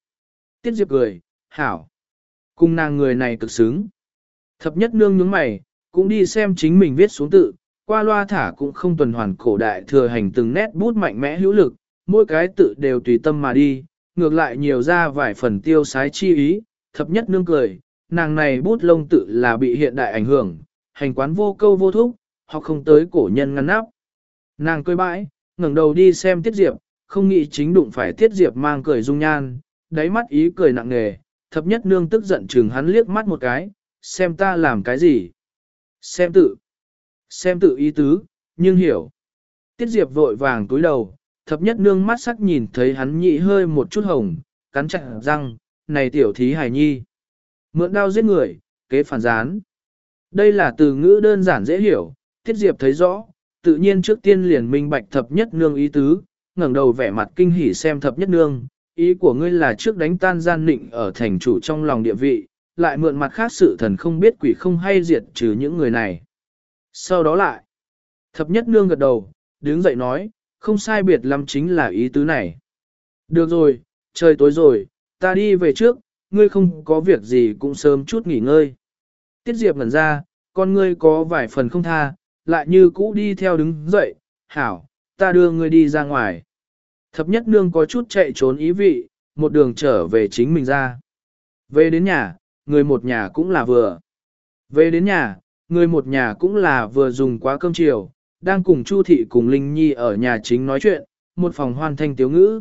Tiết Diệp cười, hảo. Cùng nàng người này cực xứng. Thập nhất nương nhướng mày, cũng đi xem chính mình viết xuống tự, qua loa thả cũng không tuần hoàn cổ đại thừa hành từng nét bút mạnh mẽ hữu lực, mỗi cái tự đều tùy tâm mà đi, ngược lại nhiều ra vài phần tiêu sái chi ý, thập nhất nương cười, nàng này bút lông tự là bị hiện đại ảnh hưởng, hành quán vô câu vô thúc, họ không tới cổ nhân ngăn nắp. Nàng cười bãi, ngẩng đầu đi xem Tiết Diệp, không nghĩ chính đụng phải Tiết Diệp mang cười dung nhan, đáy mắt ý cười nặng nề, thập nhất nương tức giận chừng hắn liếc mắt một cái, xem ta làm cái gì. Xem tự, xem tự ý tứ, nhưng hiểu. Tiết Diệp vội vàng túi đầu, thập nhất nương mắt sắc nhìn thấy hắn nhị hơi một chút hồng, cắn chặt răng, này tiểu thí hài nhi. Mượn đao giết người, kế phản gián. Đây là từ ngữ đơn giản dễ hiểu, Tiết Diệp thấy rõ, tự nhiên trước tiên liền minh bạch thập nhất nương ý tứ, ngẩng đầu vẻ mặt kinh hỉ xem thập nhất nương, ý của ngươi là trước đánh tan gian định ở thành chủ trong lòng địa vị, lại mượn mặt khác sự thần không biết quỷ không hay diệt trừ những người này. Sau đó lại, thập nhất nương gật đầu, đứng dậy nói, không sai biệt lắm chính là ý tứ này. Được rồi, trời tối rồi, ta đi về trước, ngươi không có việc gì cũng sớm chút nghỉ ngơi. Tiết Diệp ngẩn ra, con ngươi có vài phần không tha, lại như cũ đi theo đứng dậy, hảo, ta đưa ngươi đi ra ngoài. Thập nhất nương có chút chạy trốn ý vị, một đường trở về chính mình ra. Về đến nhà, người một nhà cũng là vừa. Về đến nhà, người một nhà cũng là vừa dùng quá cơm chiều, đang cùng Chu thị cùng Linh Nhi ở nhà chính nói chuyện, một phòng hoan thanh tiếu ngữ.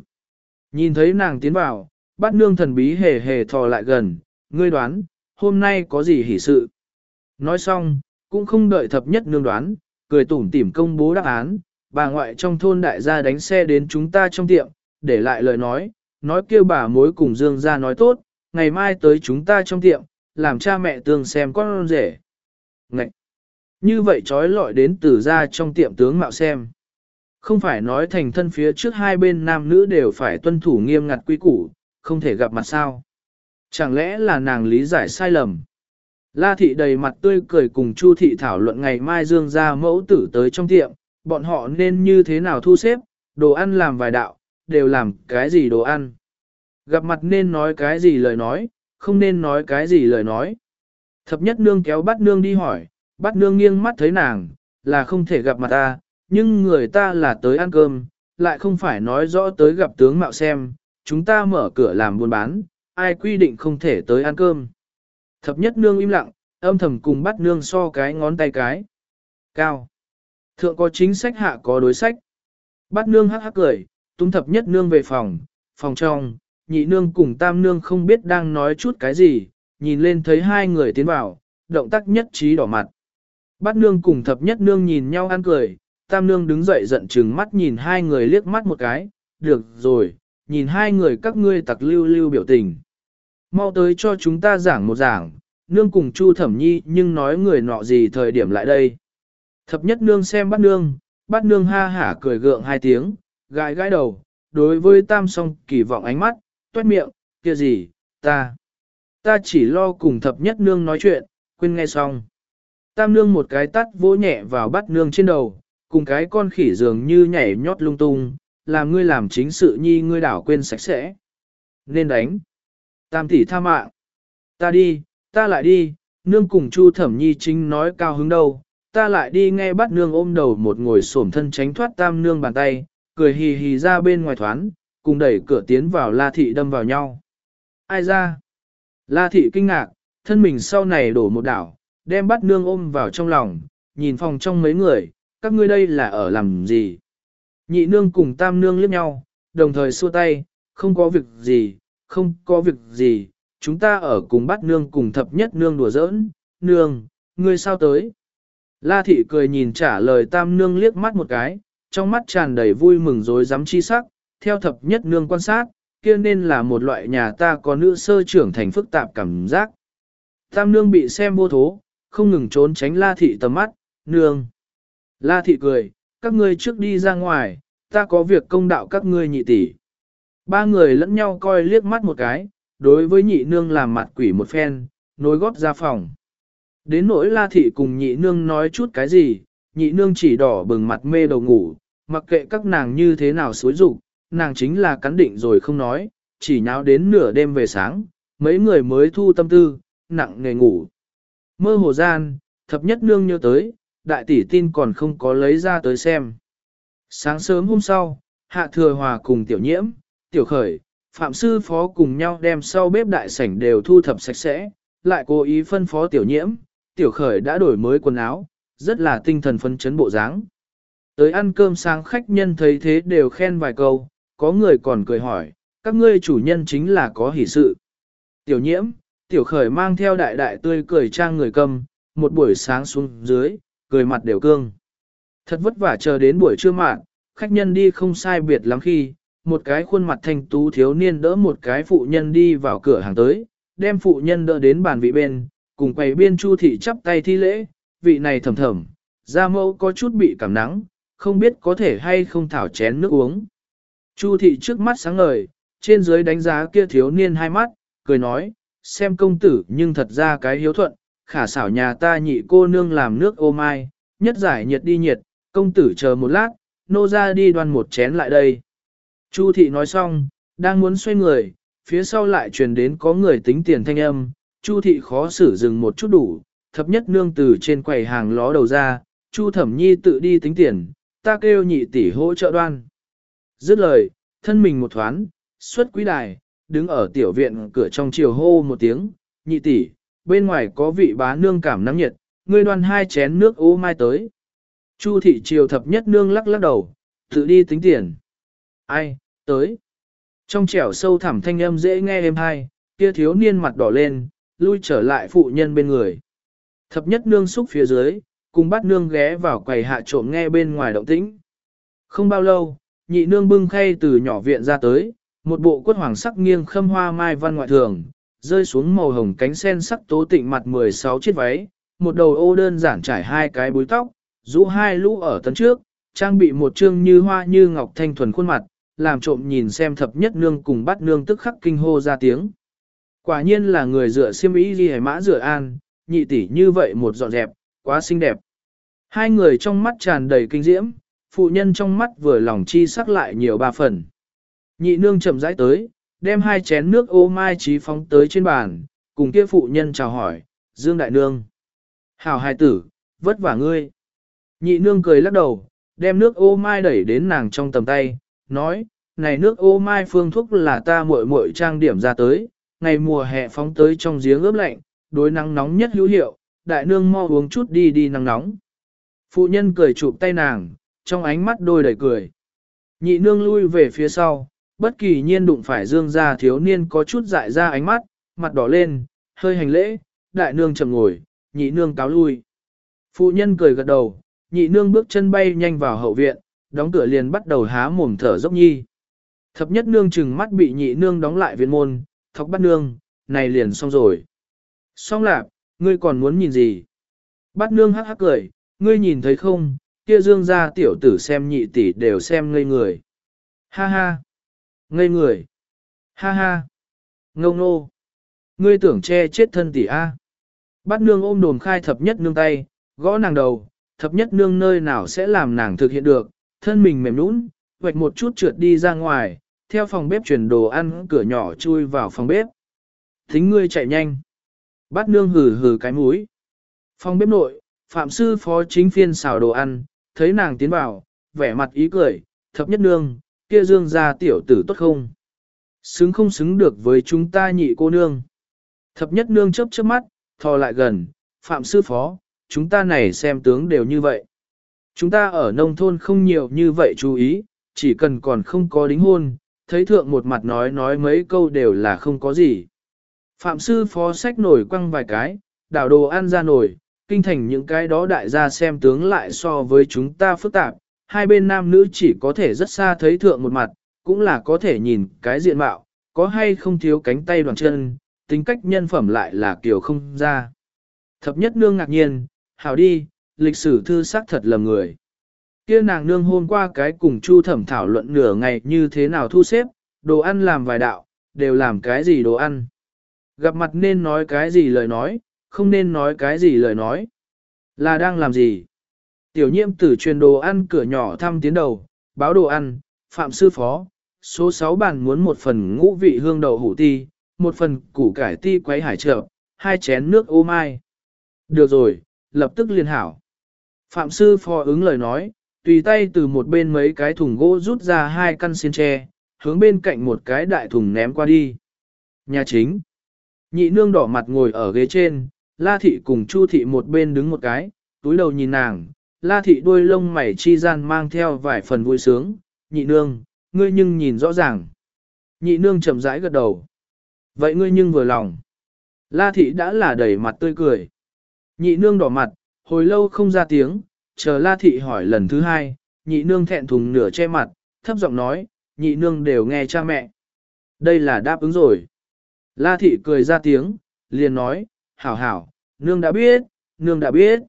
Nhìn thấy nàng tiến vào, bát nương thần bí hề hề thò lại gần, ngươi đoán, hôm nay có gì hỉ sự. Nói xong, cũng không đợi thập nhất nương đoán, cười tủm tỉm công bố đáp án, bà ngoại trong thôn đại gia đánh xe đến chúng ta trong tiệm, để lại lời nói, nói kêu bà mối cùng Dương ra nói tốt, ngày mai tới chúng ta trong tiệm, làm cha mẹ tương xem con rể. Ngậy! Như vậy trói lọi đến từ ra trong tiệm tướng mạo xem. Không phải nói thành thân phía trước hai bên nam nữ đều phải tuân thủ nghiêm ngặt quy củ, không thể gặp mặt sao. Chẳng lẽ là nàng lý giải sai lầm? La thị đầy mặt tươi cười cùng Chu thị thảo luận ngày mai dương ra mẫu tử tới trong tiệm, bọn họ nên như thế nào thu xếp, đồ ăn làm vài đạo, đều làm cái gì đồ ăn. Gặp mặt nên nói cái gì lời nói, không nên nói cái gì lời nói. Thập nhất nương kéo bắt nương đi hỏi, bắt nương nghiêng mắt thấy nàng, là không thể gặp mặt ta, nhưng người ta là tới ăn cơm, lại không phải nói rõ tới gặp tướng mạo xem, chúng ta mở cửa làm buôn bán, ai quy định không thể tới ăn cơm. Thập nhất nương im lặng, âm thầm cùng bắt nương so cái ngón tay cái. Cao. Thượng có chính sách hạ có đối sách. Bắt nương hắc hắc cười, tung thập nhất nương về phòng, phòng trong, nhị nương cùng tam nương không biết đang nói chút cái gì, nhìn lên thấy hai người tiến vào, động tác nhất trí đỏ mặt. Bát nương cùng thập nhất nương nhìn nhau ăn cười, tam nương đứng dậy giận chừng mắt nhìn hai người liếc mắt một cái, được rồi, nhìn hai người các ngươi tặc lưu lưu biểu tình. Mau tới cho chúng ta giảng một giảng, nương cùng Chu Thẩm Nhi nhưng nói người nọ gì thời điểm lại đây. Thập nhất nương xem Bát nương, Bát nương ha hả cười gượng hai tiếng, gãi gãi đầu, đối với tam song kỳ vọng ánh mắt, toét miệng, kia gì, ta. Ta chỉ lo cùng thập nhất nương nói chuyện, quên nghe xong. Tam nương một cái tắt vỗ nhẹ vào bắt nương trên đầu, cùng cái con khỉ dường như nhảy nhót lung tung, làm ngươi làm chính sự nhi ngươi đảo quên sạch sẽ. Nên đánh. Tam tỷ tha mạng. Ta đi, ta lại đi, nương cùng chu thẩm nhi chính nói cao hứng đâu. Ta lại đi nghe bắt nương ôm đầu một ngồi xổm thân tránh thoát tam nương bàn tay, cười hì hì ra bên ngoài thoán, cùng đẩy cửa tiến vào la thị đâm vào nhau. Ai ra? La thị kinh ngạc, thân mình sau này đổ một đảo, đem bắt nương ôm vào trong lòng, nhìn phòng trong mấy người, các ngươi đây là ở làm gì? Nhị nương cùng tam nương liếc nhau, đồng thời xua tay, không có việc gì, không có việc gì, chúng ta ở cùng bắt nương cùng thập nhất nương đùa giỡn, nương, ngươi sao tới? La thị cười nhìn trả lời tam nương liếc mắt một cái, trong mắt tràn đầy vui mừng rồi dám chi sắc, theo thập nhất nương quan sát, kia nên là một loại nhà ta có nữ sơ trưởng thành phức tạp cảm giác. Tam nương bị xem vô thố, không ngừng trốn tránh la thị tầm mắt, nương. La thị cười, các ngươi trước đi ra ngoài, ta có việc công đạo các ngươi nhị tỷ. Ba người lẫn nhau coi liếc mắt một cái, đối với nhị nương làm mặt quỷ một phen, nối gót ra phòng. Đến nỗi la thị cùng nhị nương nói chút cái gì, nhị nương chỉ đỏ bừng mặt mê đầu ngủ, mặc kệ các nàng như thế nào xối rụng, nàng chính là cắn định rồi không nói, chỉ nháo đến nửa đêm về sáng, mấy người mới thu tâm tư, nặng nghề ngủ. Mơ hồ gian, thập nhất nương nhớ tới, đại tỷ tin còn không có lấy ra tới xem. Sáng sớm hôm sau, Hạ Thừa Hòa cùng Tiểu Nhiễm, Tiểu Khởi, Phạm Sư Phó cùng nhau đem sau bếp đại sảnh đều thu thập sạch sẽ, lại cố ý phân phó Tiểu Nhiễm, Tiểu Khởi đã đổi mới quần áo, rất là tinh thần phấn chấn bộ dáng. Tới ăn cơm sáng khách nhân thấy thế đều khen vài câu, có người còn cười hỏi, các ngươi chủ nhân chính là có hỷ sự. Tiểu nhiễm, tiểu khởi mang theo đại đại tươi cười trang người cầm, một buổi sáng xuống dưới, cười mặt đều cương. Thật vất vả chờ đến buổi trưa mạng, khách nhân đi không sai biệt lắm khi, một cái khuôn mặt thanh tú thiếu niên đỡ một cái phụ nhân đi vào cửa hàng tới, đem phụ nhân đỡ đến bàn vị bên, cùng quầy biên chu thị chắp tay thi lễ, vị này thầm thầm, da mẫu có chút bị cảm nắng, không biết có thể hay không thảo chén nước uống. Chu thị trước mắt sáng ngời, trên dưới đánh giá kia thiếu niên hai mắt, cười nói, xem công tử nhưng thật ra cái hiếu thuận, khả xảo nhà ta nhị cô nương làm nước ô mai, nhất giải nhiệt đi nhiệt, công tử chờ một lát, nô ra đi đoan một chén lại đây. Chu thị nói xong, đang muốn xoay người, phía sau lại truyền đến có người tính tiền thanh âm, Chu thị khó xử dừng một chút đủ, thập nhất nương từ trên quầy hàng ló đầu ra, Chu thẩm nhi tự đi tính tiền, ta kêu nhị tỷ hỗ trợ đoan. Dứt lời, thân mình một thoáng, xuất quý đài, đứng ở tiểu viện cửa trong chiều hô một tiếng, nhị tỷ, bên ngoài có vị bá nương cảm nắng nhiệt, ngươi đoan hai chén nước ô mai tới. Chu thị triều thập nhất nương lắc lắc đầu, tự đi tính tiền. Ai, tới. Trong trẻo sâu thẳm thanh âm dễ nghe êm hai, kia thiếu niên mặt đỏ lên, lui trở lại phụ nhân bên người. Thập nhất nương xúc phía dưới, cùng bắt nương ghé vào quầy hạ trộm nghe bên ngoài động tĩnh. Không bao lâu, nhị nương bưng khay từ nhỏ viện ra tới, một bộ quất hoàng sắc nghiêng khâm hoa mai văn ngoại thường, rơi xuống màu hồng cánh sen sắc tố tịnh mặt 16 chiếc váy, một đầu ô đơn giản trải hai cái búi tóc, rũ hai lũ ở tấn trước, trang bị một trương như hoa như ngọc thanh thuần khuôn mặt, làm trộm nhìn xem thập nhất nương cùng bắt nương tức khắc kinh hô ra tiếng. Quả nhiên là người dựa siêm ý ghi hải mã dựa an, nhị tỷ như vậy một dọn dẹp, quá xinh đẹp. Hai người trong mắt tràn đầy kinh diễm, phụ nhân trong mắt vừa lòng chi sắc lại nhiều ba phần. Nhị nương chậm rãi tới, đem hai chén nước ô mai trí phóng tới trên bàn, cùng kia phụ nhân chào hỏi, Dương Đại Nương. Hảo hài tử, vất vả ngươi. Nhị nương cười lắc đầu, đem nước ô mai đẩy đến nàng trong tầm tay, nói, này nước ô mai phương thuốc là ta muội muội trang điểm ra tới, ngày mùa hè phóng tới trong giếng ướp lạnh, đối nắng nóng nhất hữu hiệu, đại nương mau uống chút đi đi nắng nóng. Phụ nhân cười chụp tay nàng, trong ánh mắt đôi đầy cười. Nhị nương lui về phía sau, bất kỳ nhiên đụng phải dương gia thiếu niên có chút dại ra ánh mắt, mặt đỏ lên, hơi hành lễ, đại nương chậm ngồi, nhị nương cáo lui. Phụ nhân cười gật đầu, nhị nương bước chân bay nhanh vào hậu viện, đóng cửa liền bắt đầu há mồm thở dốc nhi. Thập nhất nương chừng mắt bị nhị nương đóng lại viện môn, thọc bắt nương, này liền xong rồi. Xong lạc, ngươi còn muốn nhìn gì? Bắt nương hắc hắc cười, ngươi nhìn thấy không, kia dương gia tiểu tử xem nhị tỷ đều xem ngây người. Ha ha! Ngây người! Ha ha! Ngông nô! Ngươi tưởng che chết thân tỷ A. Bắt nương ôm đồm khai thập nhất nương tay, gõ nàng đầu, thập nhất nương nơi nào sẽ làm nàng thực hiện được, thân mình mềm nũng, vạch một chút trượt đi ra ngoài, theo phòng bếp chuyển đồ ăn cửa nhỏ chui vào phòng bếp. Thính ngươi chạy nhanh. Bắt nương hừ hừ cái mũi. Phòng bếp nội, phạm sư phó chính phiên xào đồ ăn, thấy nàng tiến vào, vẻ mặt ý cười, thập nhất nương, kia dương gia tiểu tử tốt không? Xứng không xứng được với chúng ta nhị cô nương. Thập nhất nương chớp chớp mắt, thò lại gần, phạm sư phó, chúng ta này xem tướng đều như vậy. Chúng ta ở nông thôn không nhiều như vậy chú ý, chỉ cần còn không có đính hôn, thấy thượng một mặt nói nói mấy câu đều là không có gì. Phạm sư phó sách nổi quăng vài cái, đảo đồ ăn ra nổi, kinh thành những cái đó đại gia xem tướng lại so với chúng ta phức tạp, hai bên nam nữ chỉ có thể rất xa thấy thượng một mặt, cũng là có thể nhìn cái diện mạo, có hay không thiếu cánh tay đoàn chân, tính cách nhân phẩm lại là kiểu không ra. Thập nhất nương ngạc nhiên, hảo đi, lịch sử thư xác thật lầm người. Kia nàng nương hôm qua cái cùng chu thẩm thảo luận nửa ngày như thế nào thu xếp, đồ ăn làm vài đạo, đều làm cái gì đồ ăn. Gặp mặt nên nói cái gì lời nói, không nên nói cái gì lời nói. Là đang làm gì? Tiểu nhiễm tử truyền đồ ăn cửa nhỏ thăm tiến đầu, báo đồ ăn, phạm sư phó, số 6 bàn muốn một phần ngũ vị hương đậu hủ ti, một phần củ cải ti quấy hải trợ, hai chén nước ô mai. Được rồi, lập tức liên hảo. Phạm sư phó ứng lời nói, tùy tay từ một bên mấy cái thùng gỗ rút ra hai căn xiên tre, hướng bên cạnh một cái đại thùng ném qua đi. Nhà chính. Nhị nương đỏ mặt ngồi ở ghế trên, la thị cùng chu thị một bên đứng một cái, túi đầu nhìn nàng, la thị đuôi lông mày chi gian mang theo vài phần vui sướng, nhị nương, ngươi nhưng nhìn rõ ràng. Nhị nương chậm rãi gật đầu. Vậy ngươi nhưng vừa lòng. La thị đã là đầy mặt tươi cười. Nhị nương đỏ mặt, hồi lâu không ra tiếng, chờ la thị hỏi lần thứ hai, nhị nương thẹn thùng nửa che mặt, thấp giọng nói, nhị nương đều nghe cha mẹ. Đây là đáp ứng rồi. La thị cười ra tiếng, liền nói, hảo hảo, nương đã biết, nương đã biết.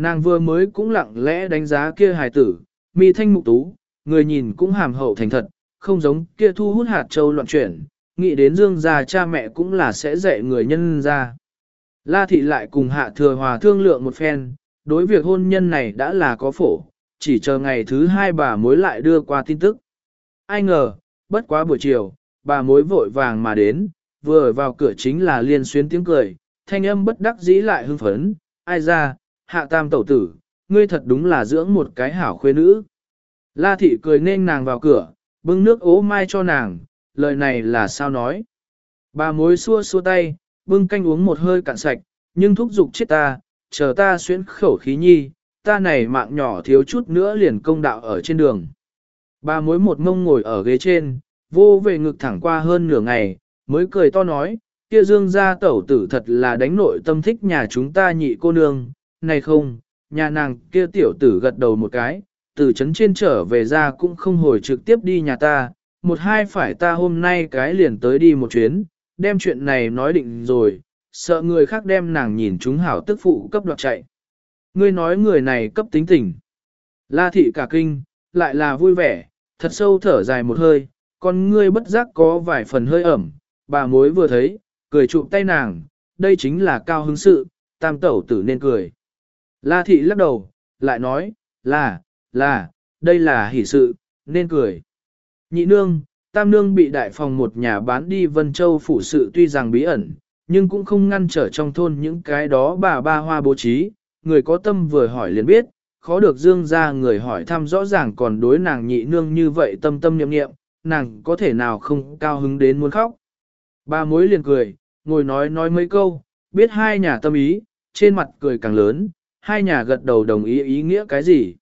Nàng vừa mới cũng lặng lẽ đánh giá kia hài tử, mi thanh mục tú, người nhìn cũng hàm hậu thành thật, không giống kia thu hút hạt châu loạn chuyển, nghĩ đến dương gia cha mẹ cũng là sẽ dạy người nhân ra. La thị lại cùng hạ thừa hòa thương lượng một phen, đối việc hôn nhân này đã là có phổ, chỉ chờ ngày thứ hai bà mối lại đưa qua tin tức. Ai ngờ, bất quá buổi chiều, bà mối vội vàng mà đến, vừa vào cửa chính là liên xuyến tiếng cười, thanh âm bất đắc dĩ lại hưng phấn, ai ra, hạ tam tẩu tử, ngươi thật đúng là dưỡng một cái hảo khuê nữ. La thị cười nên nàng vào cửa, bưng nước ố mai cho nàng, lời này là sao nói. Bà mối xua xua tay, bưng canh uống một hơi cạn sạch, nhưng thúc giục chết ta, chờ ta xuyến khẩu khí nhi, ta này mạng nhỏ thiếu chút nữa liền công đạo ở trên đường. Bà mối một mông ngồi ở ghế trên, vô về ngực thẳng qua hơn nửa ngày, mới cười to nói, kia dương gia tẩu tử thật là đánh nội tâm thích nhà chúng ta nhị cô nương, này không, nhà nàng kia tiểu tử gật đầu một cái, từ trấn trên trở về ra cũng không hồi trực tiếp đi nhà ta, một hai phải ta hôm nay cái liền tới đi một chuyến, đem chuyện này nói định rồi, sợ người khác đem nàng nhìn chúng hảo tức phụ cấp đoạt chạy. Ngươi nói người này cấp tính tình. La thị cả kinh, lại là vui vẻ, thật sâu thở dài một hơi, con ngươi bất giác có vài phần hơi ẩm, bà mối vừa thấy, cười chụp tay nàng, đây chính là cao hứng sự, tam tẩu tử nên cười. La thị lắc đầu, lại nói, là, là, đây là hỷ sự, nên cười. Nhị nương, tam nương bị đại phòng một nhà bán đi Vân Châu phủ sự tuy rằng bí ẩn, nhưng cũng không ngăn trở trong thôn những cái đó bà ba hoa bố trí, người có tâm vừa hỏi liền biết, khó được dương ra người hỏi thăm rõ ràng còn đối nàng nhị nương như vậy tâm tâm niệm niệm, nàng có thể nào không cao hứng đến muốn khóc. Ba mối liền cười, ngồi nói nói mấy câu, biết hai nhà tâm ý, trên mặt cười càng lớn, hai nhà gật đầu đồng ý ý nghĩa cái gì.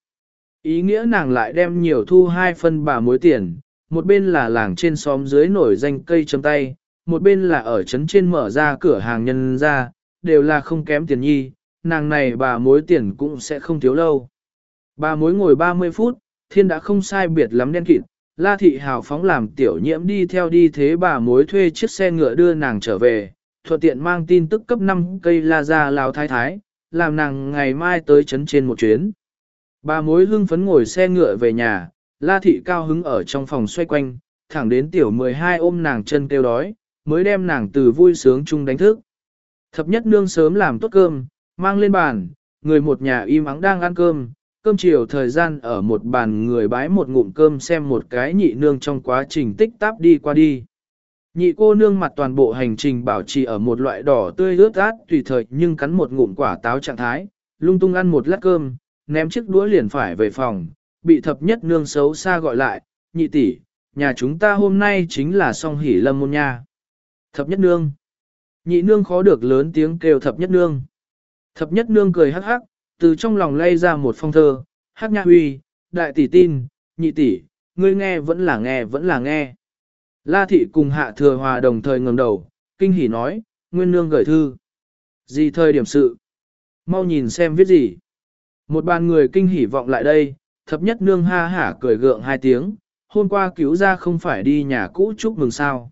Ý nghĩa nàng lại đem nhiều thu hai phân bà mối tiền, một bên là làng trên xóm dưới nổi danh cây chấm tay, một bên là ở trấn trên mở ra cửa hàng nhân ra, đều là không kém tiền nhi, nàng này bà mối tiền cũng sẽ không thiếu lâu. Bà mối ngồi 30 phút, thiên đã không sai biệt lắm đen kịt, La Thị Hào phóng làm tiểu nhiễm đi theo đi thế bà mối thuê chiếc xe ngựa đưa nàng trở về, thuận tiện mang tin tức cấp 5 cây la ra lào thái thái, làm nàng ngày mai tới trấn trên một chuyến. Bà mối hưng phấn ngồi xe ngựa về nhà, La Thị cao hứng ở trong phòng xoay quanh, thẳng đến tiểu 12 ôm nàng chân kêu đói, mới đem nàng từ vui sướng chung đánh thức. Thập nhất nương sớm làm tốt cơm, mang lên bàn, người một nhà im ắng đang ăn cơm, cơm chiều thời gian ở một bàn người bái một ngụm cơm xem một cái nhị nương trong quá trình tích táp đi qua đi. Nhị cô nương mặt toàn bộ hành trình bảo trì ở một loại đỏ tươi ướt át tùy thời nhưng cắn một ngụm quả táo trạng thái, lung tung ăn một lát cơm, ném chiếc đũa liền phải về phòng, bị thập nhất nương xấu xa gọi lại, nhị tỷ, nhà chúng ta hôm nay chính là song hỷ lâm môn nha. Thập nhất nương. Nhị nương khó được lớn tiếng kêu thập nhất nương. Thập nhất nương cười hắc hắc, từ trong lòng lay ra một phong thơ, hắc nha huy, đại tỷ tin, nhị tỷ, ngươi nghe vẫn là nghe vẫn là nghe. La thị cùng hạ thừa hòa đồng thời ngẩng đầu, kinh hỉ nói, nguyên nương gửi thư. Gì thời điểm sự? Mau nhìn xem viết gì. Một bàn người kinh hỉ vọng lại đây, thập nhất nương ha hả cười gượng hai tiếng, hôm qua cứu ra không phải đi nhà cũ chúc mừng sao.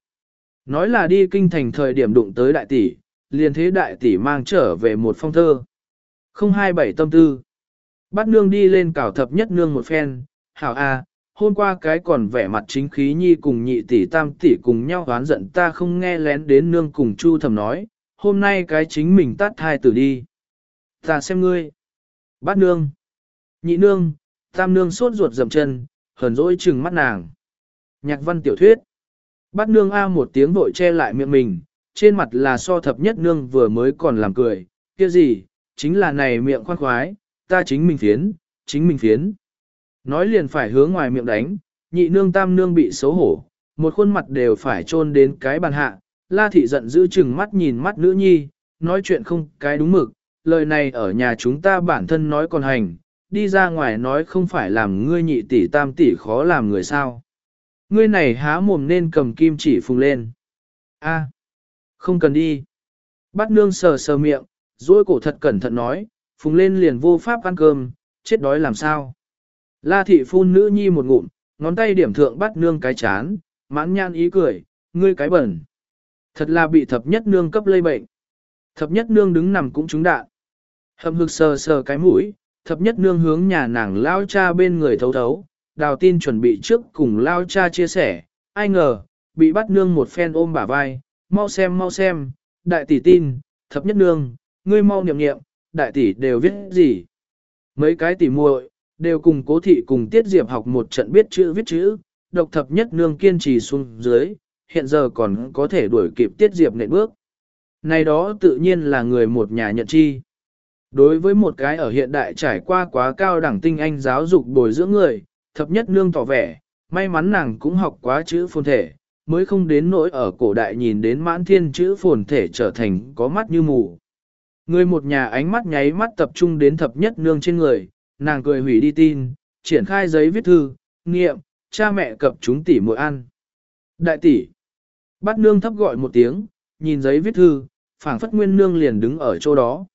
Nói là đi kinh thành thời điểm đụng tới đại tỷ, liền thế đại tỷ mang trở về một phong thơ. 027 tâm tư. Bắt nương đi lên cảo thập nhất nương một phen, hảo a, hôm qua cái còn vẻ mặt chính khí nhi cùng nhị tỷ tam tỷ cùng nhau oán giận ta không nghe lén đến nương cùng chu thầm nói, hôm nay cái chính mình tắt thai tử đi. Ta xem ngươi. Bát nương. Nhị nương, tam nương sốt ruột dầm chân, hờn dỗi chừng mắt nàng. Nhạc văn tiểu thuyết. Bát nương A một tiếng vội che lại miệng mình, trên mặt là so thập nhất nương vừa mới còn làm cười, kia gì, chính là này miệng khoan khoái, ta chính mình phiến, chính mình phiến. Nói liền phải hướng ngoài miệng đánh, nhị nương tam nương bị xấu hổ, một khuôn mặt đều phải trôn đến cái bàn hạ, la thị giận giữ chừng mắt nhìn mắt nữ nhi, nói chuyện không cái đúng mực, lời này ở nhà chúng ta bản thân nói còn hành, đi ra ngoài nói không phải làm ngươi nhị tỷ tam tỷ khó làm người sao. Ngươi này há mồm nên cầm kim chỉ phùng lên. A, không cần đi. Bắt nương sờ sờ miệng, duỗi cổ thật cẩn thận nói, phùng lên liền vô pháp ăn cơm, chết đói làm sao. La thị phun nữ nhi một ngụm, ngón tay điểm thượng bắt nương cái chán, mãn nhan ý cười, ngươi cái bẩn. Thật là bị thập nhất nương cấp lây bệnh. Thập nhất nương đứng nằm cũng trúng đạn. Hầm hực sờ sờ cái mũi, thập nhất nương hướng nhà nàng lao cha bên người thấu thấu, đào tin chuẩn bị trước cùng lao cha chia sẻ, ai ngờ, bị bắt nương một phen ôm bả vai, mau xem mau xem, đại tỷ tin, thập nhất nương, ngươi mau niệm niệm, đại tỷ đều viết gì. Mấy cái tỷ muội đều cùng cố thị cùng tiết diệp học một trận biết chữ viết chữ, độc thập nhất nương kiên trì xuống dưới, hiện giờ còn có thể đuổi kịp tiết diệp nệm bước. Này đó tự nhiên là người một nhà nhận chi. Đối với một cái ở hiện đại trải qua quá cao đẳng tinh anh giáo dục bồi dưỡng người, thập nhất nương tỏ vẻ, may mắn nàng cũng học quá chữ phồn thể, mới không đến nỗi ở cổ đại nhìn đến mãn thiên chữ phồn thể trở thành có mắt như mù. Người một nhà ánh mắt nháy mắt tập trung đến thập nhất nương trên người, nàng cười hủy đi tin, triển khai giấy viết thư, nghiệm, cha mẹ cập chúng tỷ muội ăn. Đại tỷ, bắt nương thấp gọi một tiếng, nhìn giấy viết thư, phảng phất nguyên nương liền đứng ở chỗ đó.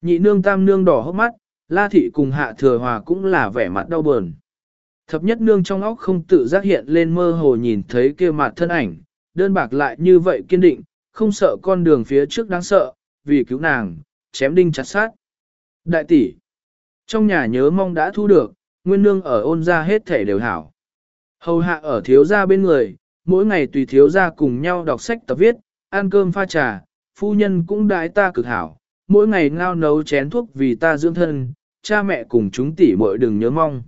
Nhị nương tam nương đỏ hốc mắt, la thị cùng hạ thừa hòa cũng là vẻ mặt đau buồn. Thập nhất nương trong óc không tự giác hiện lên mơ hồ nhìn thấy kia mặt thân ảnh, đơn bạc lại như vậy kiên định, không sợ con đường phía trước đáng sợ, vì cứu nàng, chém đinh chặt sát. Đại tỷ, trong nhà nhớ mong đã thu được, nguyên nương ở ôn ra hết thể đều hảo. Hầu hạ ở thiếu gia bên người, mỗi ngày tùy thiếu gia cùng nhau đọc sách tập viết, ăn cơm pha trà, phu nhân cũng đái ta cực hảo, mỗi ngày ngao nấu chén thuốc vì ta dưỡng thân, cha mẹ cùng chúng tỷ muội đừng nhớ mong.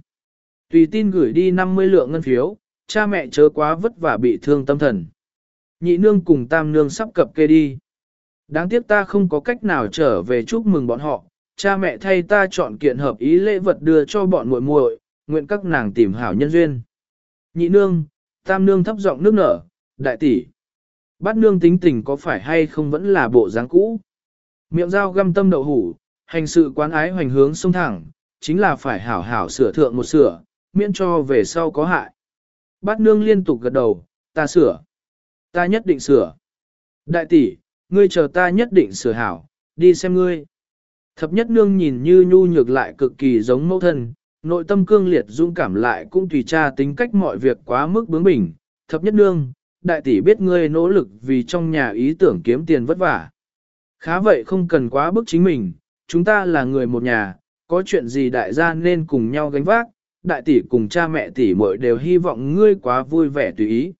Tùy tin gửi đi 50 lượng ngân phiếu, cha mẹ chớ quá vất vả bị thương tâm thần. Nhị nương cùng tam nương sắp cập kê đi. Đáng tiếc ta không có cách nào trở về chúc mừng bọn họ, cha mẹ thay ta chọn kiện hợp ý lễ vật đưa cho bọn muội muội, nguyện các nàng tìm hảo nhân duyên. Nhị nương, tam nương thấp giọng nước nở, đại tỷ. Bát nương tính tình có phải hay không vẫn là bộ dáng cũ. Miệng dao găm tâm đậu hủ, hành sự quán ái hoành hướng sông thẳng, chính là phải hảo hảo sửa thượng một sửa, miễn cho về sau có hại. Bát nương liên tục gật đầu, ta sửa. Ta nhất định sửa. Đại tỷ, ngươi chờ ta nhất định sửa hảo, đi xem ngươi. Thập nhất nương nhìn như nhu nhược lại cực kỳ giống mẫu thân, nội tâm cương liệt dung cảm lại cũng tùy cha tính cách mọi việc quá mức bướng bỉnh. Thập nhất nương, đại tỷ biết ngươi nỗ lực vì trong nhà ý tưởng kiếm tiền vất vả. Khá vậy không cần quá bức chính mình, chúng ta là người một nhà, có chuyện gì đại gia nên cùng nhau gánh vác, đại tỷ cùng cha mẹ tỷ muội đều hy vọng ngươi quá vui vẻ tùy ý.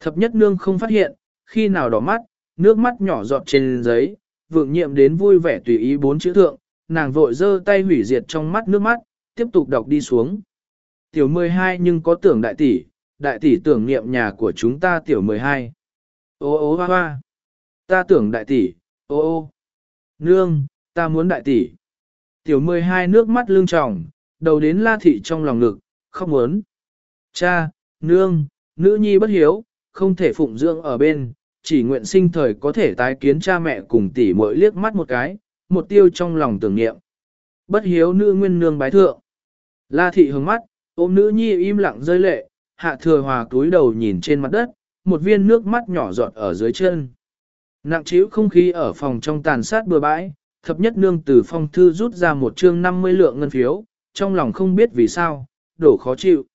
Thập nhất nương không phát hiện, khi nào đỏ mắt, nước mắt nhỏ giọt trên giấy, vượng nhiệm đến vui vẻ tùy ý bốn chữ thượng, nàng vội giơ tay hủy diệt trong mắt nước mắt, tiếp tục đọc đi xuống. Tiểu 12 nhưng có tưởng đại tỷ, đại tỷ tưởng niệm nhà của chúng ta tiểu 12. Ô ô hoa hoa. Ta tưởng đại tỷ, ô ô. Nương, ta muốn đại tỷ. Tiểu 12 nước mắt lưng tròng, đầu đến la thị trong lòng ngực, không muốn. Cha, nương, nữ nhi bất hiếu, không thể phụng dưỡng ở bên, chỉ nguyện sinh thời có thể tái kiến cha mẹ cùng tỷ muội liếc mắt một cái, một tiêu trong lòng tưởng niệm. Bất hiếu nữ nguyên nương bái thượng. La thị hướng mắt, ôm nữ nhi im lặng rơi lệ, hạ thừa hòa túi đầu nhìn trên mặt đất, một viên nước mắt nhỏ giọt ở dưới chân. Nặng chiếu không khí ở phòng trong tàn sát bừa bãi, thập nhất nương từ phong thư rút ra một chương 50 lượng ngân phiếu, trong lòng không biết vì sao, đổ khó chịu.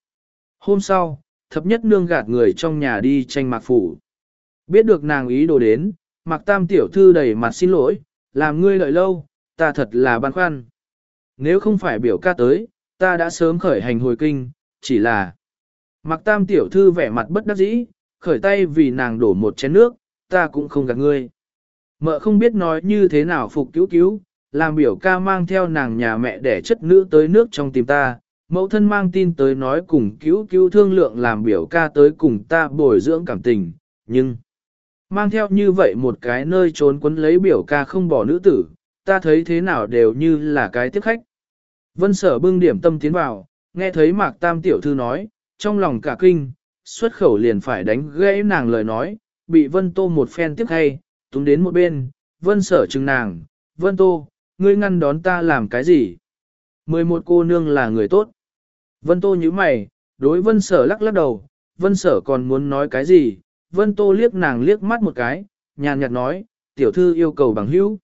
Hôm sau, thập nhất nương gạt người trong nhà đi tranh mạc phủ. Biết được nàng ý đồ đến, mạc tam tiểu thư đầy mặt xin lỗi, làm ngươi đợi lâu, ta thật là băn khoăn. Nếu không phải biểu ca tới, ta đã sớm khởi hành hồi kinh, chỉ là... Mạc tam tiểu thư vẻ mặt bất đắc dĩ, khởi tay vì nàng đổ một chén nước, ta cũng không gạt ngươi. Mợ không biết nói như thế nào phục cứu cứu, làm biểu ca mang theo nàng nhà mẹ để chất nữ tới nước trong tìm ta, mẫu thân mang tin tới nói cùng cứu cứu thương lượng làm biểu ca tới cùng ta bồi dưỡng cảm tình, nhưng mang theo như vậy một cái nơi trốn quấn lấy biểu ca không bỏ nữ tử, ta thấy thế nào đều như là cái tiếp khách. Vân sở bưng điểm tâm tiến vào, nghe thấy mạc tam tiểu thư nói, trong lòng cả kinh, xuất khẩu liền phải đánh gãy nàng lời nói, bị vân tô một phen tiếp hay, túng đến một bên, vân sở chừng nàng, vân tô, ngươi ngăn đón ta làm cái gì? 11 cô nương là người tốt. Vân Tô như mày, đối vân sở lắc lắc đầu, vân sở còn muốn nói cái gì, vân Tô liếc nàng liếc mắt một cái, nhàn nhạt nói, tiểu thư yêu cầu bằng hữu.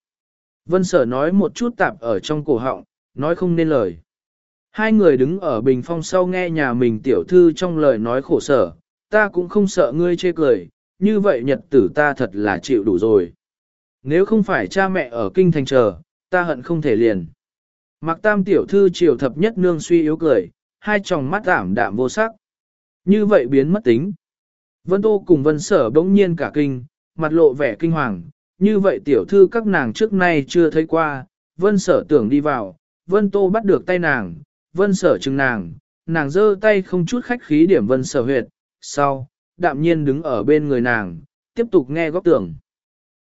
Vân sở nói một chút tạp ở trong cổ họng, nói không nên lời. Hai người đứng ở bình phong sau nghe nhà mình tiểu thư trong lời nói khổ sở, ta cũng không sợ ngươi chê cười, như vậy nhật tử ta thật là chịu đủ rồi. Nếu không phải cha mẹ ở kinh thành chờ, ta hận không thể liền. Mặc tam tiểu thư triều thập nhất nương suy yếu cười, hai tròng mắt ảm đạm vô sắc. Như vậy biến mất tính. Vân Tô cùng Vân Sở bỗng nhiên cả kinh, mặt lộ vẻ kinh hoàng, như vậy tiểu thư các nàng trước nay chưa thấy qua, Vân Sở tưởng đi vào, Vân Tô bắt được tay nàng, Vân Sở chừng nàng, nàng giơ tay không chút khách khí điểm Vân Sở huyệt, sau, đạm nhiên đứng ở bên người nàng, tiếp tục nghe góp tưởng.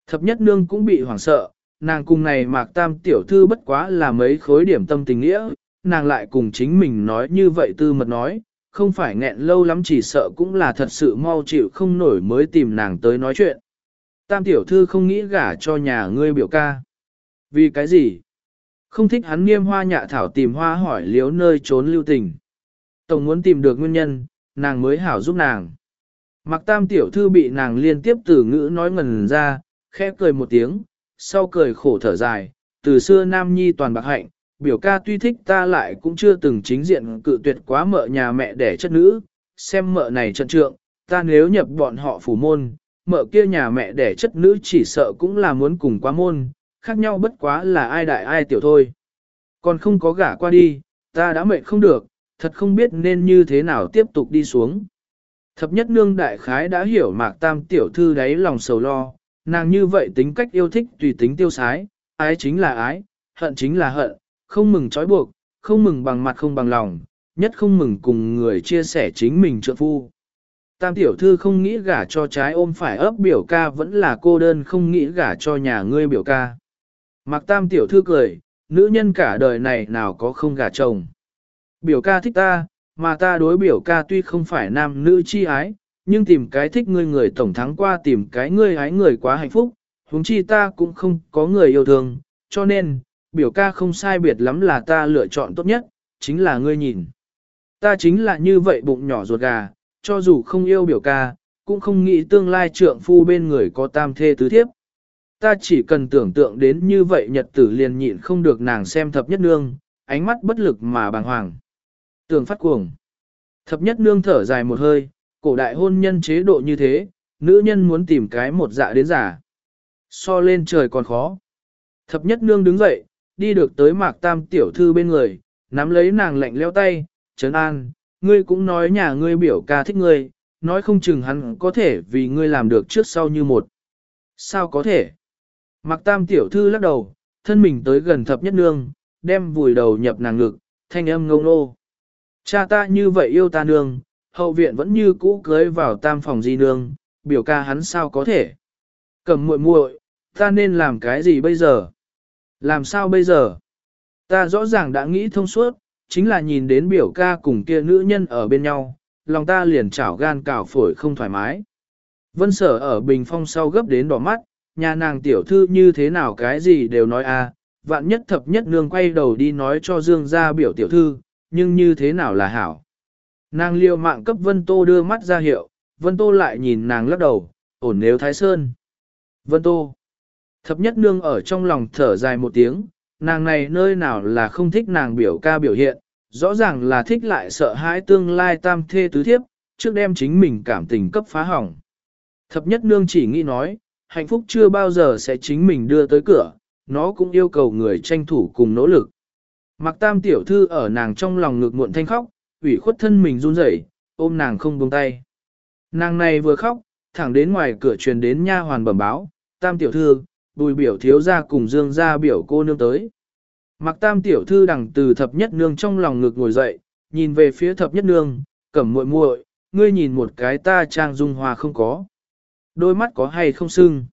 Thập nhất nương cũng bị hoảng sợ, nàng cùng này mạc tam tiểu thư bất quá là mấy khối điểm tâm tình nghĩa, nàng lại cùng chính mình nói như vậy tư mật nói, không phải nghẹn lâu lắm chỉ sợ cũng là thật sự mau chịu không nổi mới tìm nàng tới nói chuyện. Tam tiểu thư không nghĩ gả cho nhà ngươi biểu ca. Vì cái gì? Không thích hắn nghiêm hoa nhạ thảo tìm hoa hỏi liếu nơi trốn lưu tình. Tổng muốn tìm được nguyên nhân, nàng mới hảo giúp nàng. Mặc tam tiểu thư bị nàng liên tiếp từ ngữ nói ngần ra, khẽ cười một tiếng, sau cười khổ thở dài, từ xưa nam nhi toàn bạc hạnh, biểu ca tuy thích ta lại cũng chưa từng chính diện cự tuyệt quá mợ nhà mẹ đẻ chất nữ, xem mợ này trận trượng, ta nếu nhập bọn họ phủ môn, mợ kia nhà mẹ đẻ chất nữ chỉ sợ cũng là muốn cùng quá môn, khác nhau bất quá là ai đại ai tiểu thôi. Còn không có gả qua đi, ta đã mệt không được, thật không biết nên như thế nào tiếp tục đi xuống. Thập nhất nương đại khái đã hiểu mạc tam tiểu thư đáy lòng sầu lo, nàng như vậy tính cách yêu thích tùy tính tiêu sái, ái chính là ái, hận chính là hận, không mừng trói buộc, không mừng bằng mặt không bằng lòng, nhất không mừng cùng người chia sẻ chính mình trợ phu. Tam tiểu thư không nghĩ gả cho trái ôm phải ấp biểu ca vẫn là cô đơn không nghĩ gả cho nhà ngươi biểu ca. Mặc tam tiểu thư cười, nữ nhân cả đời này nào có không gả chồng. Biểu ca thích ta, mà ta đối biểu ca tuy không phải nam nữ chi ái, nhưng tìm cái thích ngươi người tổng thắng qua tìm cái ngươi ái người quá hạnh phúc, huống chi ta cũng không có người yêu thương, cho nên, biểu ca không sai biệt lắm là ta lựa chọn tốt nhất, chính là ngươi nhìn. Ta chính là như vậy bụng nhỏ ruột gà, cho dù không yêu biểu ca, cũng không nghĩ tương lai trượng phu bên người có tam thê tứ thiếp. Ta chỉ cần tưởng tượng đến như vậy nhật tử liền nhịn không được nàng xem thập nhất nương, ánh mắt bất lực mà bàng hoàng. Tưởng phát cuồng. Thập nhất nương thở dài một hơi, cổ đại hôn nhân chế độ như thế, nữ nhân muốn tìm cái một dạ đến giả. So lên trời còn khó. Thập nhất nương đứng dậy, đi được tới mạc tam tiểu thư bên người, nắm lấy nàng lạnh leo tay, trấn an, ngươi cũng nói nhà ngươi biểu ca thích ngươi, nói không chừng hắn có thể vì ngươi làm được trước sau như một. Sao có thể? Mạc tam tiểu thư lắc đầu, thân mình tới gần thập nhất nương, đem vùi đầu nhập nàng ngực, thanh âm ngông nô. Cha ta như vậy yêu ta nương, hậu viện vẫn như cũ cưới vào tam phòng di nương, biểu ca hắn sao có thể. Cầm muội muội, ta nên làm cái gì bây giờ? Làm sao bây giờ? Ta rõ ràng đã nghĩ thông suốt, chính là nhìn đến biểu ca cùng kia nữ nhân ở bên nhau, lòng ta liền chảo gan cào phổi không thoải mái. Vân sở ở bình phong sau gấp đến đỏ mắt, nhà nàng tiểu thư như thế nào cái gì đều nói a vạn nhất thập nhất nương quay đầu đi nói cho dương gia biểu tiểu thư, nhưng như thế nào là hảo. Nàng liều mạng cấp Vân Tô đưa mắt ra hiệu, Vân Tô lại nhìn nàng lắc đầu, ổn nếu Thái Sơn. Vân Tô. Thập nhất nương ở trong lòng thở dài một tiếng, nàng này nơi nào là không thích nàng biểu ca biểu hiện, rõ ràng là thích lại sợ hãi tương lai tam thê tứ thiếp, trước đem chính mình cảm tình cấp phá hỏng. Thập nhất nương chỉ nghĩ nói, hạnh phúc chưa bao giờ sẽ chính mình đưa tới cửa, nó cũng yêu cầu người tranh thủ cùng nỗ lực. Mặc tam tiểu thư ở nàng trong lòng ngực muộn thanh khóc, ủy khuất thân mình run rẩy, ôm nàng không buông tay. Nàng này vừa khóc, thẳng đến ngoài cửa truyền đến nha hoàn bẩm báo, tam tiểu thư, bùi biểu thiếu ra cùng dương ra biểu cô nương tới. Mặc tam tiểu thư đằng từ thập nhất nương trong lòng ngực ngồi dậy, nhìn về phía thập nhất nương, cẩm muội muội, ngươi nhìn một cái ta trang dung hòa không có. Đôi mắt có hay không sưng?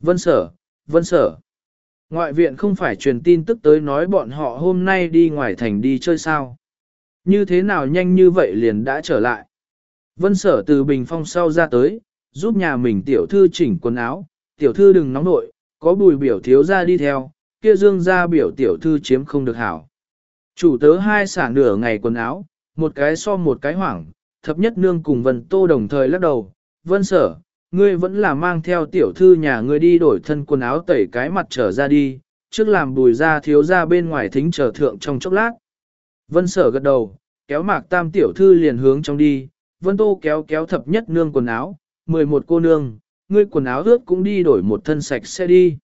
Vân sở, vân sở. Ngoại viện không phải truyền tin tức tới nói bọn họ hôm nay đi ngoài thành đi chơi sao. Như thế nào nhanh như vậy liền đã trở lại. Vân sở từ bình phong sau ra tới, giúp nhà mình tiểu thư chỉnh quần áo, tiểu thư đừng nóng nội, có bùi biểu thiếu ra đi theo, kia dương ra biểu tiểu thư chiếm không được hảo. Chủ tớ hai xả nửa ngày quần áo, một cái so một cái hoảng, thập nhất nương cùng vân tô đồng thời lắc đầu, vân sở, ngươi vẫn là mang theo tiểu thư nhà ngươi đi đổi thân quần áo tẩy cái mặt trở ra đi, trước làm bùi ra thiếu ra bên ngoài thính trở thượng trong chốc lát. Vân sở gật đầu, kéo mạc tam tiểu thư liền hướng trong đi, vân tô kéo kéo thập nhất nương quần áo, mười một cô nương, ngươi quần áo ướt cũng đi đổi một thân sạch sẽ đi.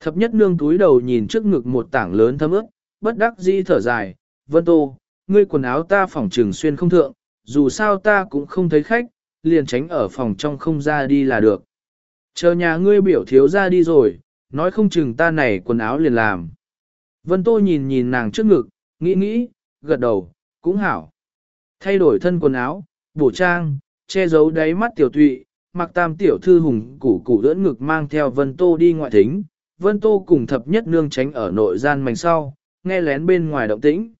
Thập nhất nương túi đầu nhìn trước ngực một tảng lớn thấm ướt, bất đắc dĩ thở dài, vân tô, ngươi quần áo ta phòng trường xuyên không thượng, dù sao ta cũng không thấy khách, liền tránh ở phòng trong không ra đi là được. Chờ nhà ngươi biểu thiếu ra đi rồi, nói không chừng ta này quần áo liền làm. Vân Tô nhìn nhìn nàng trước ngực, nghĩ nghĩ, gật đầu, cũng hảo. Thay đổi thân quần áo, bổ trang, che giấu đáy mắt tiểu tụy, mặc tam tiểu thư hùng củ củ đỡ ngực mang theo Vân Tô đi ngoại thính. Vân Tô cùng thập nhất nương tránh ở nội gian mảnh sau, nghe lén bên ngoài động tĩnh.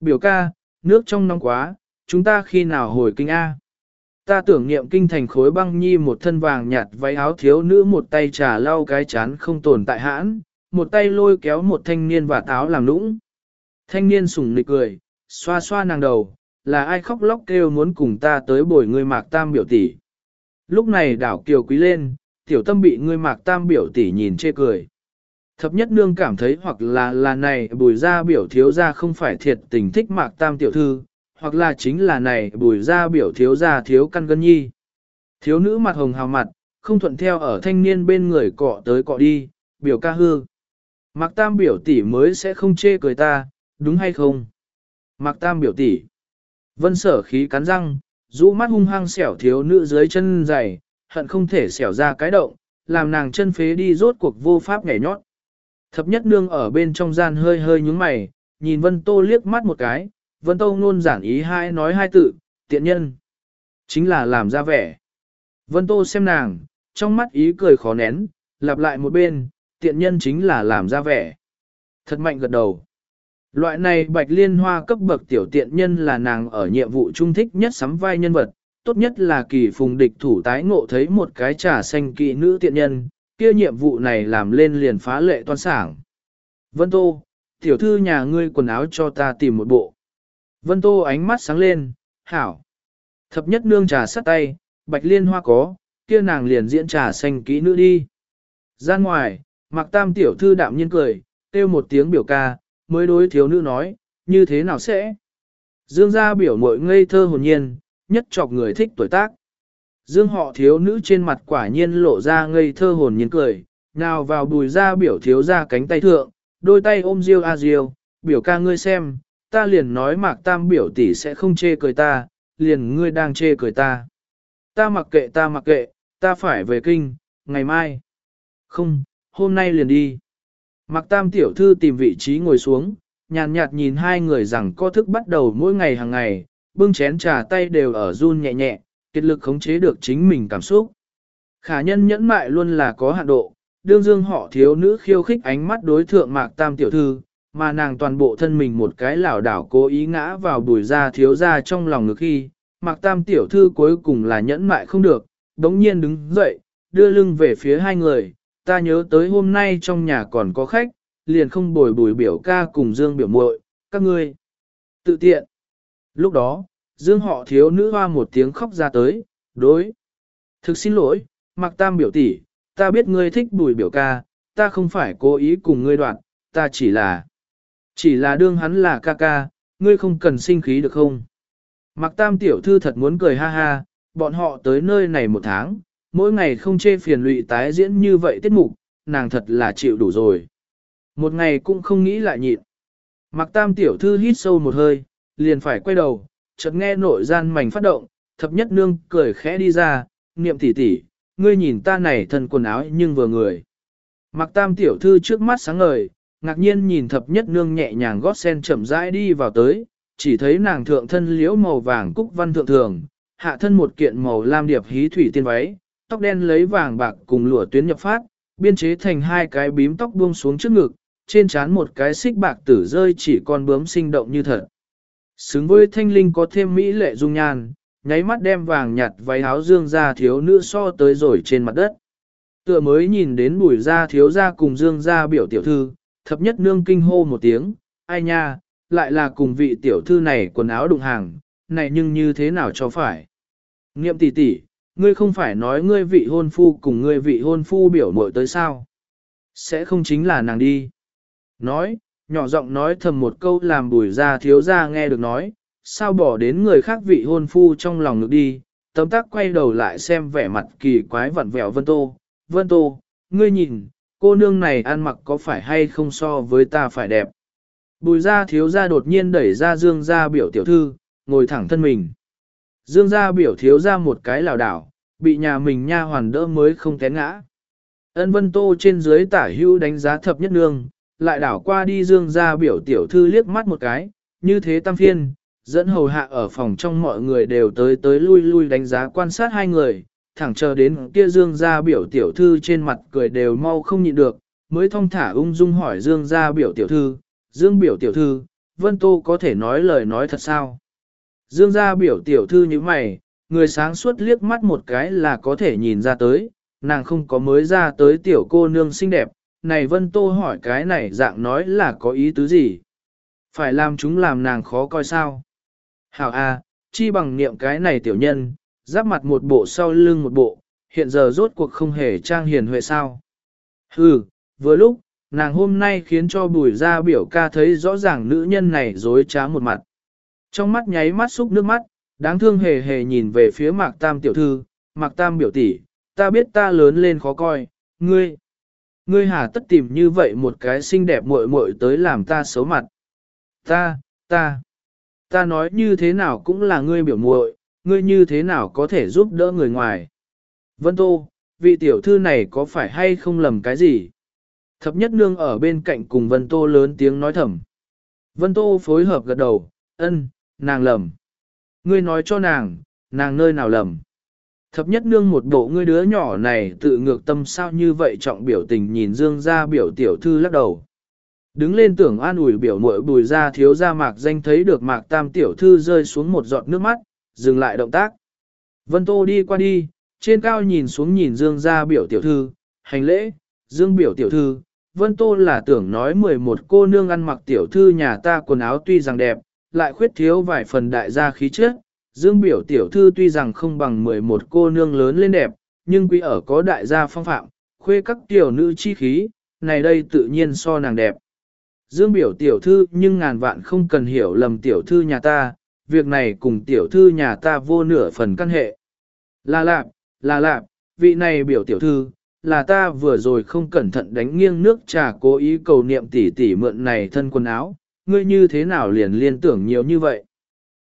Biểu ca, nước trong nóng quá, chúng ta khi nào hồi kinh A. Ta tưởng niệm kinh thành khối băng nhi một thân vàng nhạt váy áo thiếu nữ một tay trà lau cái chán không tồn tại hãn, một tay lôi kéo một thanh niên và táo làm nũng. Thanh niên sùng nịch cười, xoa xoa nàng đầu, là ai khóc lóc kêu muốn cùng ta tới bồi người mạc tam biểu tỷ. Lúc này đảo kiều quý lên, tiểu tâm bị người mạc tam biểu tỷ nhìn chê cười. Thập nhất nương cảm thấy hoặc là là này bùi ra biểu thiếu ra không phải thiệt tình thích mạc tam tiểu thư, hoặc là chính là này bùi ra biểu thiếu ra thiếu căn gân nhi. Thiếu nữ mặt hồng hào mặt, không thuận theo ở thanh niên bên người cọ tới cọ đi, biểu ca hư. Mạc tam biểu tỷ mới sẽ không chê cười ta, đúng hay không? Mạc tam biểu tỷ. Vân sở khí cắn răng, rũ mắt hung hăng xẻo thiếu nữ dưới chân dày, hận không thể xẻo ra cái động, làm nàng chân phế đi rốt cuộc vô pháp nhảy nhót. Thập nhất nương ở bên trong gian hơi hơi nhúng mày, nhìn Vân Tô liếc mắt một cái, Vân Tô ngôn giản ý hai nói hai tự, tiện nhân. Chính là làm ra vẻ. Vân Tô xem nàng, trong mắt ý cười khó nén, lặp lại một bên, tiện nhân chính là làm ra vẻ. Thật mạnh gật đầu. Loại này bạch liên hoa cấp bậc tiểu tiện nhân là nàng ở nhiệm vụ trung thích nhất sắm vai nhân vật, tốt nhất là kỳ phùng địch thủ tái ngộ thấy một cái trà xanh kỵ nữ tiện nhân, kia nhiệm vụ này làm lên liền phá lệ toan sảng. Vân Tô, tiểu thư nhà ngươi quần áo cho ta tìm một bộ. Vân Tô ánh mắt sáng lên, hảo. Thập nhất nương trà sắt tay, bạch liên hoa có, kia nàng liền diễn trà xanh kỹ nữ đi. Ra ngoài, mặc tam tiểu thư đạm nhiên cười, kêu một tiếng biểu ca, mới đối thiếu nữ nói, như thế nào sẽ? Dương gia biểu mội ngây thơ hồn nhiên, nhất chọc người thích tuổi tác. Dương họ thiếu nữ trên mặt quả nhiên lộ ra ngây thơ hồn nhiên cười, nào vào bùi ra biểu thiếu ra cánh tay thượng, đôi tay ôm riêu a riêu, biểu ca ngươi xem, ta liền nói mạc tam biểu tỷ sẽ không chê cười ta, liền ngươi đang chê cười ta. Ta mặc kệ ta mặc kệ, ta phải về kinh, ngày mai. Không, hôm nay liền đi. Mạc tam tiểu thư tìm vị trí ngồi xuống, nhàn nhạt nhìn hai người rằng có thức bắt đầu mỗi ngày hàng ngày, bưng chén trà tay đều ở run nhẹ nhẹ, kết lực khống chế được chính mình cảm xúc. Khả nhân nhẫn mại luôn là có hạn độ, đương dương họ thiếu nữ khiêu khích ánh mắt đối thượng mạc tam tiểu thư, mà nàng toàn bộ thân mình một cái lảo đảo cố ý ngã vào bùi ra thiếu ra trong lòng ngực khi, mạc tam tiểu thư cuối cùng là nhẫn mại không được, đống nhiên đứng dậy, đưa lưng về phía hai người, ta nhớ tới hôm nay trong nhà còn có khách, liền không bồi bùi biểu ca cùng dương biểu muội các ngươi. Tự tiện. Lúc đó, Dương họ thiếu nữ hoa một tiếng khóc ra tới, đối. Thực xin lỗi, Mạc Tam biểu tỷ, ta biết ngươi thích bùi biểu ca, ta không phải cố ý cùng ngươi đoạn, ta chỉ là, chỉ là đương hắn là ca ca, ngươi không cần sinh khí được không? Mạc Tam tiểu thư thật muốn cười ha ha, bọn họ tới nơi này một tháng, mỗi ngày không chê phiền lụy tái diễn như vậy tiết mục, nàng thật là chịu đủ rồi. Một ngày cũng không nghĩ lại nhịn. Mặc Tam tiểu thư hít sâu một hơi, liền phải quay đầu, chợt nghe nội gian mảnh phát động, thập nhất nương cười khẽ đi ra, niệm tỷ tỷ, ngươi nhìn ta này thân quần áo nhưng vừa người. Mặc tam tiểu thư trước mắt sáng ngời, ngạc nhiên nhìn thập nhất nương nhẹ nhàng gót sen chậm rãi đi vào tới, chỉ thấy nàng thượng thân liễu màu vàng cúc văn thượng thường, hạ thân một kiện màu lam điệp hí thủy tiên váy, tóc đen lấy vàng bạc cùng lụa tuyến nhập phát, biên chế thành hai cái bím tóc buông xuống trước ngực, trên trán một cái xích bạc tử rơi chỉ còn bướm sinh động như thật. Xứng với thanh linh có thêm mỹ lệ dung nhan, nháy mắt đem vàng nhạt váy áo dương ra thiếu nữ so tới rồi trên mặt đất. Tựa mới nhìn đến bùi ra thiếu ra cùng dương ra biểu tiểu thư, thập nhất nương kinh hô một tiếng, ai nha, lại là cùng vị tiểu thư này quần áo đụng hàng, này nhưng như thế nào cho phải. Nghiệm tỷ tỷ, ngươi không phải nói ngươi vị hôn phu cùng ngươi vị hôn phu biểu mội tới sao? Sẽ không chính là nàng đi. Nói, nhỏ giọng nói thầm một câu làm bùi ra thiếu ra nghe được nói, sao bỏ đến người khác vị hôn phu trong lòng ngực đi, tấm tắc quay đầu lại xem vẻ mặt kỳ quái vặn vẹo Vân Tô. Vân Tô, ngươi nhìn, cô nương này ăn mặc có phải hay không so với ta phải đẹp. Bùi ra thiếu ra đột nhiên đẩy ra dương ra biểu tiểu thư, ngồi thẳng thân mình. Dương gia biểu thiếu ra một cái lào đảo, bị nhà mình nha hoàn đỡ mới không té ngã. Ân Vân Tô trên dưới tả hưu đánh giá thập nhất nương, lại đảo qua đi dương gia biểu tiểu thư liếc mắt một cái, như thế tam phiên, dẫn hầu hạ ở phòng trong mọi người đều tới tới lui lui đánh giá quan sát hai người, thẳng chờ đến kia dương gia biểu tiểu thư trên mặt cười đều mau không nhịn được, mới thong thả ung dung hỏi dương gia biểu tiểu thư, dương biểu tiểu thư, Vân Tô có thể nói lời nói thật sao? Dương gia biểu tiểu thư như mày, người sáng suốt liếc mắt một cái là có thể nhìn ra tới, nàng không có mới ra tới tiểu cô nương xinh đẹp, này Vân Tô hỏi cái này dạng nói là có ý tứ gì? Phải làm chúng làm nàng khó coi sao? Hảo A, chi bằng niệm cái này tiểu nhân, giáp mặt một bộ sau lưng một bộ, hiện giờ rốt cuộc không hề trang hiền huệ sao. Hừ, vừa lúc, nàng hôm nay khiến cho bùi ra biểu ca thấy rõ ràng nữ nhân này dối trá một mặt. Trong mắt nháy mắt xúc nước mắt, đáng thương hề hề nhìn về phía mạc tam tiểu thư, mạc tam biểu tỷ, ta biết ta lớn lên khó coi, ngươi. Ngươi hà tất tìm như vậy một cái xinh đẹp muội muội tới làm ta xấu mặt. Ta, ta, ta nói như thế nào cũng là ngươi biểu muội, ngươi như thế nào có thể giúp đỡ người ngoài. Vân Tô, vị tiểu thư này có phải hay không lầm cái gì? Thập nhất nương ở bên cạnh cùng Vân Tô lớn tiếng nói thầm. Vân Tô phối hợp gật đầu, ân, nàng lầm. Ngươi nói cho nàng, nàng nơi nào lầm. Thập nhất nương một bộ ngươi đứa nhỏ này tự ngược tâm sao như vậy trọng biểu tình nhìn dương ra biểu tiểu thư lắc đầu. Đứng lên tưởng an ủi biểu muội bùi ra thiếu ra mạc danh thấy được mạc tam tiểu thư rơi xuống một giọt nước mắt, dừng lại động tác. Vân Tô đi qua đi, trên cao nhìn xuống nhìn dương ra biểu tiểu thư, hành lễ, dương biểu tiểu thư. Vân Tô là tưởng nói 11 cô nương ăn mặc tiểu thư nhà ta quần áo tuy rằng đẹp, lại khuyết thiếu vài phần đại gia khí chất, Dương biểu tiểu thư tuy rằng không bằng 11 cô nương lớn lên đẹp, nhưng quý ở có đại gia phong phạm, khuê các tiểu nữ chi khí, này đây tự nhiên so nàng đẹp. Dương biểu tiểu thư nhưng ngàn vạn không cần hiểu lầm tiểu thư nhà ta, việc này cùng tiểu thư nhà ta vô nửa phần căn hệ. Là lạp, là lạp, vị này biểu tiểu thư, là ta vừa rồi không cẩn thận đánh nghiêng nước trà cố ý cầu niệm tỷ tỷ mượn này thân quần áo, ngươi như thế nào liền liên tưởng nhiều như vậy.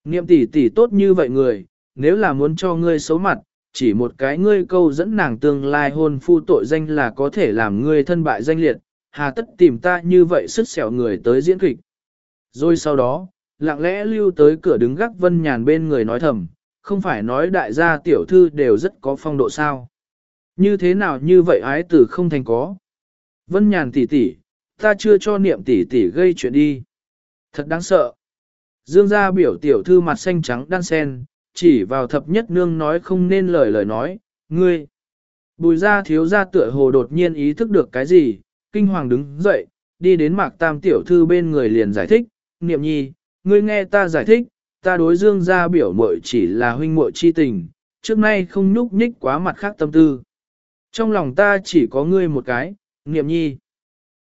Niệm tỷ tỷ tốt như vậy người, nếu là muốn cho ngươi xấu mặt, chỉ một cái ngươi câu dẫn nàng tương lai hôn phu tội danh là có thể làm ngươi thân bại danh liệt, hà tất tìm ta như vậy sức sẹo người tới diễn kịch. Rồi sau đó, lặng lẽ lưu tới cửa đứng gác vân nhàn bên người nói thầm, không phải nói đại gia tiểu thư đều rất có phong độ sao. Như thế nào như vậy ái tử không thành có. Vân nhàn tỷ tỷ, ta chưa cho niệm tỷ tỷ gây chuyện đi. Thật đáng sợ. Dương gia biểu tiểu thư mặt xanh trắng đan sen, chỉ vào thập nhất nương nói không nên lời lời nói, ngươi. Bùi gia thiếu gia tựa hồ đột nhiên ý thức được cái gì, kinh hoàng đứng dậy, đi đến mạc tam tiểu thư bên người liền giải thích, niệm nhi, ngươi nghe ta giải thích, ta đối dương gia biểu muội chỉ là huynh muội chi tình, trước nay không nhúc nhích quá mặt khác tâm tư. Trong lòng ta chỉ có ngươi một cái, niệm nhi.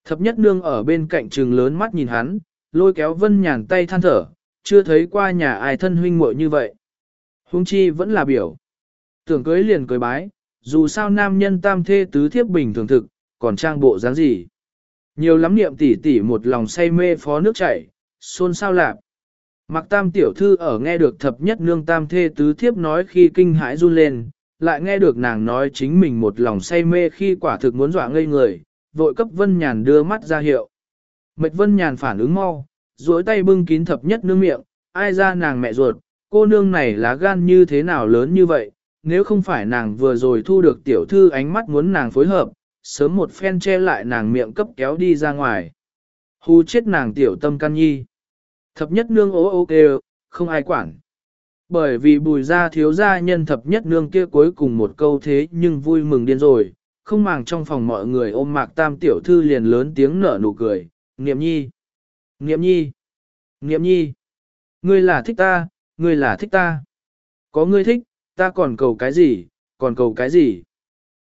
Thập nhất nương ở bên cạnh trừng lớn mắt nhìn hắn, lôi kéo vân nhàn tay than thở, chưa thấy qua nhà ai thân huynh muội như vậy. Hùng chi vẫn là biểu. Tưởng cưới liền cưới bái, dù sao nam nhân tam thê tứ thiếp bình thường thực, còn trang bộ dáng gì. Nhiều lắm niệm tỉ tỉ một lòng say mê phó nước chảy, xôn sao lạp. Mặc tam tiểu thư ở nghe được thập nhất nương tam thê tứ thiếp nói khi kinh hãi run lên, lại nghe được nàng nói chính mình một lòng say mê khi quả thực muốn dọa ngây người, vội cấp vân nhàn đưa mắt ra hiệu. Mạch vân nhàn phản ứng mau, duỗi tay bưng kín thập nhất nương miệng, ai ra nàng mẹ ruột, cô nương này lá gan như thế nào lớn như vậy, nếu không phải nàng vừa rồi thu được tiểu thư ánh mắt muốn nàng phối hợp, sớm một phen che lại nàng miệng cấp kéo đi ra ngoài. Hù chết nàng tiểu tâm can nhi. Thập nhất nương ố ô kêu, không ai quản. Bởi vì bùi ra thiếu gia nhân thập nhất nương kia cuối cùng một câu thế nhưng vui mừng điên rồi, không màng trong phòng mọi người ôm mạc tam tiểu thư liền lớn tiếng nở nụ cười, niệm nhi. niệm nhi, Niệm nhi, ngươi là thích ta, ngươi là thích ta. Có ngươi thích, ta còn cầu cái gì, còn cầu cái gì.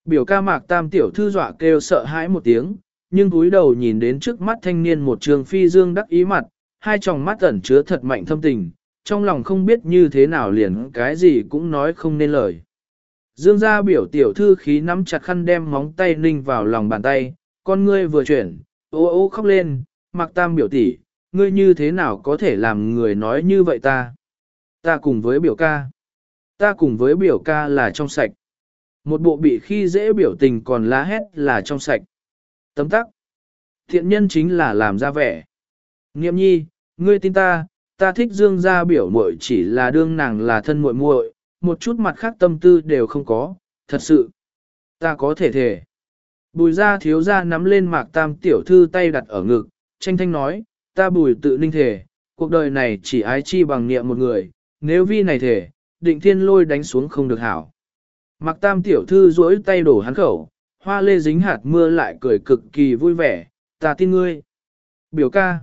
Biểu ca mạc tam tiểu thư dọa kêu sợ hãi một tiếng, nhưng cúi đầu nhìn đến trước mắt thanh niên một trường phi dương đắc ý mặt, hai tròng mắt ẩn chứa thật mạnh thâm tình, trong lòng không biết như thế nào liền cái gì cũng nói không nên lời. Dương gia biểu tiểu thư khí nắm chặt khăn đem móng tay ninh vào lòng bàn tay, con ngươi vừa chuyển, ô ô khóc lên, mặc tam biểu tỷ, ngươi như thế nào có thể làm người nói như vậy ta? Ta cùng với biểu ca. Ta cùng với biểu ca là trong sạch. Một bộ bị khi dễ biểu tình còn lá hét là trong sạch. Tấm tắc. Thiện nhân chính là làm ra vẻ. Nghiệm nhi, ngươi tin ta, ta thích dương gia biểu muội chỉ là đương nàng là thân muội muội, một chút mặt khác tâm tư đều không có, thật sự. Ta có thể thể. Bùi gia thiếu gia nắm lên mạc tam tiểu thư tay đặt ở ngực, tranh thanh nói, ta bùi tự ninh thể, cuộc đời này chỉ ái chi bằng niệm một người, nếu vi này thể, định thiên lôi đánh xuống không được hảo. Mạc tam tiểu thư duỗi tay đổ hắn khẩu, hoa lê dính hạt mưa lại cười cực kỳ vui vẻ, ta tin ngươi. Biểu ca.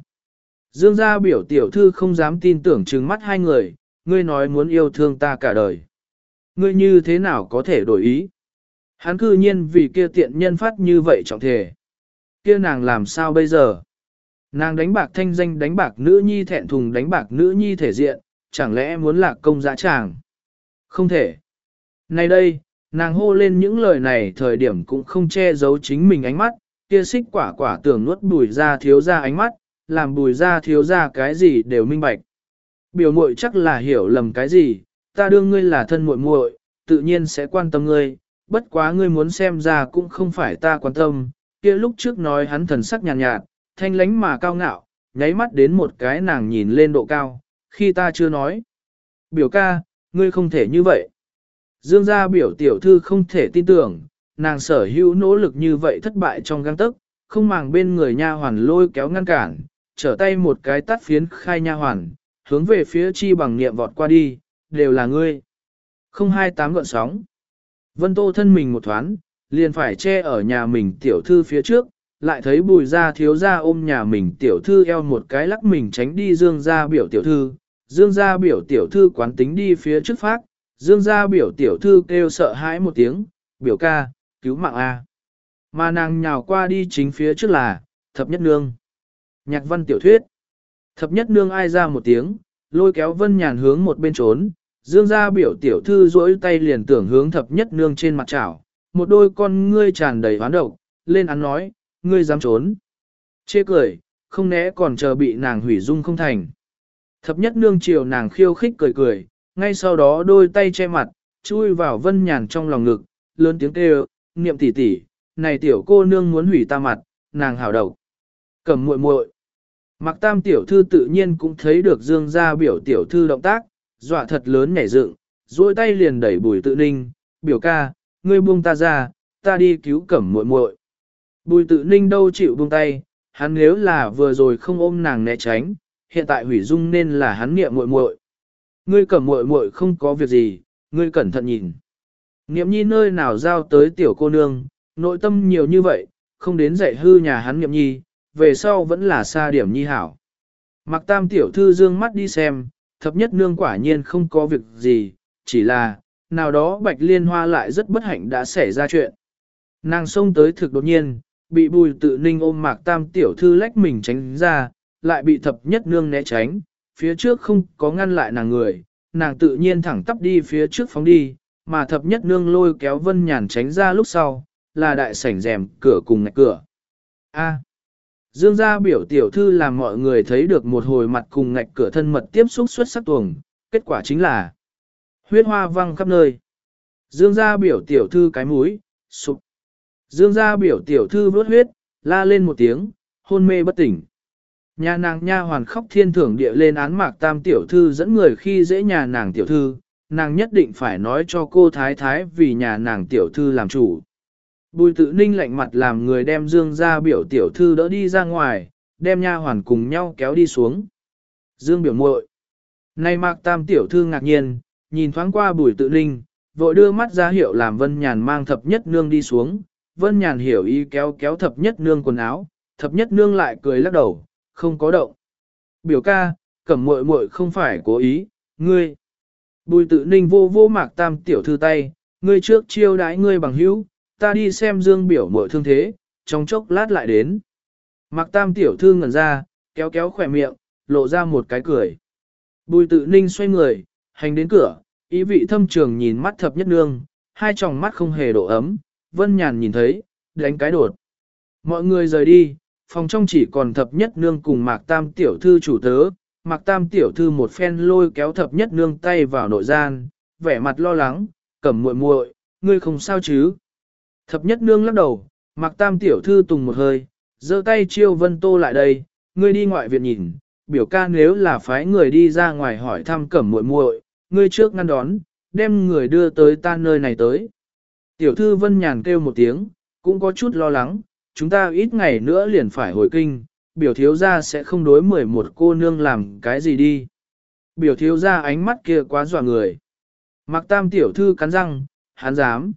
Dương gia biểu tiểu thư không dám tin tưởng trừng mắt hai người, ngươi nói muốn yêu thương ta cả đời. Ngươi như thế nào có thể đổi ý? Hắn cư nhiên vì kia tiện nhân phát như vậy trọng thể. Kia nàng làm sao bây giờ? Nàng đánh bạc thanh danh đánh bạc nữ nhi thẹn thùng đánh bạc nữ nhi thể diện, chẳng lẽ muốn lạc công dã tràng? Không thể. Này đây, nàng hô lên những lời này thời điểm cũng không che giấu chính mình ánh mắt, kia xích quả quả tưởng nuốt bùi ra thiếu ra ánh mắt, làm bùi ra thiếu ra cái gì đều minh bạch. Biểu muội chắc là hiểu lầm cái gì, ta đương ngươi là thân muội muội, tự nhiên sẽ quan tâm ngươi, bất quá ngươi muốn xem ra cũng không phải ta quan tâm, kia lúc trước nói hắn thần sắc nhàn nhạt, nhạt, thanh lánh mà cao ngạo, nháy mắt đến một cái nàng nhìn lên độ cao, khi ta chưa nói. Biểu ca, ngươi không thể như vậy. Dương gia biểu tiểu thư không thể tin tưởng, nàng sở hữu nỗ lực như vậy thất bại trong găng tức, không màng bên người nha hoàn lôi kéo ngăn cản, trở tay một cái tắt phiến khai nha hoàn, hướng về phía chi bằng niệm vọt qua đi, đều là ngươi. Không hai tám gọn sóng. Vân Tô thân mình một thoáng, liền phải che ở nhà mình tiểu thư phía trước, lại thấy bùi ra thiếu ra ôm nhà mình tiểu thư eo một cái lắc mình tránh đi dương ra biểu tiểu thư, dương ra biểu tiểu thư quán tính đi phía trước phát, dương ra biểu tiểu thư kêu sợ hãi một tiếng, biểu ca, cứu mạng A. Mà nàng nhào qua đi chính phía trước là, thập nhất nương. Nhạc văn tiểu thuyết. Thập nhất nương ai ra một tiếng, lôi kéo vân nhàn hướng một bên trốn, dương gia biểu tiểu thư duỗi tay liền tưởng hướng thập nhất nương trên mặt chảo, một đôi con ngươi tràn đầy hoán độc, lên án nói, ngươi dám trốn. Chê cười, không né còn chờ bị nàng hủy dung không thành. Thập nhất nương chiều nàng khiêu khích cười cười, ngay sau đó đôi tay che mặt, chui vào vân nhàn trong lòng ngực, lớn tiếng kêu, niệm tỉ tỉ, này tiểu cô nương muốn hủy ta mặt, nàng hào đầu. Cầm muội muội. Mặc tam tiểu thư tự nhiên cũng thấy được dương gia biểu tiểu thư động tác, dọa thật lớn nhảy dựng, duỗi tay liền đẩy bùi tự ninh, biểu ca, ngươi buông ta ra, ta đi cứu cẩm muội muội. Bùi tự ninh đâu chịu buông tay, hắn nếu là vừa rồi không ôm nàng né tránh, hiện tại hủy dung nên là hắn niệm muội muội. Ngươi cẩm muội muội không có việc gì, ngươi cẩn thận nhìn. Niệm nhi nơi nào giao tới tiểu cô nương, nội tâm nhiều như vậy, không đến dạy hư nhà hắn niệm nhi, về sau vẫn là xa điểm nhi hảo. Mặc tam tiểu thư dương mắt đi xem, thập nhất nương quả nhiên không có việc gì, chỉ là, nào đó bạch liên hoa lại rất bất hạnh đã xảy ra chuyện. Nàng xông tới thực đột nhiên, bị bùi tự ninh ôm mạc tam tiểu thư lách mình tránh ra, lại bị thập nhất nương né tránh, phía trước không có ngăn lại nàng người, nàng tự nhiên thẳng tắp đi phía trước phóng đi, mà thập nhất nương lôi kéo vân nhàn tránh ra lúc sau, là đại sảnh rèm cửa cùng ngạch cửa. A. Dương gia biểu tiểu thư làm mọi người thấy được một hồi mặt cùng ngạch cửa thân mật tiếp xúc xuất sắc tuồng, kết quả chính là huyết hoa văng khắp nơi. Dương gia biểu tiểu thư cái mũi, sụp. Dương gia biểu tiểu thư vớt huyết, la lên một tiếng, hôn mê bất tỉnh. Nhà nàng nha hoàn khóc thiên thưởng địa lên án mạc tam tiểu thư dẫn người khi dễ nhà nàng tiểu thư, nàng nhất định phải nói cho cô thái thái vì nhà nàng tiểu thư làm chủ. Bùi tự ninh lạnh mặt làm người đem Dương ra biểu tiểu thư đỡ đi ra ngoài, đem nha hoàn cùng nhau kéo đi xuống. Dương biểu muội Nay mạc tam tiểu thư ngạc nhiên, nhìn thoáng qua bùi tự ninh, vội đưa mắt ra hiệu làm vân nhàn mang thập nhất nương đi xuống. Vân nhàn hiểu ý kéo kéo thập nhất nương quần áo, thập nhất nương lại cười lắc đầu, không có động. Biểu ca, cẩm muội muội không phải cố ý, ngươi. Bùi tự ninh vô vô mạc tam tiểu thư tay, ngươi trước chiêu đãi ngươi bằng hữu, ta đi xem dương biểu muội thương thế, trong chốc lát lại đến. Mạc tam tiểu thư ngẩn ra, kéo kéo khỏe miệng, lộ ra một cái cười. Bùi tự ninh xoay người, hành đến cửa, ý vị thâm trường nhìn mắt thập nhất nương, hai tròng mắt không hề độ ấm, vân nhàn nhìn thấy, đánh cái đột. Mọi người rời đi, phòng trong chỉ còn thập nhất nương cùng mạc tam tiểu thư chủ tớ, mạc tam tiểu thư một phen lôi kéo thập nhất nương tay vào nội gian, vẻ mặt lo lắng, cẩm muội muội, ngươi không sao chứ. Thập nhất nương lắc đầu, mặc tam tiểu thư tùng một hơi, giơ tay chiêu vân tô lại đây, ngươi đi ngoại viện nhìn, biểu ca nếu là phái người đi ra ngoài hỏi thăm cẩm muội muội, ngươi trước ngăn đón, đem người đưa tới ta nơi này tới. Tiểu thư vân nhàn kêu một tiếng, cũng có chút lo lắng, chúng ta ít ngày nữa liền phải hồi kinh, biểu thiếu gia sẽ không đối mười một cô nương làm cái gì đi. Biểu thiếu gia ánh mắt kia quá dọa người. Mặc tam tiểu thư cắn răng, hắn dám.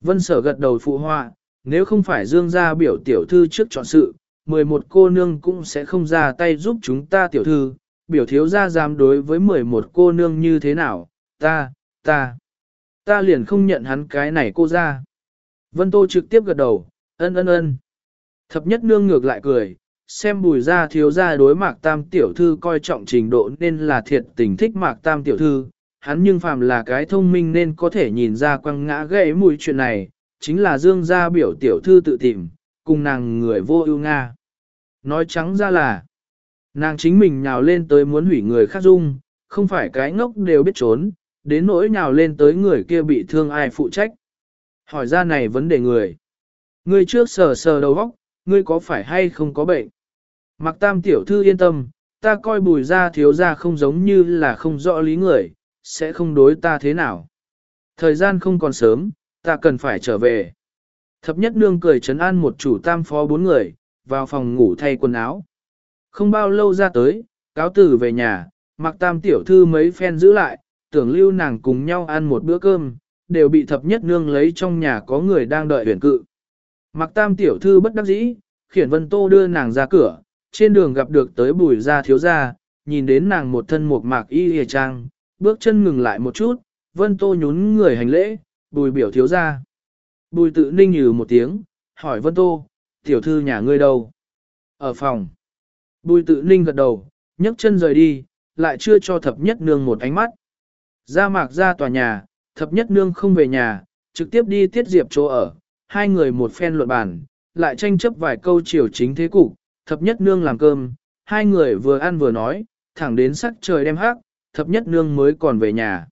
Vân sở gật đầu phụ họa, nếu không phải dương gia biểu tiểu thư trước chọn sự, mười một cô nương cũng sẽ không ra tay giúp chúng ta tiểu thư, biểu thiếu gia dám đối với mười một cô nương như thế nào, ta, ta, ta liền không nhận hắn cái này cô ra. Vân Tô trực tiếp gật đầu, ân ân ân. Thập nhất nương ngược lại cười, xem bùi ra thiếu ra đối mạc tam tiểu thư coi trọng trình độ nên là thiệt tình thích mạc tam tiểu thư, hắn nhưng phàm là cái thông minh nên có thể nhìn ra quăng ngã gãy mùi chuyện này, chính là dương gia biểu tiểu thư tự tìm, cùng nàng người vô ưu Nga. Nói trắng ra là, nàng chính mình nhào lên tới muốn hủy người khác dung, không phải cái ngốc đều biết trốn, đến nỗi nhào lên tới người kia bị thương ai phụ trách. Hỏi ra này vấn đề người. Ngươi trước sờ sờ đầu óc, ngươi có phải hay không có bệnh? Mặc tam tiểu thư yên tâm, ta coi bùi ra thiếu ra không giống như là không rõ lý người, sẽ không đối ta thế nào. Thời gian không còn sớm, ta cần phải trở về. Thập nhất nương cười trấn an một chủ tam phó bốn người, vào phòng ngủ thay quần áo. Không bao lâu ra tới, cáo tử về nhà, mặc tam tiểu thư mấy phen giữ lại, tưởng lưu nàng cùng nhau ăn một bữa cơm, đều bị thập nhất nương lấy trong nhà có người đang đợi huyền cự. Mặc tam tiểu thư bất đắc dĩ, khiển vân tô đưa nàng ra cửa, trên đường gặp được tới bùi gia thiếu gia, nhìn đến nàng một thân một mạc y hề trang, bước chân ngừng lại một chút, vân tô nhún người hành lễ, bùi biểu thiếu gia. Bùi tự ninh nhừ một tiếng, hỏi vân tô, tiểu thư nhà ngươi đâu? Ở phòng. Bùi tự ninh gật đầu, nhấc chân rời đi, lại chưa cho thập nhất nương một ánh mắt. Ra mạc ra tòa nhà, thập nhất nương không về nhà, trực tiếp đi tiết diệp chỗ ở, hai người một phen luận bàn, lại tranh chấp vài câu chiều chính thế cục, thập nhất nương làm cơm, hai người vừa ăn vừa nói, thẳng đến sắc trời đem hắc, thập nhất nương mới còn về nhà.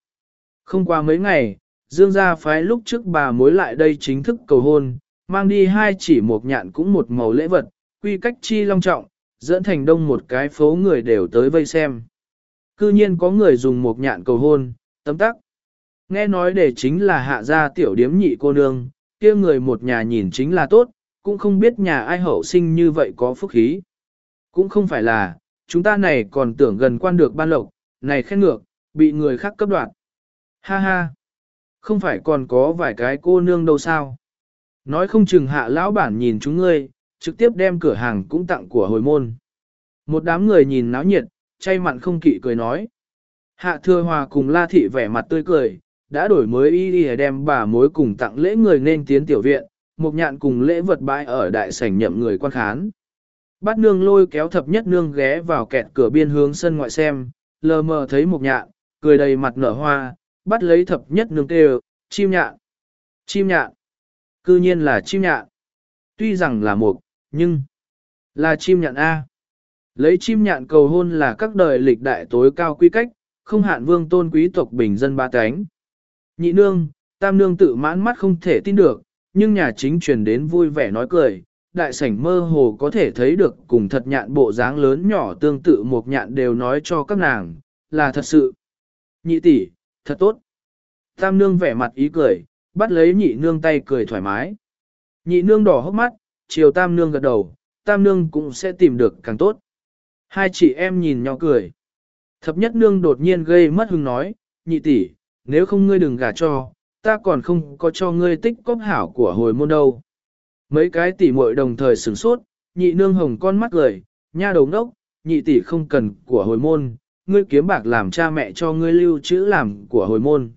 Không qua mấy ngày, Dương gia phái lúc trước bà mối lại đây chính thức cầu hôn, mang đi hai chỉ một nhạn cũng một màu lễ vật, quy cách chi long trọng, dẫn thành đông một cái phố người đều tới vây xem. Cư nhiên có người dùng một nhạn cầu hôn, tấm tắc. Nghe nói để chính là hạ gia tiểu điếm nhị cô nương, kia người một nhà nhìn chính là tốt, cũng không biết nhà ai hậu sinh như vậy có phúc khí. Cũng không phải là, chúng ta này còn tưởng gần quan được ban lộc, này khen ngược, bị người khác cấp đoạt. Ha ha, không phải còn có vài cái cô nương đâu sao. Nói không chừng hạ lão bản nhìn chúng ngươi, trực tiếp đem cửa hàng cũng tặng của hồi môn. Một đám người nhìn náo nhiệt, chay mặn không kỵ cười nói. Hạ thừa hòa cùng la thị vẻ mặt tươi cười, đã đổi mới y đi đem bà mối cùng tặng lễ người nên tiến tiểu viện, một nhạn cùng lễ vật bãi ở đại sảnh nhậm người quan khán. Bát nương lôi kéo thập nhất nương ghé vào kẹt cửa biên hướng sân ngoại xem, lờ mờ thấy một nhạn, cười đầy mặt nở hoa, bắt lấy thập nhất nương kêu, chim nhạn, chim nhạn, cư nhiên là chim nhạn. Tuy rằng là một, nhưng là chim nhạn A. Lấy chim nhạn cầu hôn là các đời lịch đại tối cao quy cách, không hạn vương tôn quý tộc bình dân ba cánh. Nhị nương, tam nương tự mãn mắt không thể tin được, nhưng nhà chính truyền đến vui vẻ nói cười, đại sảnh mơ hồ có thể thấy được cùng thật nhạn bộ dáng lớn nhỏ tương tự một nhạn đều nói cho các nàng, là thật sự. Nhị tỷ, thật tốt. Tam nương vẻ mặt ý cười, bắt lấy nhị nương tay cười thoải mái. Nhị nương đỏ hốc mắt, chiều tam nương gật đầu, tam nương cũng sẽ tìm được càng tốt. Hai chị em nhìn nhau cười. Thập nhất nương đột nhiên gây mất hứng nói, nhị tỷ, nếu không ngươi đừng gả cho, ta còn không có cho ngươi tích cóp hảo của hồi môn đâu. Mấy cái tỷ muội đồng thời sửng sốt, nhị nương hồng con mắt cười, nha đầu ngốc, nhị tỷ không cần của hồi môn, ngươi kiếm bạc làm cha mẹ cho ngươi lưu trữ làm của hồi môn.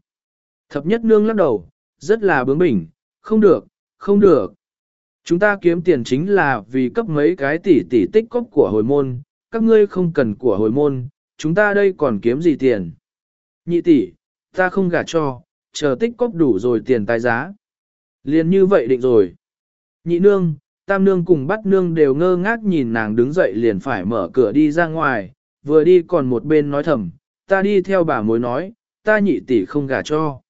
Thập nhất nương lắc đầu, rất là bướng bỉnh, không được, không được. Chúng ta kiếm tiền chính là vì cấp mấy cái tỷ tỷ tích cóp của hồi môn, các ngươi không cần của hồi môn, chúng ta đây còn kiếm gì tiền. Nhị tỷ, ta không gả cho, chờ tích cóp đủ rồi tiền tài giá. Liền như vậy định rồi. Nhị nương, tam nương cùng bắt nương đều ngơ ngác nhìn nàng đứng dậy liền phải mở cửa đi ra ngoài, vừa đi còn một bên nói thầm, ta đi theo bà mối nói, ta nhị tỷ không gả cho.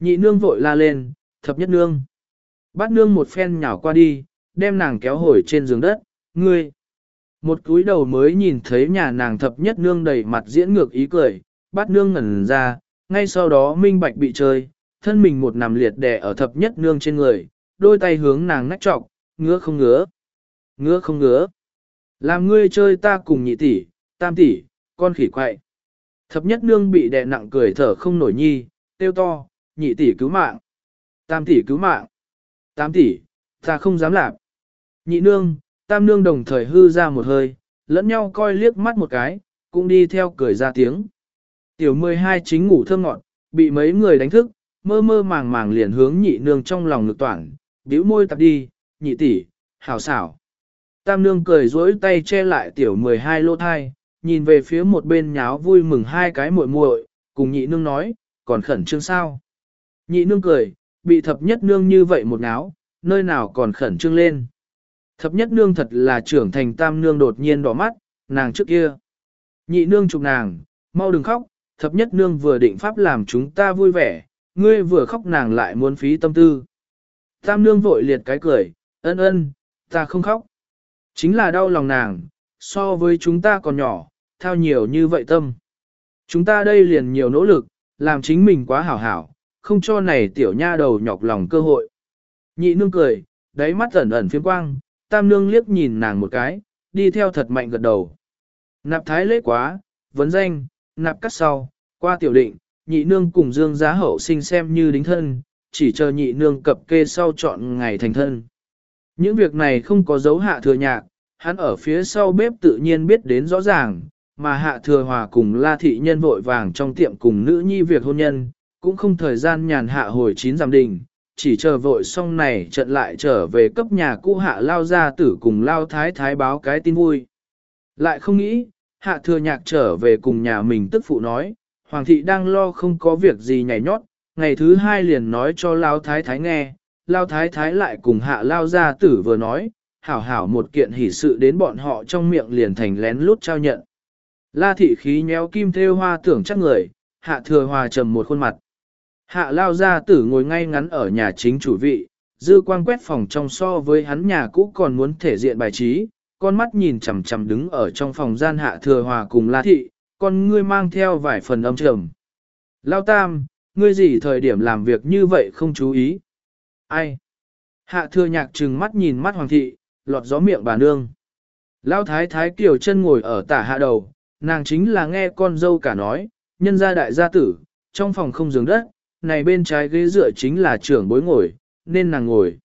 Nhị nương vội la lên, thập nhất nương. Bắt nương một phen nhào qua đi, đem nàng kéo hồi trên giường đất, ngươi. Một cúi đầu mới nhìn thấy nhà nàng thập nhất nương đầy mặt diễn ngược ý cười, bắt nương ngẩn ra, ngay sau đó minh bạch bị chơi, thân mình một nằm liệt đè ở thập nhất nương trên người, đôi tay hướng nàng nách trọc, ngứa không ngứa, ngứa không ngứa. Làm ngươi chơi ta cùng nhị tỷ, tam tỷ, con khỉ quậy. Thập nhất nương bị đè nặng cười thở không nổi nhi, tiêu to, nhị tỷ cứu mạng, tam tỷ cứu mạng, tam tỷ, ta không dám làm. Nhị nương, tam nương đồng thời hư ra một hơi, lẫn nhau coi liếc mắt một cái, cũng đi theo cười ra tiếng. Tiểu 12 chính ngủ thơm ngọn, bị mấy người đánh thức, mơ mơ màng màng liền hướng nhị nương trong lòng ngực toản, bĩu môi tập đi, nhị tỷ, hảo xảo. Tam nương cười dối tay che lại tiểu 12 lô thai, nhìn về phía một bên nháo vui mừng hai cái muội muội, cùng nhị nương nói, còn khẩn trương sao. Nhị nương cười, bị thập nhất nương như vậy một náo, nơi nào còn khẩn trương lên. Thập nhất nương thật là trưởng thành tam nương đột nhiên đỏ mắt, nàng trước kia. Nhị nương chụp nàng, mau đừng khóc, thập nhất nương vừa định pháp làm chúng ta vui vẻ, ngươi vừa khóc nàng lại muốn phí tâm tư. Tam nương vội liệt cái cười, ân ân, ta không khóc. Chính là đau lòng nàng, so với chúng ta còn nhỏ, thao nhiều như vậy tâm. Chúng ta đây liền nhiều nỗ lực, làm chính mình quá hảo hảo, không cho này tiểu nha đầu nhọc lòng cơ hội. Nhị nương cười, đáy mắt ẩn ẩn phiếm quang, tam nương liếc nhìn nàng một cái, đi theo thật mạnh gật đầu. Nạp thái lễ quá, vấn danh, nạp cắt sau, qua tiểu định, nhị nương cùng dương giá hậu sinh xem như đính thân, chỉ chờ nhị nương cập kê sau chọn ngày thành thân. Những việc này không có dấu hạ thừa nhạc, hắn ở phía sau bếp tự nhiên biết đến rõ ràng, mà hạ thừa hòa cùng la thị nhân vội vàng trong tiệm cùng nữ nhi việc hôn nhân, cũng không thời gian nhàn hạ hồi chín giảm đình, chỉ chờ vội xong này trận lại trở về cấp nhà cũ hạ lao gia tử cùng lao thái thái báo cái tin vui. Lại không nghĩ, hạ thừa nhạc trở về cùng nhà mình tức phụ nói, hoàng thị đang lo không có việc gì nhảy nhót, ngày thứ hai liền nói cho lao thái thái nghe, lao thái thái lại cùng hạ lao gia tử vừa nói, hảo hảo một kiện hỷ sự đến bọn họ trong miệng liền thành lén lút trao nhận. La thị khí nhéo kim thêu hoa tưởng chắc người, hạ thừa hòa trầm một khuôn mặt. Hạ lao gia tử ngồi ngay ngắn ở nhà chính chủ vị, dư quang quét phòng trong so với hắn nhà cũ còn muốn thể diện bài trí, con mắt nhìn chằm chằm đứng ở trong phòng gian hạ thừa hòa cùng la thị, con ngươi mang theo vài phần âm trầm. Lao tam, ngươi gì thời điểm làm việc như vậy không chú ý? Ai? Hạ thừa nhạc trừng mắt nhìn mắt hoàng thị, lọt gió miệng bà nương. Lao thái thái kiều chân ngồi ở tả hạ đầu, nàng chính là nghe con dâu cả nói, nhân gia đại gia tử, trong phòng không giường đất, này bên trái ghế dựa chính là trưởng bối ngồi, nên nàng ngồi.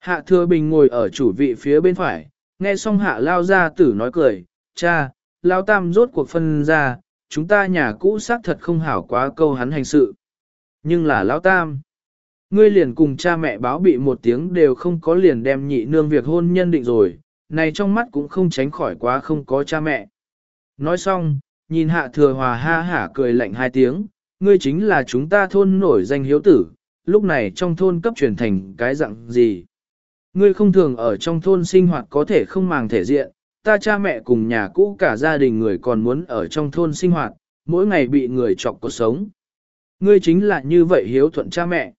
Hạ thừa bình ngồi ở chủ vị phía bên phải, nghe xong hạ lao gia tử nói cười, cha, lao tam rốt cuộc phân ra, chúng ta nhà cũ xác thật không hảo quá câu hắn hành sự. Nhưng là lão tam. Ngươi liền cùng cha mẹ báo bị một tiếng đều không có liền đem nhị nương việc hôn nhân định rồi, này trong mắt cũng không tránh khỏi quá không có cha mẹ. Nói xong, nhìn hạ thừa hòa ha hả cười lạnh hai tiếng, ngươi chính là chúng ta thôn nổi danh hiếu tử, lúc này trong thôn cấp truyền thành cái dạng gì. Ngươi không thường ở trong thôn sinh hoạt có thể không màng thể diện, ta cha mẹ cùng nhà cũ cả gia đình người còn muốn ở trong thôn sinh hoạt, mỗi ngày bị người chọc cuộc sống. Ngươi chính là như vậy hiếu thuận cha mẹ.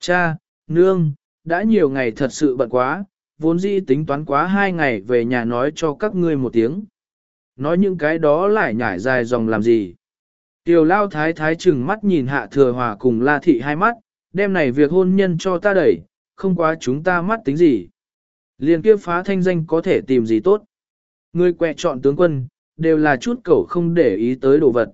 Cha, nương, đã nhiều ngày thật sự bận quá, vốn dĩ tính toán quá hai ngày về nhà nói cho các ngươi một tiếng. Nói những cái đó lại nhảy dài dòng làm gì. Tiểu lao thái thái chừng mắt nhìn hạ thừa hòa cùng la thị hai mắt, đêm này việc hôn nhân cho ta đẩy, không quá chúng ta mắt tính gì. Liên kia phá thanh danh có thể tìm gì tốt. Người quẹ chọn tướng quân, đều là chút cẩu không để ý tới đồ vật.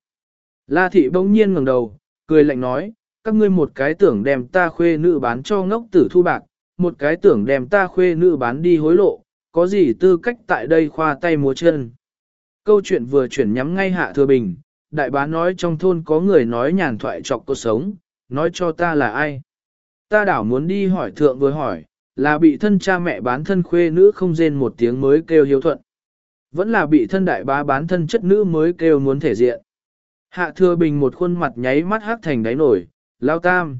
La thị bỗng nhiên ngẩng đầu, cười lạnh nói, các ngươi một cái tưởng đem ta khuê nữ bán cho ngốc tử thu bạc, một cái tưởng đem ta khuê nữ bán đi hối lộ, có gì tư cách tại đây khoa tay múa chân. câu chuyện vừa chuyển nhắm ngay hạ thừa bình, đại bá nói trong thôn có người nói nhàn thoại chọc cuộc sống, nói cho ta là ai. Ta đảo muốn đi hỏi thượng vừa hỏi, là bị thân cha mẹ bán thân khuê nữ không rên một tiếng mới kêu hiếu thuận. Vẫn là bị thân đại bá bán thân chất nữ mới kêu muốn thể diện. Hạ thừa bình một khuôn mặt nháy mắt hắc thành đáy nổi, lao tam.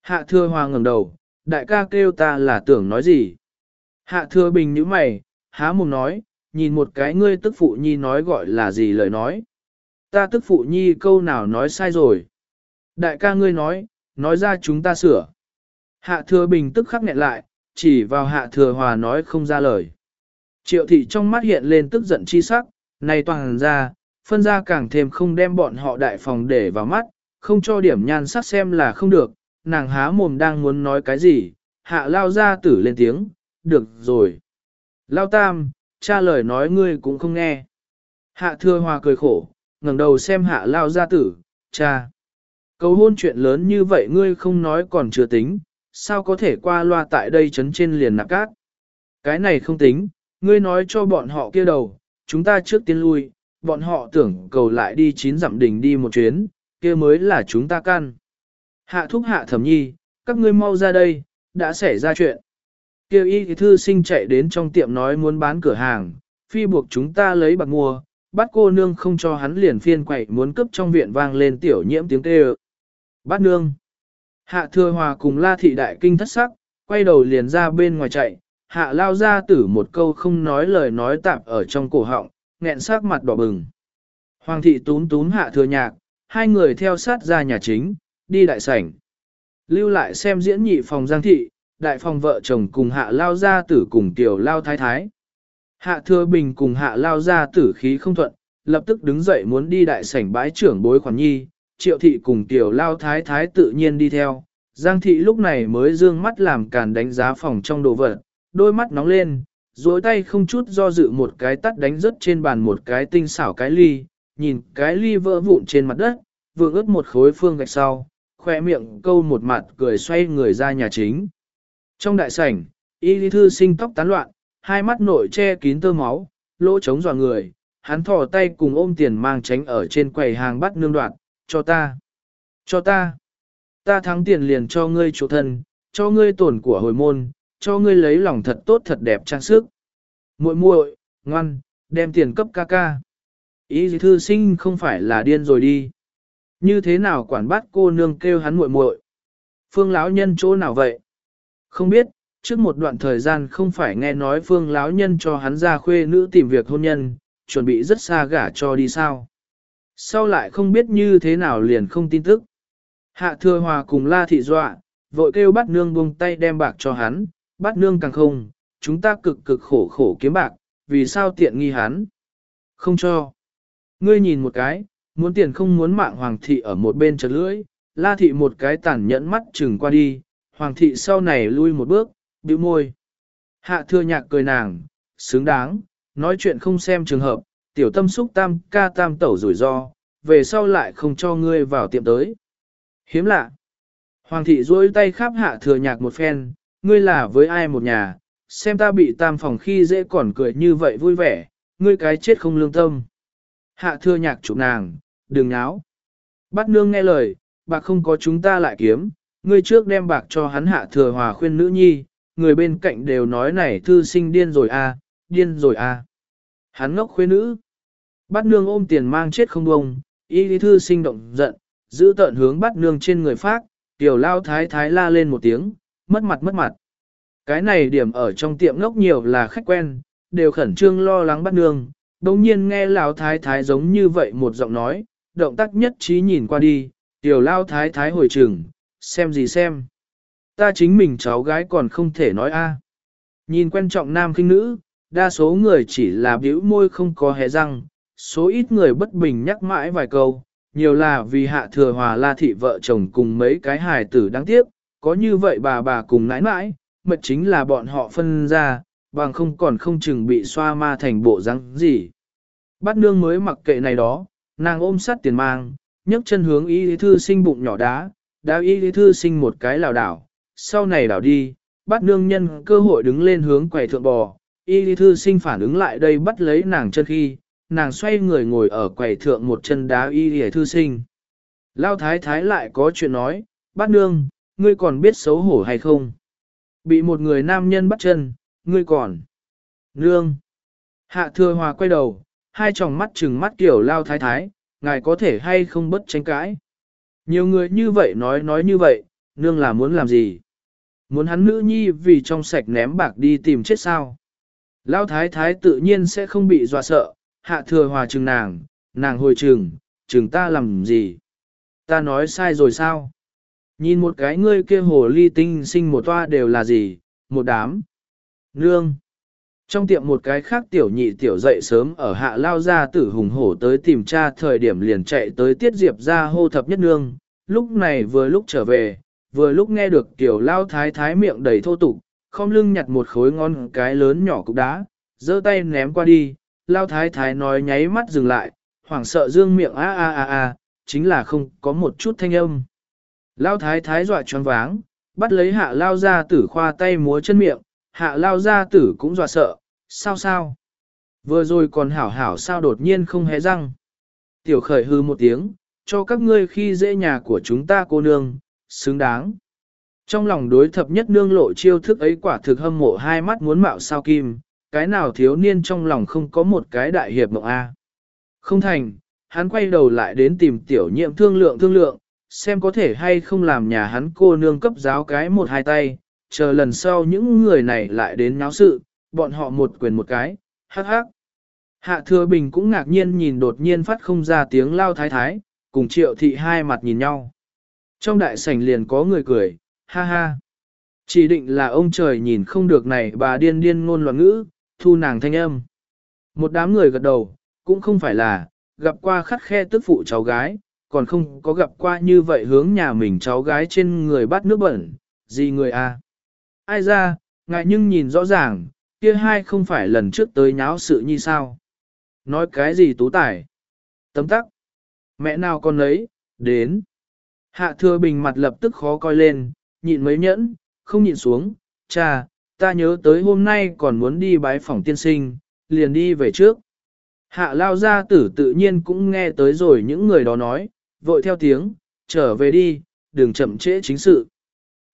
Hạ thừa hòa ngẩng đầu, đại ca kêu ta là tưởng nói gì. Hạ thừa bình như mày, há mồm nói, nhìn một cái ngươi tức phụ nhi nói gọi là gì lời nói. Ta tức phụ nhi câu nào nói sai rồi. Đại ca ngươi nói, nói ra chúng ta sửa. Hạ thừa bình tức khắc nghẹn lại, chỉ vào hạ thừa hòa nói không ra lời. Triệu thị trong mắt hiện lên tức giận chi sắc, này toàn ra, phân ra càng thêm không đem bọn họ đại phòng để vào mắt, không cho điểm nhan sắc xem là không được, nàng há mồm đang muốn nói cái gì, hạ lao ra tử lên tiếng, được rồi. Lao tam, cha lời nói ngươi cũng không nghe. Hạ thừa hòa cười khổ, ngẩng đầu xem hạ lao gia tử, cha. Cầu hôn chuyện lớn như vậy ngươi không nói còn chưa tính, sao có thể qua loa tại đây chấn trên liền nạp cát. Cái này không tính, ngươi nói cho bọn họ kia đầu, chúng ta trước tiên lui, bọn họ tưởng cầu lại đi chín dặm đỉnh đi một chuyến, kia mới là chúng ta căn. Hạ thúc hạ thẩm nhi, các ngươi mau ra đây, đã xảy ra chuyện. Kêu y thư sinh chạy đến trong tiệm nói muốn bán cửa hàng, phi buộc chúng ta lấy bạc mua, bắt cô nương không cho hắn liền phiên quậy muốn cướp trong viện vang lên tiểu nhiễm tiếng kêu. Bắt nương. Hạ thừa hòa cùng la thị đại kinh thất sắc, quay đầu liền ra bên ngoài chạy, hạ lao ra tử một câu không nói lời nói tạp ở trong cổ họng, nghẹn sát mặt đỏ bừng. Hoàng thị tún tún hạ thừa nhạc, hai người theo sát ra nhà chính, đi đại sảnh. Lưu lại xem diễn nhị phòng giang thị, đại phòng vợ chồng cùng hạ lao gia tử cùng tiểu lao thái thái. Hạ thừa bình cùng hạ lao gia tử khí không thuận, lập tức đứng dậy muốn đi đại sảnh bái trưởng bối khoản nhi, triệu thị cùng tiểu lao thái thái tự nhiên đi theo. Giang thị lúc này mới dương mắt làm càn đánh giá phòng trong đồ vật, đôi mắt nóng lên, duỗi tay không chút do dự một cái tắt đánh rớt trên bàn một cái tinh xảo cái ly, nhìn cái ly vỡ vụn trên mặt đất, vừa ướt một khối phương gạch sau, khoe miệng câu một mặt cười xoay người ra nhà chính. Trong đại sảnh, y lý thư sinh tóc tán loạn, hai mắt nội che kín tơ máu, lỗ trống dò người, hắn thò tay cùng ôm tiền mang tránh ở trên quầy hàng bắt nương đoạn, cho ta, cho ta, ta thắng tiền liền cho ngươi chỗ thân, cho ngươi tổn của hồi môn, cho ngươi lấy lòng thật tốt thật đẹp trang sức. muội muội, ngoan, đem tiền cấp ca ca. Ý thư sinh không phải là điên rồi đi. Như thế nào quản bắt cô nương kêu hắn muội muội? Phương lão nhân chỗ nào vậy? Không biết, trước một đoạn thời gian không phải nghe nói phương lão nhân cho hắn ra khuê nữ tìm việc hôn nhân, chuẩn bị rất xa gả cho đi sao. Sau lại không biết như thế nào liền không tin tức. Hạ thừa hòa cùng la thị dọa, vội kêu bắt nương buông tay đem bạc cho hắn, bát nương càng không, chúng ta cực cực khổ khổ kiếm bạc, vì sao tiện nghi hắn? Không cho. Ngươi nhìn một cái, muốn tiền không muốn mạng hoàng thị ở một bên chật lưỡi, la thị một cái tàn nhẫn mắt chừng qua đi, hoàng thị sau này lui một bước, bĩu môi. Hạ thưa nhạc cười nàng, xứng đáng, nói chuyện không xem trường hợp, tiểu tâm xúc tam ca tam tẩu rủi ro, về sau lại không cho ngươi vào tiệm tới. Hiếm lạ. Hoàng thị duỗi tay khắp hạ thừa nhạc một phen, ngươi là với ai một nhà, xem ta bị tam phòng khi dễ còn cười như vậy vui vẻ, ngươi cái chết không lương tâm. Hạ thưa nhạc chụp nàng, đừng náo. Bắt nương nghe lời, bạc không có chúng ta lại kiếm, ngươi trước đem bạc cho hắn hạ thừa hòa khuyên nữ nhi, người bên cạnh đều nói này thư sinh điên rồi a, à, điên rồi a. À. Hắn ngốc khuyên nữ. Bắt nương ôm tiền mang chết không bông, y lý thư sinh động giận, giữ tợn hướng bắt nương trên người phát, tiểu lao thái thái la lên một tiếng, mất mặt mất mặt. Cái này điểm ở trong tiệm ngốc nhiều là khách quen, đều khẩn trương lo lắng bắt nương, đồng nhiên nghe lão thái thái giống như vậy một giọng nói, động tác nhất trí nhìn qua đi, tiểu lao thái thái hồi trừng, xem gì xem. Ta chính mình cháu gái còn không thể nói a. Nhìn quen trọng nam khinh nữ, đa số người chỉ là biểu môi không có hé răng, số ít người bất bình nhắc mãi vài câu, nhiều là vì hạ thừa hòa la thị vợ chồng cùng mấy cái hài tử đáng tiếc, có như vậy bà bà cùng nãi nãi, mật chính là bọn họ phân ra, bằng không còn không chừng bị xoa ma thành bộ răng gì. Bát nương mới mặc kệ này đó, nàng ôm sát tiền mang, nhấc chân hướng y lý thư sinh bụng nhỏ đá, đá y lý thư sinh một cái lảo đảo, sau này đảo đi, bát nương nhân cơ hội đứng lên hướng quầy thượng bò, y lý thư sinh phản ứng lại đây bắt lấy nàng chân khi, nàng xoay người ngồi ở quầy thượng một chân đá y lý thư sinh. Lao thái thái lại có chuyện nói, bát nương, ngươi còn biết xấu hổ hay không? Bị một người nam nhân bắt chân, ngươi còn. Nương. Hạ thừa hòa quay đầu, hai tròng mắt trừng mắt kiểu lao thái thái, ngài có thể hay không bất tranh cãi. Nhiều người như vậy nói nói như vậy, nương là muốn làm gì? Muốn hắn nữ nhi vì trong sạch ném bạc đi tìm chết sao? Lao thái thái tự nhiên sẽ không bị dọa sợ, hạ thừa hòa trừng nàng, nàng hồi trừng, trừng ta làm gì? Ta nói sai rồi sao? Nhìn một cái ngươi kia hồ ly tinh sinh một toa đều là gì? Một đám. Nương. Trong tiệm một cái khác tiểu nhị tiểu dậy sớm ở hạ lao ra tử hùng hổ tới tìm cha thời điểm liền chạy tới tiết diệp ra hô thập nhất nương, lúc này vừa lúc trở về, vừa lúc nghe được tiểu lao thái thái miệng đầy thô tục, không lưng nhặt một khối ngon cái lớn nhỏ cục đá, giơ tay ném qua đi, lao thái thái nói nháy mắt dừng lại, hoảng sợ dương miệng a a a a, chính là không có một chút thanh âm. Lao thái thái dọa choáng váng, bắt lấy hạ lao gia tử khoa tay múa chân miệng, hạ lao gia tử cũng dọa sợ, sao sao? Vừa rồi còn hảo hảo sao đột nhiên không hé răng. Tiểu khởi hư một tiếng, cho các ngươi khi dễ nhà của chúng ta cô nương, xứng đáng. Trong lòng đối thập nhất nương lộ chiêu thức ấy quả thực hâm mộ hai mắt muốn mạo sao kim, cái nào thiếu niên trong lòng không có một cái đại hiệp mộng A. Không thành, hắn quay đầu lại đến tìm tiểu nhiệm thương lượng thương lượng, xem có thể hay không làm nhà hắn cô nương cấp giáo cái một hai tay, chờ lần sau những người này lại đến nháo sự, bọn họ một quyền một cái, hắc hắc. Hạ thừa bình cũng ngạc nhiên nhìn đột nhiên phát không ra tiếng lao thái thái, cùng triệu thị hai mặt nhìn nhau. Trong đại sảnh liền có người cười, ha ha. Chỉ định là ông trời nhìn không được này bà điên điên ngôn loạn ngữ, thu nàng thanh âm. Một đám người gật đầu, cũng không phải là, gặp qua khắt khe tức phụ cháu gái, còn không có gặp qua như vậy hướng nhà mình cháu gái trên người bắt nước bẩn, gì người a? À? Ai ra, ngại nhưng nhìn rõ ràng, kia hai không phải lần trước tới nháo sự như sao. Nói cái gì tú tải? Tấm tắc. Mẹ nào con lấy, đến. Hạ thừa bình mặt lập tức khó coi lên, nhịn mấy nhẫn, không nhịn xuống, cha, ta nhớ tới hôm nay còn muốn đi bái phòng tiên sinh, liền đi về trước. Hạ lao gia tử tự nhiên cũng nghe tới rồi những người đó nói, vội theo tiếng, trở về đi, đừng chậm trễ chính sự.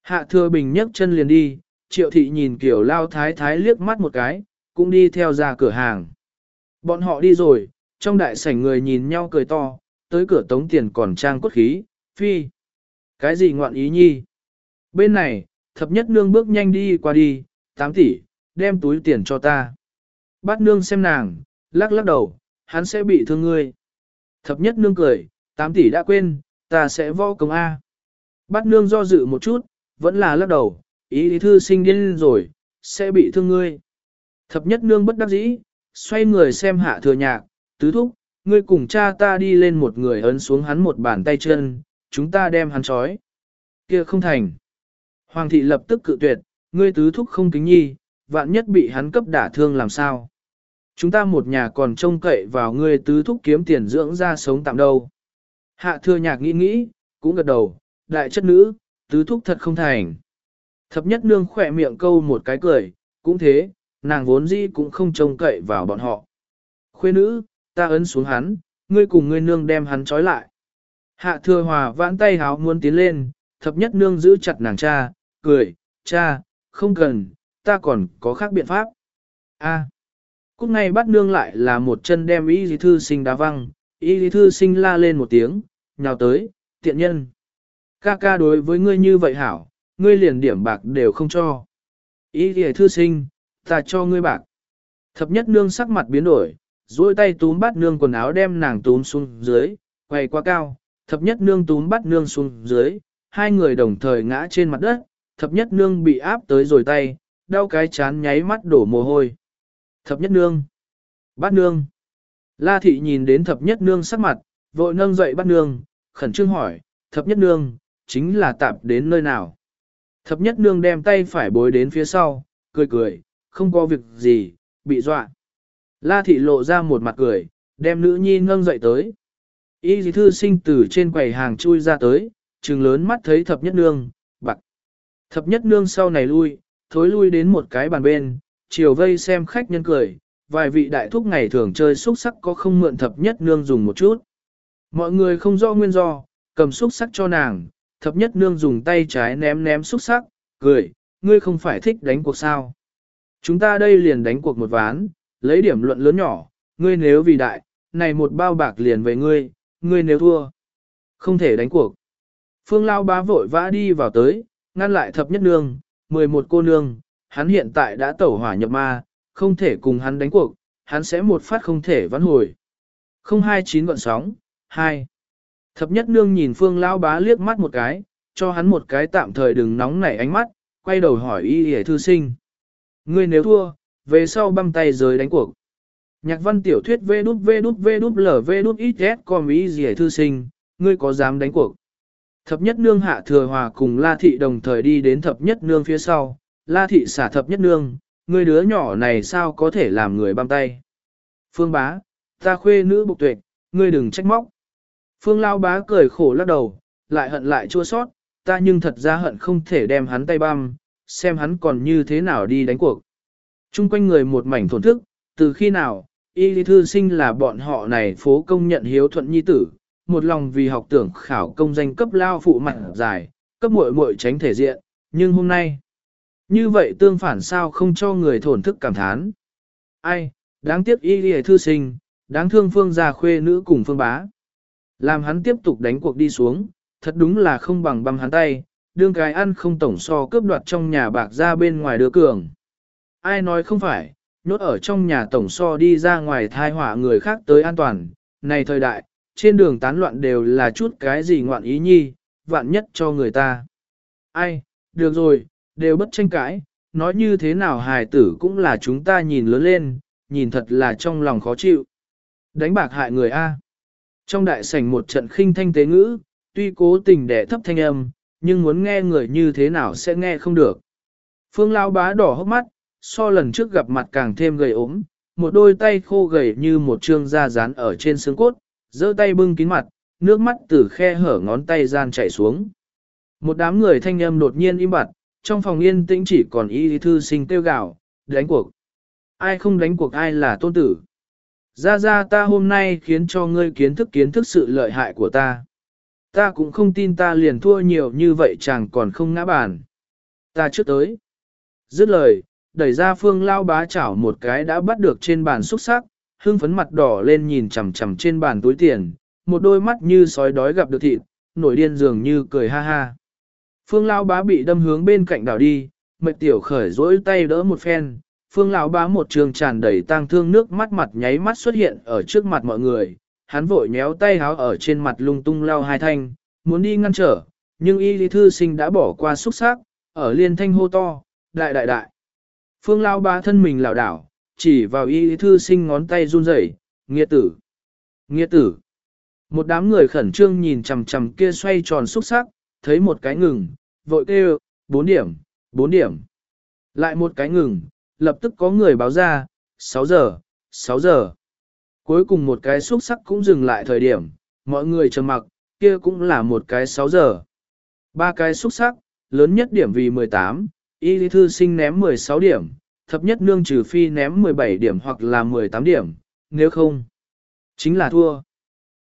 Hạ thừa bình nhấc chân liền đi, triệu thị nhìn kiểu lao thái thái liếc mắt một cái, cũng đi theo ra cửa hàng. Bọn họ đi rồi, trong đại sảnh người nhìn nhau cười to, tới cửa tống tiền còn trang cốt khí, phi. Cái gì ngoạn ý nhi? Bên này, thập nhất nương bước nhanh đi qua đi, 8 tỷ, đem túi tiền cho ta. Bát nương xem nàng, lắc lắc đầu, hắn sẽ bị thương ngươi. Thập nhất nương cười, 8 tỷ đã quên, ta sẽ võ công A. Bát nương do dự một chút, vẫn là lắc đầu, ý lý thư sinh điên rồi, sẽ bị thương ngươi. Thập nhất nương bất đắc dĩ, xoay người xem hạ thừa nhạc, tứ thúc, ngươi cùng cha ta đi lên một người ấn xuống hắn một bàn tay chân, chúng ta đem hắn trói. kia không thành. Hoàng thị lập tức cự tuyệt, ngươi tứ thúc không kính nhi, vạn nhất bị hắn cấp đả thương làm sao. Chúng ta một nhà còn trông cậy vào ngươi tứ thúc kiếm tiền dưỡng ra sống tạm đâu. Hạ thừa nhạc nghĩ nghĩ, cũng gật đầu, đại chất nữ, tứ thúc thật không thành. Thập nhất nương khỏe miệng câu một cái cười, cũng thế, nàng vốn dĩ cũng không trông cậy vào bọn họ. Khuê nữ, ta ấn xuống hắn, ngươi cùng ngươi nương đem hắn trói lại. Hạ thừa hòa vãn tay háo muốn tiến lên, thập nhất nương giữ chặt nàng cha, cười, cha, không cần, ta còn có khác biện pháp. A. À. Cúc ngay bắt nương lại là một chân đem ý dì thư sinh đá văng, y lý thư sinh la lên một tiếng, nhào tới, tiện nhân. Ca ca đối với ngươi như vậy hảo, ngươi liền điểm bạc đều không cho. Y lý thư sinh, ta cho ngươi bạc. Thập nhất nương sắc mặt biến đổi, duỗi tay túm bắt nương quần áo đem nàng túm xuống dưới, quay qua cao, thập nhất nương túm bắt nương xuống dưới, hai người đồng thời ngã trên mặt đất, thập nhất nương bị áp tới rồi tay, đau cái chán nháy mắt đổ mồ hôi. Thập nhất nương. Bát nương. La thị nhìn đến thập nhất nương sắc mặt, vội nâng dậy bắt nương, khẩn trương hỏi, thập nhất nương, chính là tạp đến nơi nào. Thập nhất nương đem tay phải bối đến phía sau, cười cười, không có việc gì, bị dọa. La thị lộ ra một mặt cười, đem nữ nhi nâng dậy tới. Y dì thư sinh từ trên quầy hàng chui ra tới, trừng lớn mắt thấy thập nhất nương, bạc. Thập nhất nương sau này lui, thối lui đến một cái bàn bên, chiều vây xem khách nhân cười, vài vị đại thúc ngày thường chơi xúc sắc có không mượn thập nhất nương dùng một chút. Mọi người không rõ nguyên do, cầm xúc sắc cho nàng, thập nhất nương dùng tay trái ném ném xúc sắc, cười, ngươi không phải thích đánh cuộc sao. Chúng ta đây liền đánh cuộc một ván, lấy điểm luận lớn nhỏ, ngươi nếu vì đại, này một bao bạc liền về ngươi, ngươi nếu thua, không thể đánh cuộc. Phương Lao bá vội vã đi vào tới, ngăn lại thập nhất nương, 11 cô nương, hắn hiện tại đã tẩu hỏa nhập ma, không thể cùng hắn đánh cuộc, hắn sẽ một phát không thể vãn hồi. 029 gọn sóng, 2. Thập nhất nương nhìn Phương Lão bá liếc mắt một cái, cho hắn một cái tạm thời đừng nóng nảy ánh mắt, quay đầu hỏi y hề thư sinh. Ngươi nếu thua, về sau băm tay rời đánh cuộc. Nhạc văn tiểu thuyết vê đút vê đút vê đút lở vê đút ít ghét còn ý gì thư sinh, ngươi có dám đánh cuộc. Thập nhất nương hạ thừa hòa cùng La Thị đồng thời đi đến thập nhất nương phía sau, La Thị xả thập nhất nương, người đứa nhỏ này sao có thể làm người băm tay. Phương bá, ta khuê nữ bục tuệ, ngươi đừng trách móc. Phương lao bá cười khổ lắc đầu, lại hận lại chua sót, ta nhưng thật ra hận không thể đem hắn tay băm, xem hắn còn như thế nào đi đánh cuộc. Trung quanh người một mảnh thổn thức, từ khi nào, y lý thư sinh là bọn họ này phố công nhận hiếu thuận nhi tử, một lòng vì học tưởng khảo công danh cấp lao phụ mặt dài, cấp muội muội tránh thể diện, nhưng hôm nay, như vậy tương phản sao không cho người thổn thức cảm thán. Ai, đáng tiếc y lìa thư sinh, đáng thương phương già khuê nữ cùng phương bá. Làm hắn tiếp tục đánh cuộc đi xuống, thật đúng là không bằng băm hắn tay, đương cái ăn không tổng so cướp đoạt trong nhà bạc ra bên ngoài đưa cường. Ai nói không phải, nhốt ở trong nhà tổng so đi ra ngoài thai họa người khác tới an toàn, này thời đại, trên đường tán loạn đều là chút cái gì ngoạn ý nhi, vạn nhất cho người ta. Ai, được rồi, đều bất tranh cãi, nói như thế nào hài tử cũng là chúng ta nhìn lớn lên, nhìn thật là trong lòng khó chịu. Đánh bạc hại người A. Trong đại sảnh một trận khinh thanh tế ngữ, tuy cố tình để thấp thanh âm, nhưng muốn nghe người như thế nào sẽ nghe không được. Phương Lao bá đỏ hốc mắt, so lần trước gặp mặt càng thêm gầy ốm, một đôi tay khô gầy như một trương da dán ở trên xương cốt, giơ tay bưng kín mặt, nước mắt từ khe hở ngón tay gian chảy xuống. Một đám người thanh âm đột nhiên im bặt, trong phòng yên tĩnh chỉ còn y thư sinh tiêu gạo, đánh cuộc. Ai không đánh cuộc ai là tôn tử. Ra ra ta hôm nay khiến cho ngươi kiến thức kiến thức sự lợi hại của ta. Ta cũng không tin ta liền thua nhiều như vậy chàng còn không ngã bàn. Ta trước tới. Dứt lời, đẩy ra phương lao bá chảo một cái đã bắt được trên bàn xúc sắc, hương phấn mặt đỏ lên nhìn chằm chằm trên bàn túi tiền, một đôi mắt như sói đói gặp được thịt, nổi điên dường như cười ha ha. Phương Lão bá bị đâm hướng bên cạnh đảo đi, mệt tiểu khởi rỗi tay đỡ một phen, phương Lão bá một trường tràn đầy tang thương nước mắt mặt nháy mắt xuất hiện ở trước mặt mọi người, hắn vội nhéo tay háo ở trên mặt lung tung lao hai thanh, muốn đi ngăn trở, nhưng y lý thư sinh đã bỏ qua xúc xác, ở liên thanh hô to, đại đại đại. Phương Lão Bá thân mình lảo đảo, chỉ vào y lý thư sinh ngón tay run rẩy, nghĩa tử, nghĩa tử. Một đám người khẩn trương nhìn chằm chằm kia xoay tròn xúc sắc, thấy một cái ngừng, vội kêu, bốn điểm, bốn điểm. Lại một cái ngừng, lập tức có người báo ra, 6 giờ, 6 giờ. Cuối cùng một cái xúc sắc cũng dừng lại thời điểm, mọi người trầm mặc, kia cũng là một cái 6 giờ. Ba cái xúc sắc, lớn nhất điểm vì 18, y lý thư sinh ném 16 điểm, thấp nhất nương trừ phi ném 17 điểm hoặc là 18 điểm, nếu không, chính là thua.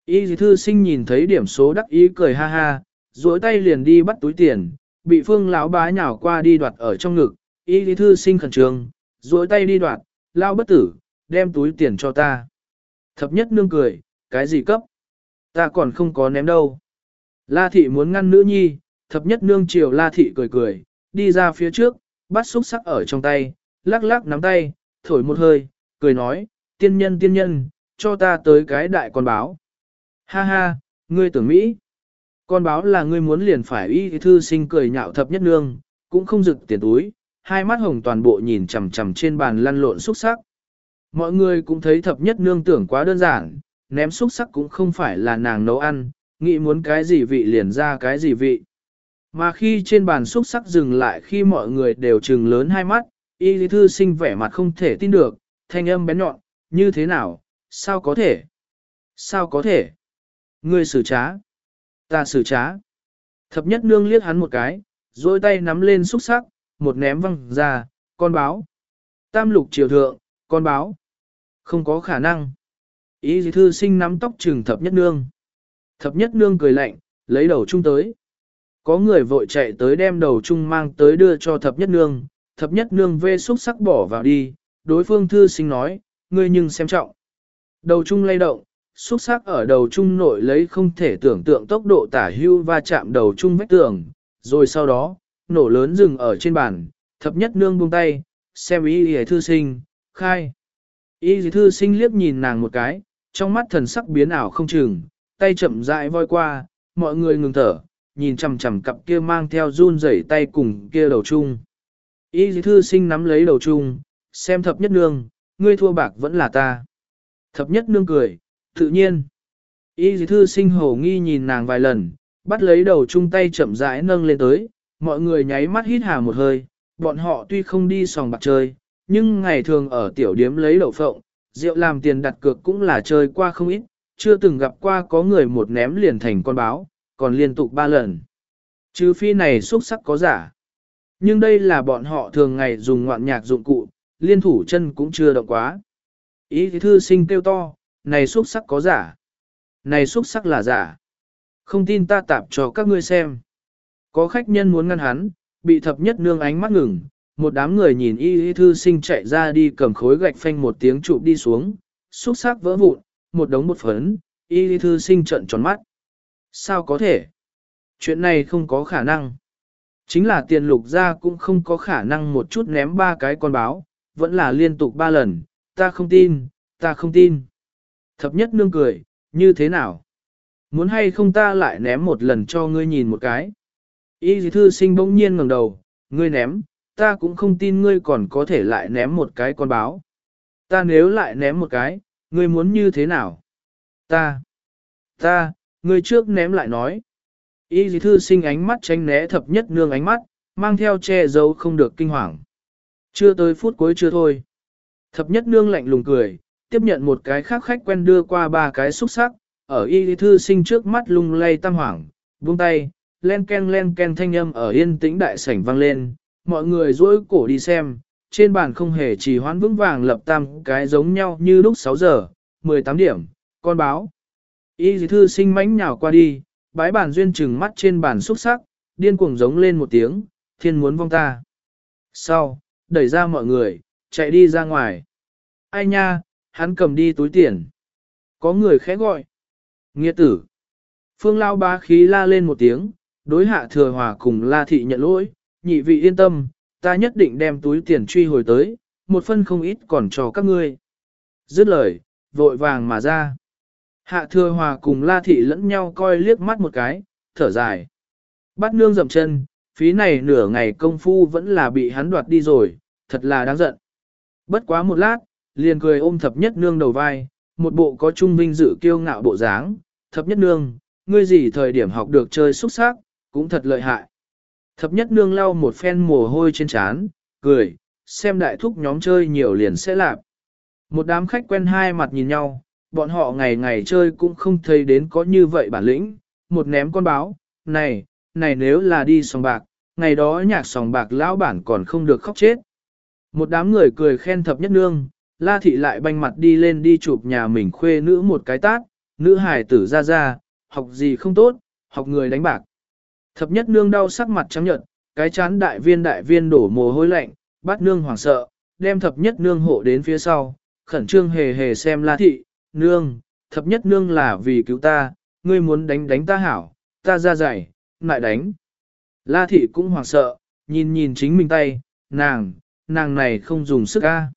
Y lý thư sinh nhìn thấy điểm số đắc ý cười ha ha, duỗi tay liền đi bắt túi tiền, bị phương lão bá nhào qua đi đoạt ở trong ngực, y lý thư sinh khẩn trương, duỗi tay đi đoạt, lao bất tử, đem túi tiền cho ta. Thập nhất nương cười, cái gì cấp? Ta còn không có ném đâu. La thị muốn ngăn nữ nhi, thập nhất nương chiều la thị cười cười, đi ra phía trước, bắt xúc sắc ở trong tay, lắc lắc nắm tay, thổi một hơi, cười nói, tiên nhân tiên nhân, cho ta tới cái đại con báo. Ha ha, ngươi tưởng Mỹ. Con báo là ngươi muốn liền phải y thư sinh cười nhạo thập nhất nương, cũng không rực tiền túi, hai mắt hồng toàn bộ nhìn chằm chằm trên bàn lăn lộn xúc sắc. Mọi người cũng thấy thập nhất nương tưởng quá đơn giản, ném xúc sắc cũng không phải là nàng nấu ăn, nghĩ muốn cái gì vị liền ra cái gì vị. Mà khi trên bàn xúc sắc dừng lại khi mọi người đều trừng lớn hai mắt, y lý thư sinh vẻ mặt không thể tin được, thanh âm bén nhọn, như thế nào, sao có thể? Sao có thể? Ngươi xử trá. Ta xử trá. Thập nhất nương liếc hắn một cái, rồi tay nắm lên xúc sắc, một ném văng ra, con báo. Tam lục triều thượng, con báo. Không có khả năng. Ý thư sinh nắm tóc trừng thập nhất nương. Thập nhất nương cười lạnh, lấy đầu chung tới. Có người vội chạy tới đem đầu chung mang tới đưa cho thập nhất nương, thập nhất nương vê xúc sắc bỏ vào đi, đối phương thư sinh nói, ngươi nhưng xem trọng. Đầu chung lay động, xúc sắc ở đầu chung nội lấy không thể tưởng tượng tốc độ tả hưu va chạm đầu chung vách tường, rồi sau đó, nổ lớn dừng ở trên bàn, thập nhất nương buông tay, xem ý Y thư sinh, khai. Ý thư sinh liếc nhìn nàng một cái, trong mắt thần sắc biến ảo không chừng, tay chậm rãi voi qua, mọi người ngừng thở, nhìn chằm chằm cặp kia mang theo run rẩy tay cùng kia đầu chung. Y thư sinh nắm lấy đầu chung, xem thập nhất nương, ngươi thua bạc vẫn là ta. Thập nhất nương cười, tự nhiên. Y thư sinh hổ nghi nhìn nàng vài lần, bắt lấy đầu chung tay chậm rãi nâng lên tới, mọi người nháy mắt hít hà một hơi, bọn họ tuy không đi sòng bạc chơi, nhưng ngày thường ở tiểu điếm lấy đậu phộng, rượu làm tiền đặt cược cũng là chơi qua không ít, chưa từng gặp qua có người một ném liền thành con báo, còn liên tục ba lần. Chứ phi này xuất sắc có giả. Nhưng đây là bọn họ thường ngày dùng ngoạn nhạc dụng cụ, liên thủ chân cũng chưa động quá. Ý thư sinh kêu to, này xuất sắc có giả. Này xuất sắc là giả. Không tin ta tạp cho các ngươi xem. Có khách nhân muốn ngăn hắn, bị thập nhất nương ánh mắt ngừng, một đám người nhìn y y thư sinh chạy ra đi cầm khối gạch phanh một tiếng chụp đi xuống, xúc sắc vỡ vụn, một đống một phấn, y y thư sinh trận tròn mắt. Sao có thể? Chuyện này không có khả năng. Chính là tiền lục ra cũng không có khả năng một chút ném ba cái con báo, vẫn là liên tục ba lần, ta không tin, ta không tin. Thập nhất nương cười, như thế nào? Muốn hay không ta lại ném một lần cho ngươi nhìn một cái. Y dì thư sinh bỗng nhiên ngẩng đầu, ngươi ném, ta cũng không tin ngươi còn có thể lại ném một cái con báo. Ta nếu lại ném một cái, ngươi muốn như thế nào? Ta, ta, ngươi trước ném lại nói. Y dì thư sinh ánh mắt tránh né thập nhất nương ánh mắt, mang theo che giấu không được kinh hoàng. Chưa tới phút cuối chưa thôi. Thập nhất nương lạnh lùng cười, tiếp nhận một cái khác khách quen đưa qua ba cái xúc sắc, ở y thư sinh trước mắt lung lay tam hoảng, buông tay, len ken len ken thanh âm ở yên tĩnh đại sảnh vang lên, mọi người dối cổ đi xem, trên bàn không hề chỉ hoãn vững vàng lập tam cái giống nhau như lúc 6 giờ, 18 điểm, con báo. Y thư sinh mánh nhào qua đi, bái bàn duyên trừng mắt trên bàn xúc sắc, điên cuồng giống lên một tiếng, thiên muốn vong ta. Sau, đẩy ra mọi người, chạy đi ra ngoài. Ai nha, hắn cầm đi túi tiền. Có người khẽ gọi. Nghĩa tử. Phương lao bá khí la lên một tiếng, đối hạ thừa hòa cùng la thị nhận lỗi, nhị vị yên tâm, ta nhất định đem túi tiền truy hồi tới, một phân không ít còn cho các ngươi. Dứt lời, vội vàng mà ra. Hạ thừa hòa cùng la thị lẫn nhau coi liếc mắt một cái, thở dài. Bắt nương dậm chân, phí này nửa ngày công phu vẫn là bị hắn đoạt đi rồi, thật là đáng giận. Bất quá một lát, liền cười ôm thập nhất nương đầu vai, một bộ có trung vinh dự kiêu ngạo bộ dáng, thập nhất nương, ngươi gì thời điểm học được chơi xúc sắc, cũng thật lợi hại. Thập nhất nương lau một phen mồ hôi trên trán, cười, xem đại thúc nhóm chơi nhiều liền sẽ lạp. Một đám khách quen hai mặt nhìn nhau, bọn họ ngày ngày chơi cũng không thấy đến có như vậy bản lĩnh, một ném con báo, này, này nếu là đi sòng bạc, ngày đó nhạc sòng bạc lão bản còn không được khóc chết. Một đám người cười khen thập nhất nương, la thị lại banh mặt đi lên đi chụp nhà mình khuê nữ một cái tát, nữ hài tử ra ra, học gì không tốt, học người đánh bạc. Thập nhất nương đau sắc mặt trắng nhợt, cái chán đại viên đại viên đổ mồ hôi lạnh, bắt nương hoảng sợ, đem thập nhất nương hộ đến phía sau, khẩn trương hề hề xem la thị, nương, thập nhất nương là vì cứu ta, ngươi muốn đánh đánh ta hảo, ta ra dạy, lại đánh. La thị cũng hoảng sợ, nhìn nhìn chính mình tay, nàng, nàng này không dùng sức a.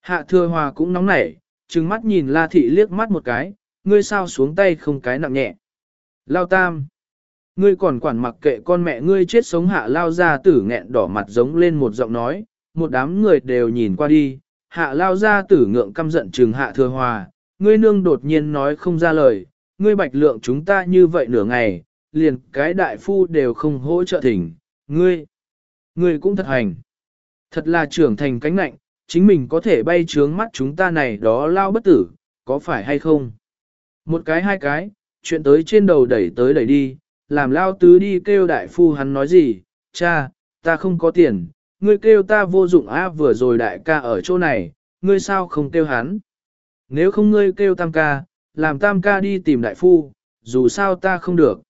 Hạ thừa hòa cũng nóng nảy, trừng mắt nhìn la thị liếc mắt một cái, ngươi sao xuống tay không cái nặng nhẹ. Lao tam. Ngươi còn quản mặc kệ con mẹ ngươi chết sống hạ lao ra tử nghẹn đỏ mặt giống lên một giọng nói, một đám người đều nhìn qua đi, hạ lao ra tử ngượng căm giận trừng hạ thừa hòa, ngươi nương đột nhiên nói không ra lời, ngươi bạch lượng chúng ta như vậy nửa ngày, liền cái đại phu đều không hỗ trợ thỉnh, ngươi, ngươi cũng thật hành. Thật là trưởng thành cánh nạnh, chính mình có thể bay trướng mắt chúng ta này đó lao bất tử, có phải hay không? Một cái hai cái, chuyện tới trên đầu đẩy tới đẩy đi, làm lao tứ đi kêu đại phu hắn nói gì, cha, ta không có tiền, ngươi kêu ta vô dụng á vừa rồi đại ca ở chỗ này, ngươi sao không kêu hắn. nếu không ngươi kêu tam ca, làm tam ca đi tìm đại phu, dù sao ta không được.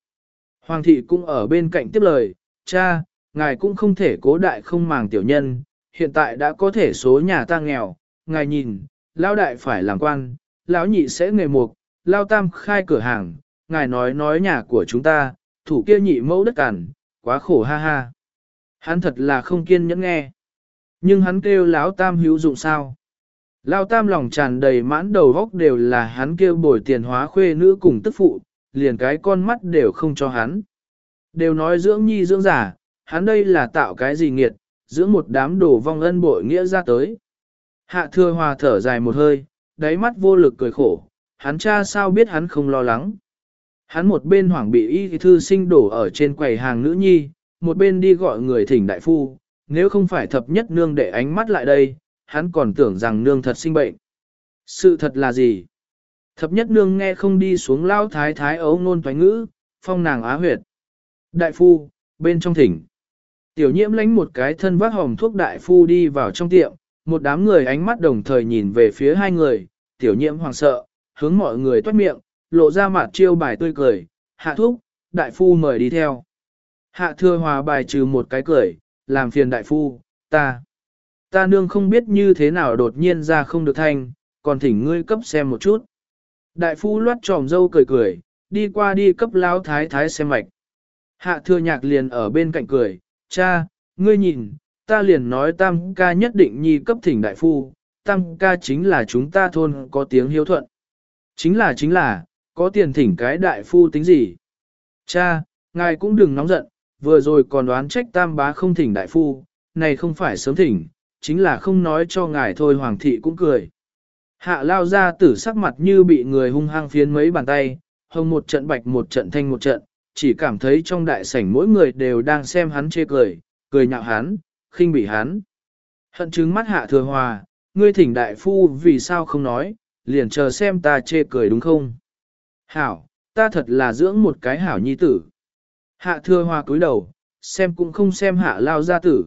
Hoàng thị cũng ở bên cạnh tiếp lời, cha, ngài cũng không thể cố đại không màng tiểu nhân, hiện tại đã có thể số nhà ta nghèo, ngài nhìn, lao đại phải làm quan, lão nhị sẽ nghề mục, lao tam khai cửa hàng, ngài nói nói nhà của chúng ta, thủ kia nhị mẫu đất cằn, quá khổ ha ha. Hắn thật là không kiên nhẫn nghe. Nhưng hắn kêu lão tam hữu dụng sao? Lao tam lòng tràn đầy mãn đầu góc đều là hắn kêu bồi tiền hóa khuê nữ cùng tức phụ, liền cái con mắt đều không cho hắn. Đều nói dưỡng nhi dưỡng giả, hắn đây là tạo cái gì nghiệt, giữa một đám đồ vong ân bội nghĩa ra tới. Hạ thừa hòa thở dài một hơi, đáy mắt vô lực cười khổ, hắn cha sao biết hắn không lo lắng. Hắn một bên hoảng bị y thư sinh đổ ở trên quầy hàng nữ nhi, một bên đi gọi người thỉnh đại phu, nếu không phải thập nhất nương để ánh mắt lại đây, hắn còn tưởng rằng nương thật sinh bệnh. Sự thật là gì? Thập nhất nương nghe không đi xuống lao thái thái ấu nôn toái ngữ, phong nàng á huyệt. Đại phu, bên trong thỉnh. Tiểu nhiễm lánh một cái thân vác hồng thuốc đại phu đi vào trong tiệm, một đám người ánh mắt đồng thời nhìn về phía hai người, tiểu nhiễm hoàng sợ, hướng mọi người toát miệng, lộ ra mặt chiêu bài tươi cười, hạ thuốc, đại phu mời đi theo. Hạ thừa hòa bài trừ một cái cười, làm phiền đại phu, ta. Ta nương không biết như thế nào đột nhiên ra không được thanh, còn thỉnh ngươi cấp xem một chút. Đại phu loát tròm dâu cười cười, đi qua đi cấp lao thái thái xem mạch. Hạ thừa nhạc liền ở bên cạnh cười, cha, ngươi nhìn, ta liền nói tam ca nhất định nhi cấp thỉnh đại phu, tam ca chính là chúng ta thôn có tiếng hiếu thuận. Chính là chính là, có tiền thỉnh cái đại phu tính gì. Cha, ngài cũng đừng nóng giận, vừa rồi còn đoán trách tam bá không thỉnh đại phu, này không phải sớm thỉnh, chính là không nói cho ngài thôi hoàng thị cũng cười. Hạ lao ra tử sắc mặt như bị người hung hăng phiến mấy bàn tay, hồng một trận bạch một trận thanh một trận, chỉ cảm thấy trong đại sảnh mỗi người đều đang xem hắn chê cười, cười nhạo hắn, khinh bỉ hắn. Hận chứng mắt hạ thừa hòa, ngươi thỉnh đại phu vì sao không nói, liền chờ xem ta chê cười đúng không? Hảo, ta thật là dưỡng một cái hảo nhi tử. Hạ thừa hòa cúi đầu, xem cũng không xem hạ lao gia tử.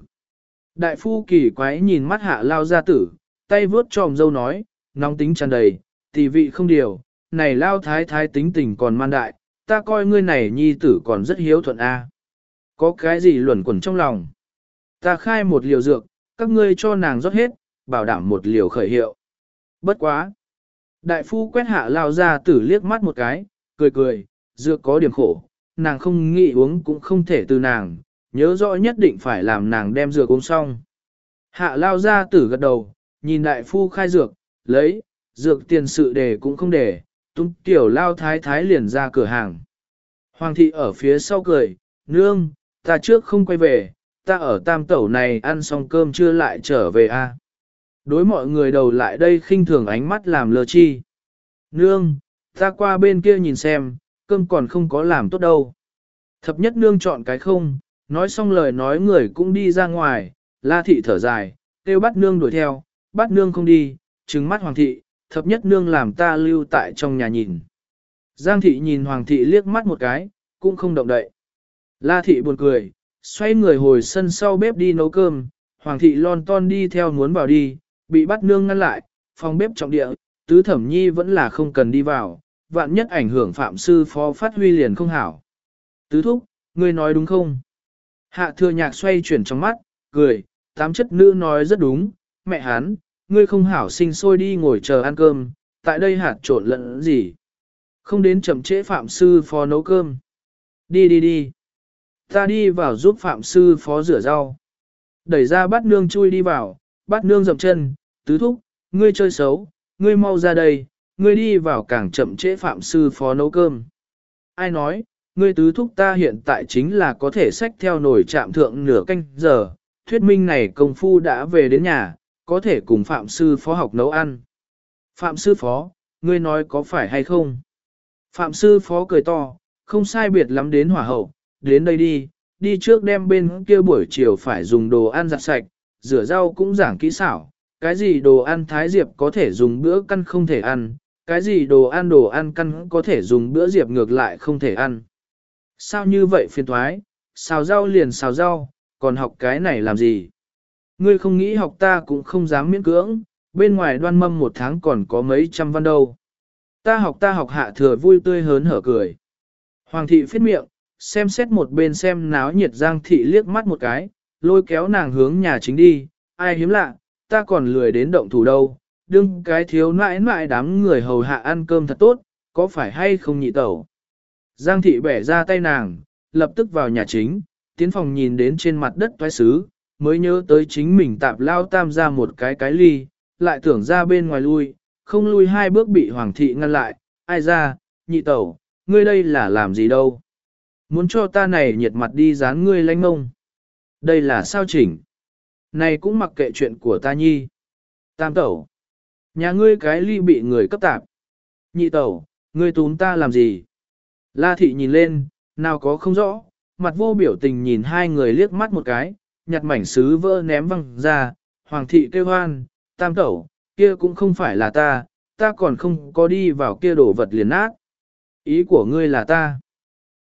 Đại phu kỳ quái nhìn mắt hạ lao gia tử, tay vướt tròm dâu nói, nóng tính tràn đầy, tỷ vị không điều, này lao thái thái tính tình còn man đại, ta coi ngươi này nhi tử còn rất hiếu thuận a. Có cái gì luẩn quẩn trong lòng? Ta khai một liều dược, các ngươi cho nàng rót hết, bảo đảm một liều khởi hiệu. Bất quá. Đại phu quét hạ lao ra tử liếc mắt một cái, cười cười, dược có điểm khổ, nàng không nghĩ uống cũng không thể từ nàng, nhớ rõ nhất định phải làm nàng đem dược uống xong. Hạ lao ra tử gật đầu, nhìn đại phu khai dược, lấy, dược tiền sự để cũng không để, túng tiểu lao thái thái liền ra cửa hàng. Hoàng thị ở phía sau cười, nương, ta trước không quay về, ta ở tam tẩu này ăn xong cơm chưa lại trở về a. Đối mọi người đầu lại đây khinh thường ánh mắt làm lơ chi. Nương, ta qua bên kia nhìn xem, cơm còn không có làm tốt đâu. Thập nhất nương chọn cái không, nói xong lời nói người cũng đi ra ngoài, la thị thở dài, kêu bắt nương đuổi theo, bắt nương không đi, trừng mắt hoàng thị, thập nhất nương làm ta lưu tại trong nhà nhìn. Giang thị nhìn hoàng thị liếc mắt một cái, cũng không động đậy. La thị buồn cười, xoay người hồi sân sau bếp đi nấu cơm, hoàng thị lon ton đi theo muốn vào đi, bị bắt nương ngăn lại, phòng bếp trọng địa, tứ thẩm nhi vẫn là không cần đi vào, vạn nhất ảnh hưởng phạm sư phó phát huy liền không hảo. Tứ thúc, ngươi nói đúng không? Hạ thừa nhạc xoay chuyển trong mắt, cười, tám chất nữ nói rất đúng, mẹ hắn, ngươi không hảo sinh sôi đi ngồi chờ ăn cơm, tại đây hạt trộn lẫn gì. Không đến chậm trễ phạm sư phó nấu cơm. Đi đi đi. Ta đi vào giúp phạm sư phó rửa rau. Đẩy ra bát nương chui đi vào, bát nương dậm chân, tứ thúc, ngươi chơi xấu, ngươi mau ra đây, ngươi đi vào càng chậm trễ phạm sư phó nấu cơm. Ai nói, ngươi tứ thúc ta hiện tại chính là có thể xách theo nổi chạm thượng nửa canh giờ, thuyết minh này công phu đã về đến nhà, có thể cùng phạm sư phó học nấu ăn. Phạm sư phó, ngươi nói có phải hay không? Phạm sư phó cười to, không sai biệt lắm đến hỏa hậu, đến đây đi, đi trước đem bên kia buổi chiều phải dùng đồ ăn giặt sạch, rửa rau cũng giảng kỹ xảo, cái gì đồ ăn thái diệp có thể dùng bữa căn không thể ăn, cái gì đồ ăn đồ ăn căn có thể dùng bữa diệp ngược lại không thể ăn. Sao như vậy phiền thoái, xào rau liền xào rau, còn học cái này làm gì? Ngươi không nghĩ học ta cũng không dám miễn cưỡng, bên ngoài đoan mâm một tháng còn có mấy trăm văn đâu. Ta học ta học hạ thừa vui tươi hớn hở cười. Hoàng thị phết miệng, xem xét một bên xem náo nhiệt Giang thị liếc mắt một cái, lôi kéo nàng hướng nhà chính đi, ai hiếm lạ, ta còn lười đến động thủ đâu, đương cái thiếu nãi nãi đám người hầu hạ ăn cơm thật tốt, có phải hay không nhị tẩu. Giang thị bẻ ra tay nàng, lập tức vào nhà chính, tiến phòng nhìn đến trên mặt đất toái xứ, mới nhớ tới chính mình tạp lao tam ra một cái cái ly, lại tưởng ra bên ngoài lui, không lui hai bước bị hoàng thị ngăn lại, ai ra, nhị tẩu, ngươi đây là làm gì đâu. Muốn cho ta này nhiệt mặt đi dán ngươi lánh ngông. Đây là sao chỉnh. Này cũng mặc kệ chuyện của ta nhi. Tam tẩu. Nhà ngươi cái ly bị người cấp tạp. Nhị tẩu, ngươi tún ta làm gì? La thị nhìn lên, nào có không rõ, mặt vô biểu tình nhìn hai người liếc mắt một cái, nhặt mảnh sứ vỡ ném văng ra, hoàng thị kêu hoan, tam tẩu, kia cũng không phải là ta, ta còn không có đi vào kia đổ vật liền nát. Ý của ngươi là ta.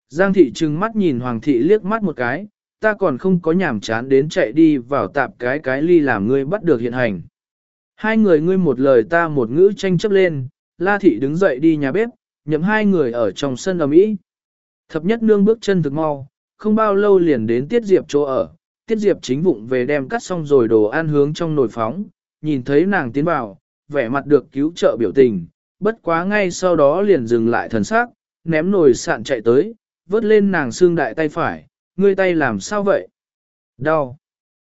Giang thị trừng mắt nhìn hoàng thị liếc mắt một cái, ta còn không có nhảm chán đến chạy đi vào tạp cái cái ly làm ngươi bắt được hiện hành. Hai người ngươi một lời ta một ngữ tranh chấp lên, la thị đứng dậy đi nhà bếp, nhậm hai người ở trong sân ầm ĩ. Thập nhất nương bước chân thực mau, không bao lâu liền đến Tiết Diệp chỗ ở. Tiết Diệp chính vụng về đem cắt xong rồi đồ ăn hướng trong nồi phóng, nhìn thấy nàng tiến vào, vẻ mặt được cứu trợ biểu tình, bất quá ngay sau đó liền dừng lại thần sắc, ném nồi sạn chạy tới, vớt lên nàng xương đại tay phải, ngươi tay làm sao vậy? Đau.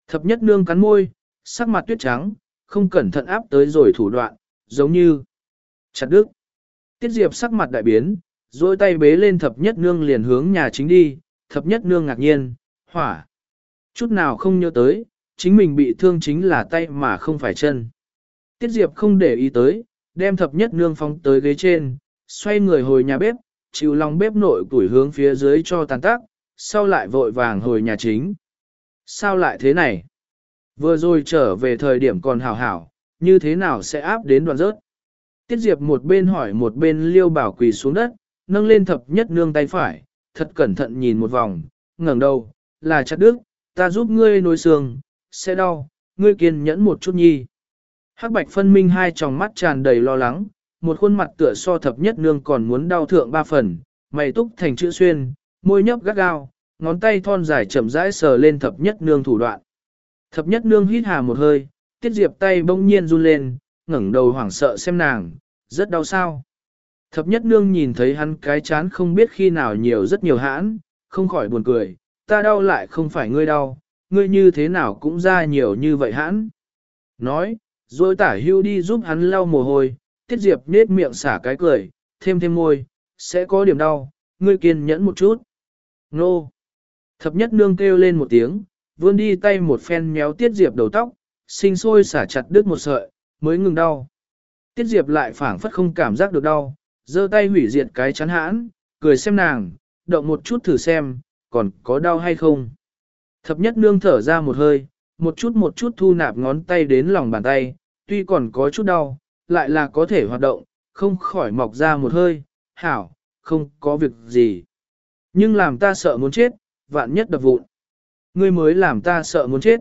Thập nhất nương cắn môi, sắc mặt tuyết trắng, không cẩn thận áp tới rồi thủ đoạn, giống như chặt đứt. Tiết Diệp sắc mặt đại biến, dôi tay bế lên thập nhất nương liền hướng nhà chính đi, thập nhất nương ngạc nhiên, hỏa. Chút nào không nhớ tới, chính mình bị thương chính là tay mà không phải chân. Tiết Diệp không để ý tới, đem thập nhất nương phóng tới ghế trên, xoay người hồi nhà bếp, chịu lòng bếp nội củi hướng phía dưới cho tàn tác, sau lại vội vàng hồi nhà chính. Sao lại thế này? Vừa rồi trở về thời điểm còn hảo hảo, như thế nào sẽ áp đến đoạn rớt? Tiết Diệp một bên hỏi một bên liêu bảo quỳ xuống đất, nâng lên thập nhất nương tay phải, thật cẩn thận nhìn một vòng, ngẩng đầu, là chặt đứt ta giúp ngươi nối xương, sẽ đau, ngươi kiên nhẫn một chút nhi. Hắc bạch phân minh hai tròng mắt tràn đầy lo lắng, một khuôn mặt tựa so thập nhất nương còn muốn đau thượng ba phần, mày túc thành chữ xuyên, môi nhấp gắt gao, ngón tay thon dài chậm rãi sờ lên thập nhất nương thủ đoạn. Thập nhất nương hít hà một hơi, tiết diệp tay bỗng nhiên run lên, ngẩng đầu hoảng sợ xem nàng, rất đau sao. Thập nhất nương nhìn thấy hắn cái chán không biết khi nào nhiều rất nhiều hãn, không khỏi buồn cười, ta đau lại không phải ngươi đau, ngươi như thế nào cũng ra nhiều như vậy hãn. Nói, rồi tả hưu đi giúp hắn lau mồ hôi, tiết diệp nết miệng xả cái cười, thêm thêm môi, sẽ có điểm đau, ngươi kiên nhẫn một chút. Nô! Thập nhất nương kêu lên một tiếng, vươn đi tay một phen méo tiết diệp đầu tóc, sinh sôi xả chặt đứt một sợi, mới ngừng đau. Tiết diệp lại phảng phất không cảm giác được đau, giơ tay hủy diệt cái chắn hãn, cười xem nàng, động một chút thử xem, còn có đau hay không. Thập nhất nương thở ra một hơi, một chút một chút thu nạp ngón tay đến lòng bàn tay, tuy còn có chút đau, lại là có thể hoạt động, không khỏi mọc ra một hơi, hảo, không có việc gì. Nhưng làm ta sợ muốn chết, vạn nhất đập vụn. Ngươi mới làm ta sợ muốn chết.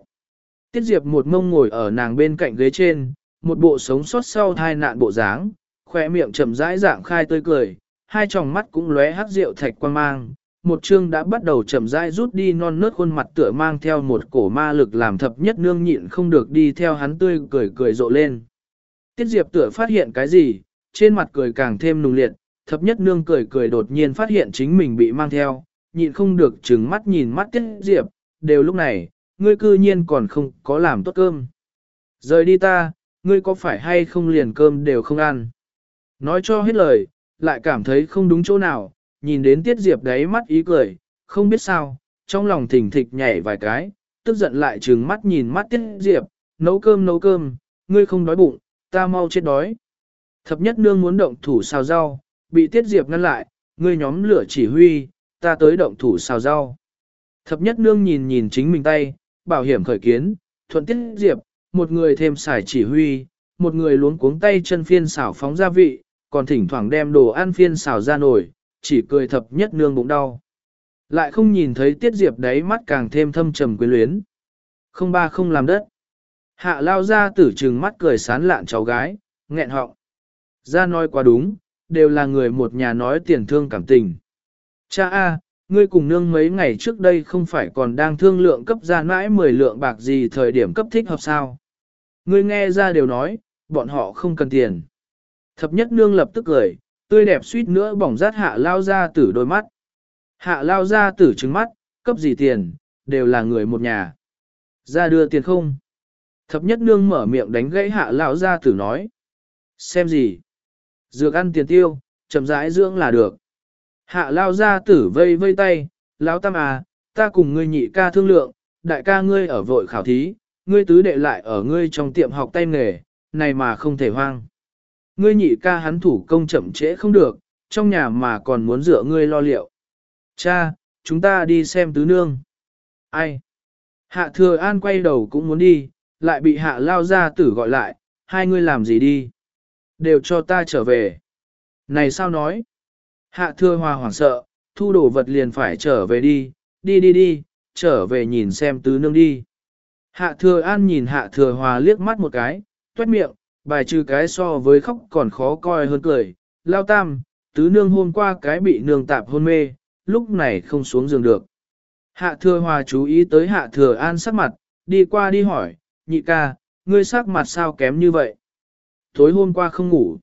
Tiết Diệp một mông ngồi ở nàng bên cạnh ghế trên, một bộ sống sót sau thai nạn bộ dáng, khỏe miệng chậm rãi dạng khai tươi cười, hai tròng mắt cũng lóe hắc rượu thạch quan mang. Một chương đã bắt đầu chậm rãi rút đi non nớt khuôn mặt tựa mang theo một cổ ma lực làm thập nhất nương nhịn không được đi theo hắn tươi cười cười rộ lên. Tiết Diệp tựa phát hiện cái gì, trên mặt cười càng thêm nùng liệt, thập nhất nương cười cười đột nhiên phát hiện chính mình bị mang theo, nhịn không được trừng mắt nhìn mắt Tiết Diệp, đều lúc này, ngươi cư nhiên còn không có làm tốt cơm. Rời đi ta, ngươi có phải hay không liền cơm đều không ăn. Nói cho hết lời, lại cảm thấy không đúng chỗ nào, nhìn đến Tiết Diệp đấy mắt ý cười, không biết sao, trong lòng thỉnh thịch nhảy vài cái, tức giận lại trừng mắt nhìn mắt Tiết Diệp, nấu cơm nấu cơm, ngươi không đói bụng, ta mau chết đói. Thập nhất nương muốn động thủ xào rau, bị Tiết Diệp ngăn lại, ngươi nhóm lửa chỉ huy, ta tới động thủ xào rau. Thập nhất nương nhìn nhìn chính mình tay, bảo hiểm khởi kiến, thuận Tiết Diệp, một người thêm xài chỉ huy, một người luống cuống tay chân phiên xào phóng gia vị, còn thỉnh thoảng đem đồ ăn phiên xào ra nổi, chỉ cười thập nhất nương bụng đau. Lại không nhìn thấy Tiết Diệp đấy mắt càng thêm thâm trầm quyến luyến. Không ba không làm đất. Hạ lao ra tử trừng mắt cười sán lạn cháu gái, nghẹn họng. Ra nói quá đúng, đều là người một nhà nói tiền thương cảm tình. Cha A, ngươi cùng nương mấy ngày trước đây không phải còn đang thương lượng cấp ra mãi 10 lượng bạc gì thời điểm cấp thích hợp sao. Ngươi nghe ra đều nói, bọn họ không cần tiền. Thập nhất nương lập tức cười, tươi đẹp suýt nữa bỏng rát hạ lao ra tử đôi mắt. Hạ lao ra tử trứng mắt, cấp gì tiền, đều là người một nhà. Ra đưa tiền không? Thập nhất nương mở miệng đánh gãy hạ lao ra tử nói. Xem gì? Dược ăn tiền tiêu, chậm rãi dưỡng là được. Hạ lao ra tử vây vây tay, lão tam à, ta cùng ngươi nhị ca thương lượng, đại ca ngươi ở vội khảo thí, ngươi tứ đệ lại ở ngươi trong tiệm học tay nghề, này mà không thể hoang. Ngươi nhị ca hắn thủ công chậm trễ không được, trong nhà mà còn muốn dựa ngươi lo liệu. Cha, chúng ta đi xem tứ nương. Ai? Hạ thừa an quay đầu cũng muốn đi, lại bị hạ lao ra tử gọi lại, hai ngươi làm gì đi? Đều cho ta trở về. Này sao nói? Hạ thừa hòa hoảng sợ, thu đồ vật liền phải trở về đi, đi đi đi, trở về nhìn xem tứ nương đi. Hạ thừa an nhìn hạ thừa hòa liếc mắt một cái, tuét miệng, bài trừ cái so với khóc còn khó coi hơn cười, lao tam, tứ nương hôm qua cái bị nương tạp hôn mê, lúc này không xuống giường được. Hạ thừa hòa chú ý tới hạ thừa an sắc mặt, đi qua đi hỏi, nhị ca, ngươi sắc mặt sao kém như vậy? Tối hôm qua không ngủ.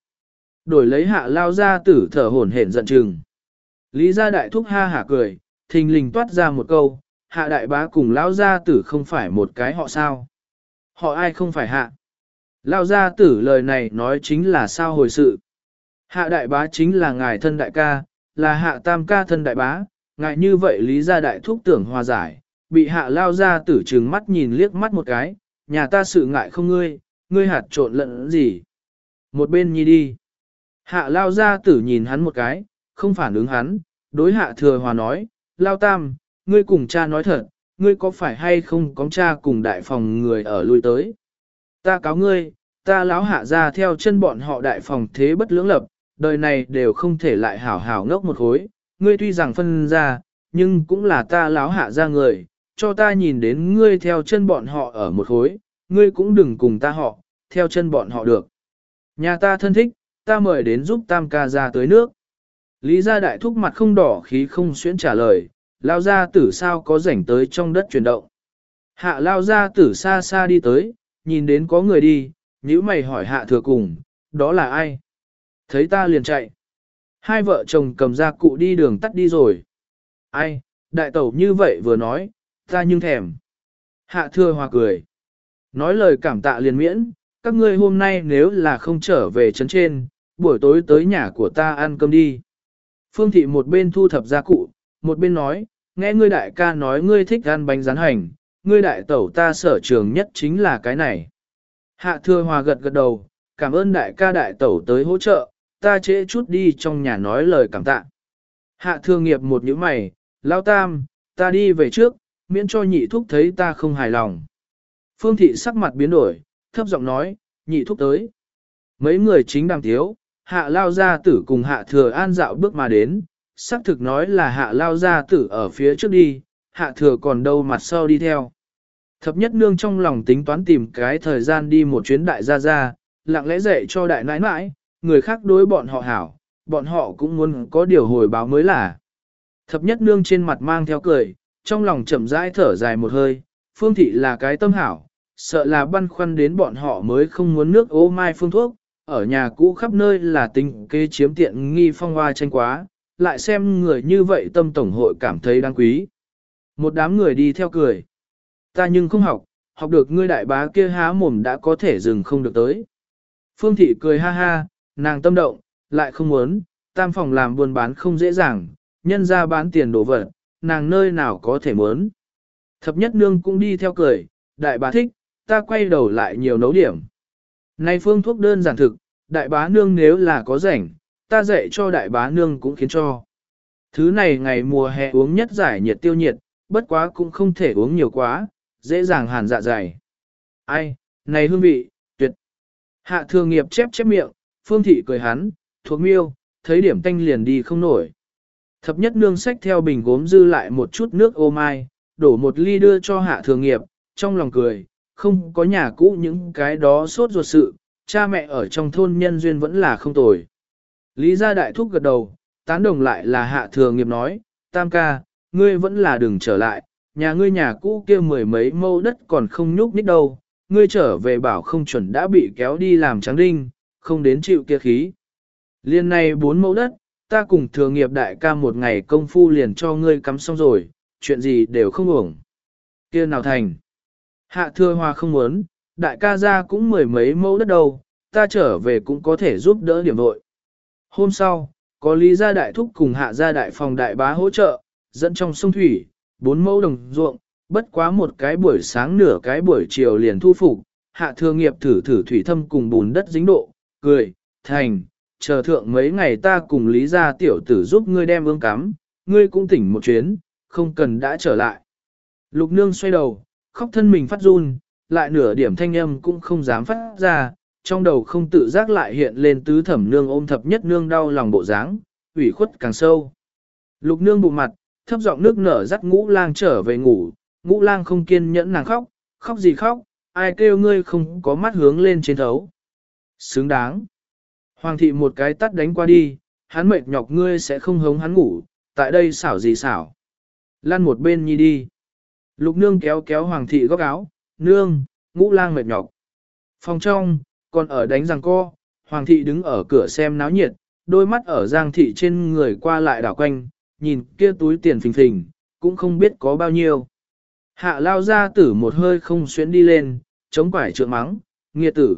Đổi lấy hạ lao ra tử thở hổn hển giận chừng. Lý gia đại thúc ha hả cười, thình lình toát ra một câu, hạ đại bá cùng lão gia tử không phải một cái họ sao. Họ ai không phải hạ. Lao gia tử lời này nói chính là sao hồi sự. Hạ đại bá chính là ngài thân đại ca, là hạ tam ca thân đại bá, ngài như vậy lý gia đại thúc tưởng hòa giải, bị hạ lao gia tử trừng mắt nhìn liếc mắt một cái, nhà ta sự ngại không ngươi, ngươi hạt trộn lẫn gì. Một bên nhi đi. Hạ lao gia tử nhìn hắn một cái, không phản ứng hắn, đối hạ thừa hòa nói, lao tam, ngươi cùng cha nói thật, ngươi có phải hay không có cha cùng đại phòng người ở lui tới. Ta cáo ngươi, ta láo hạ ra theo chân bọn họ đại phòng thế bất lưỡng lập, đời này đều không thể lại hảo hảo ngốc một khối, ngươi tuy rằng phân ra, nhưng cũng là ta láo hạ ra người, cho ta nhìn đến ngươi theo chân bọn họ ở một khối, ngươi cũng đừng cùng ta họ, theo chân bọn họ được. Nhà ta thân thích, ta mời đến giúp tam ca ra tới nước. Lý gia đại thúc mặt không đỏ khí không xuyễn trả lời, lao gia tử sao có rảnh tới trong đất chuyển động. Hạ lao gia tử xa xa đi tới, nhìn đến có người đi, nếu mày hỏi hạ thừa cùng, đó là ai? Thấy ta liền chạy. Hai vợ chồng cầm ra cụ đi đường tắt đi rồi. Ai, đại tẩu như vậy vừa nói, ta nhưng thèm. Hạ thừa hòa cười. Nói lời cảm tạ liền miễn, các ngươi hôm nay nếu là không trở về trấn trên, buổi tối tới nhà của ta ăn cơm đi. Phương thị một bên thu thập gia cụ, một bên nói, nghe ngươi đại ca nói ngươi thích ăn bánh rán hành, ngươi đại tẩu ta sở trường nhất chính là cái này. Hạ thừa hòa gật gật đầu, cảm ơn đại ca đại tẩu tới hỗ trợ, ta trễ chút đi trong nhà nói lời cảm tạ. Hạ thừa nghiệp một những mày, lao tam, ta đi về trước, miễn cho nhị thúc thấy ta không hài lòng. Phương thị sắc mặt biến đổi, thấp giọng nói, nhị thúc tới. Mấy người chính đang thiếu, hạ lao gia tử cùng hạ thừa an dạo bước mà đến, xác thực nói là hạ lao gia tử ở phía trước đi, hạ thừa còn đâu mặt sau đi theo. Thập nhất nương trong lòng tính toán tìm cái thời gian đi một chuyến đại gia gia, lặng lẽ dạy cho đại nãi nãi, người khác đối bọn họ hảo, bọn họ cũng muốn có điều hồi báo mới là. Thập nhất nương trên mặt mang theo cười, trong lòng chậm rãi thở dài một hơi, phương thị là cái tâm hảo, sợ là băn khoăn đến bọn họ mới không muốn nước ô mai phương thuốc, ở nhà cũ khắp nơi là tình kê chiếm tiện nghi phong hoa tranh quá, lại xem người như vậy tâm tổng hội cảm thấy đáng quý. Một đám người đi theo cười. Ta nhưng không học, học được ngươi đại bá kia há mồm đã có thể dừng không được tới. Phương thị cười ha ha, nàng tâm động, lại không muốn, tam phòng làm buôn bán không dễ dàng, nhân ra bán tiền đồ vật, nàng nơi nào có thể muốn. Thập nhất nương cũng đi theo cười, đại bá thích, ta quay đầu lại nhiều nấu điểm. Này phương thuốc đơn giản thực, đại bá nương nếu là có rảnh, ta dạy cho đại bá nương cũng khiến cho. Thứ này ngày mùa hè uống nhất giải nhiệt tiêu nhiệt, bất quá cũng không thể uống nhiều quá, dễ dàng hàn dạ dày. Ai, này hương vị, tuyệt. Hạ thường nghiệp chép chép miệng, phương thị cười hắn, thuộc miêu, thấy điểm tanh liền đi không nổi. Thập nhất nương sách theo bình gốm dư lại một chút nước ô mai, đổ một ly đưa cho hạ thường nghiệp, trong lòng cười, không có nhà cũ những cái đó sốt ruột sự, cha mẹ ở trong thôn nhân duyên vẫn là không tồi. Lý gia đại thúc gật đầu, tán đồng lại là hạ thường nghiệp nói, tam ca, ngươi vẫn là đừng trở lại, nhà ngươi nhà cũ kia mười mấy mâu đất còn không nhúc nhích đâu, ngươi trở về bảo không chuẩn đã bị kéo đi làm trắng đinh, không đến chịu kia khí. Liên này bốn mẫu đất, ta cùng thừa nghiệp đại ca một ngày công phu liền cho ngươi cắm xong rồi, chuyện gì đều không uổng. Kia nào thành. Hạ thừa hòa không muốn, đại ca ra cũng mười mấy mẫu đất đâu, ta trở về cũng có thể giúp đỡ điểm vội. Hôm sau, có lý gia đại thúc cùng hạ gia đại phòng đại bá hỗ trợ, dẫn trong sông thủy, bốn mẫu đồng ruộng, bất quá một cái buổi sáng nửa cái buổi chiều liền thu phục, hạ thừa nghiệp thử thử thủy thâm cùng bùn đất dính độ, cười, thành, chờ thượng mấy ngày ta cùng lý gia tiểu tử giúp ngươi đem ương cắm, ngươi cũng tỉnh một chuyến, không cần đã trở lại. Lục nương xoay đầu, khóc thân mình phát run, lại nửa điểm thanh âm cũng không dám phát ra, trong đầu không tự giác lại hiện lên tứ thẩm nương ôm thập nhất nương đau lòng bộ dáng, ủy khuất càng sâu. Lục nương bụng mặt, thấp giọng nước nở dắt ngũ lang trở về ngủ, ngũ lang không kiên nhẫn nàng khóc, khóc gì khóc, ai kêu ngươi không có mắt hướng lên trên thấu. Xứng đáng. Hoàng thị một cái tắt đánh qua đi, hắn mệt nhọc ngươi sẽ không hống hắn ngủ, tại đây xảo gì xảo. Lan một bên nhi đi. Lục nương kéo kéo hoàng thị góc áo, nương, ngũ lang mệt nhọc. Phòng trong, còn ở đánh răng co, hoàng thị đứng ở cửa xem náo nhiệt, đôi mắt ở giang thị trên người qua lại đảo quanh, nhìn kia túi tiền phình phình, cũng không biết có bao nhiêu. Hạ lao ra tử một hơi không xuyến đi lên, chống quải trượng mắng, nghiệt tử.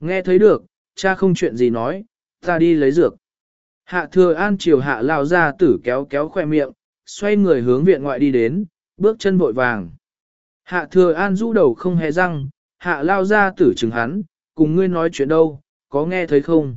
Nghe thấy được, cha không chuyện gì nói, ta đi lấy dược. Hạ thừa an chiều hạ lao ra tử kéo kéo khoe miệng, xoay người hướng viện ngoại đi đến, bước chân vội vàng. Hạ thừa an rũ đầu không hề răng, hạ lao ra tử chừng hắn, cùng ngươi nói chuyện đâu, có nghe thấy không?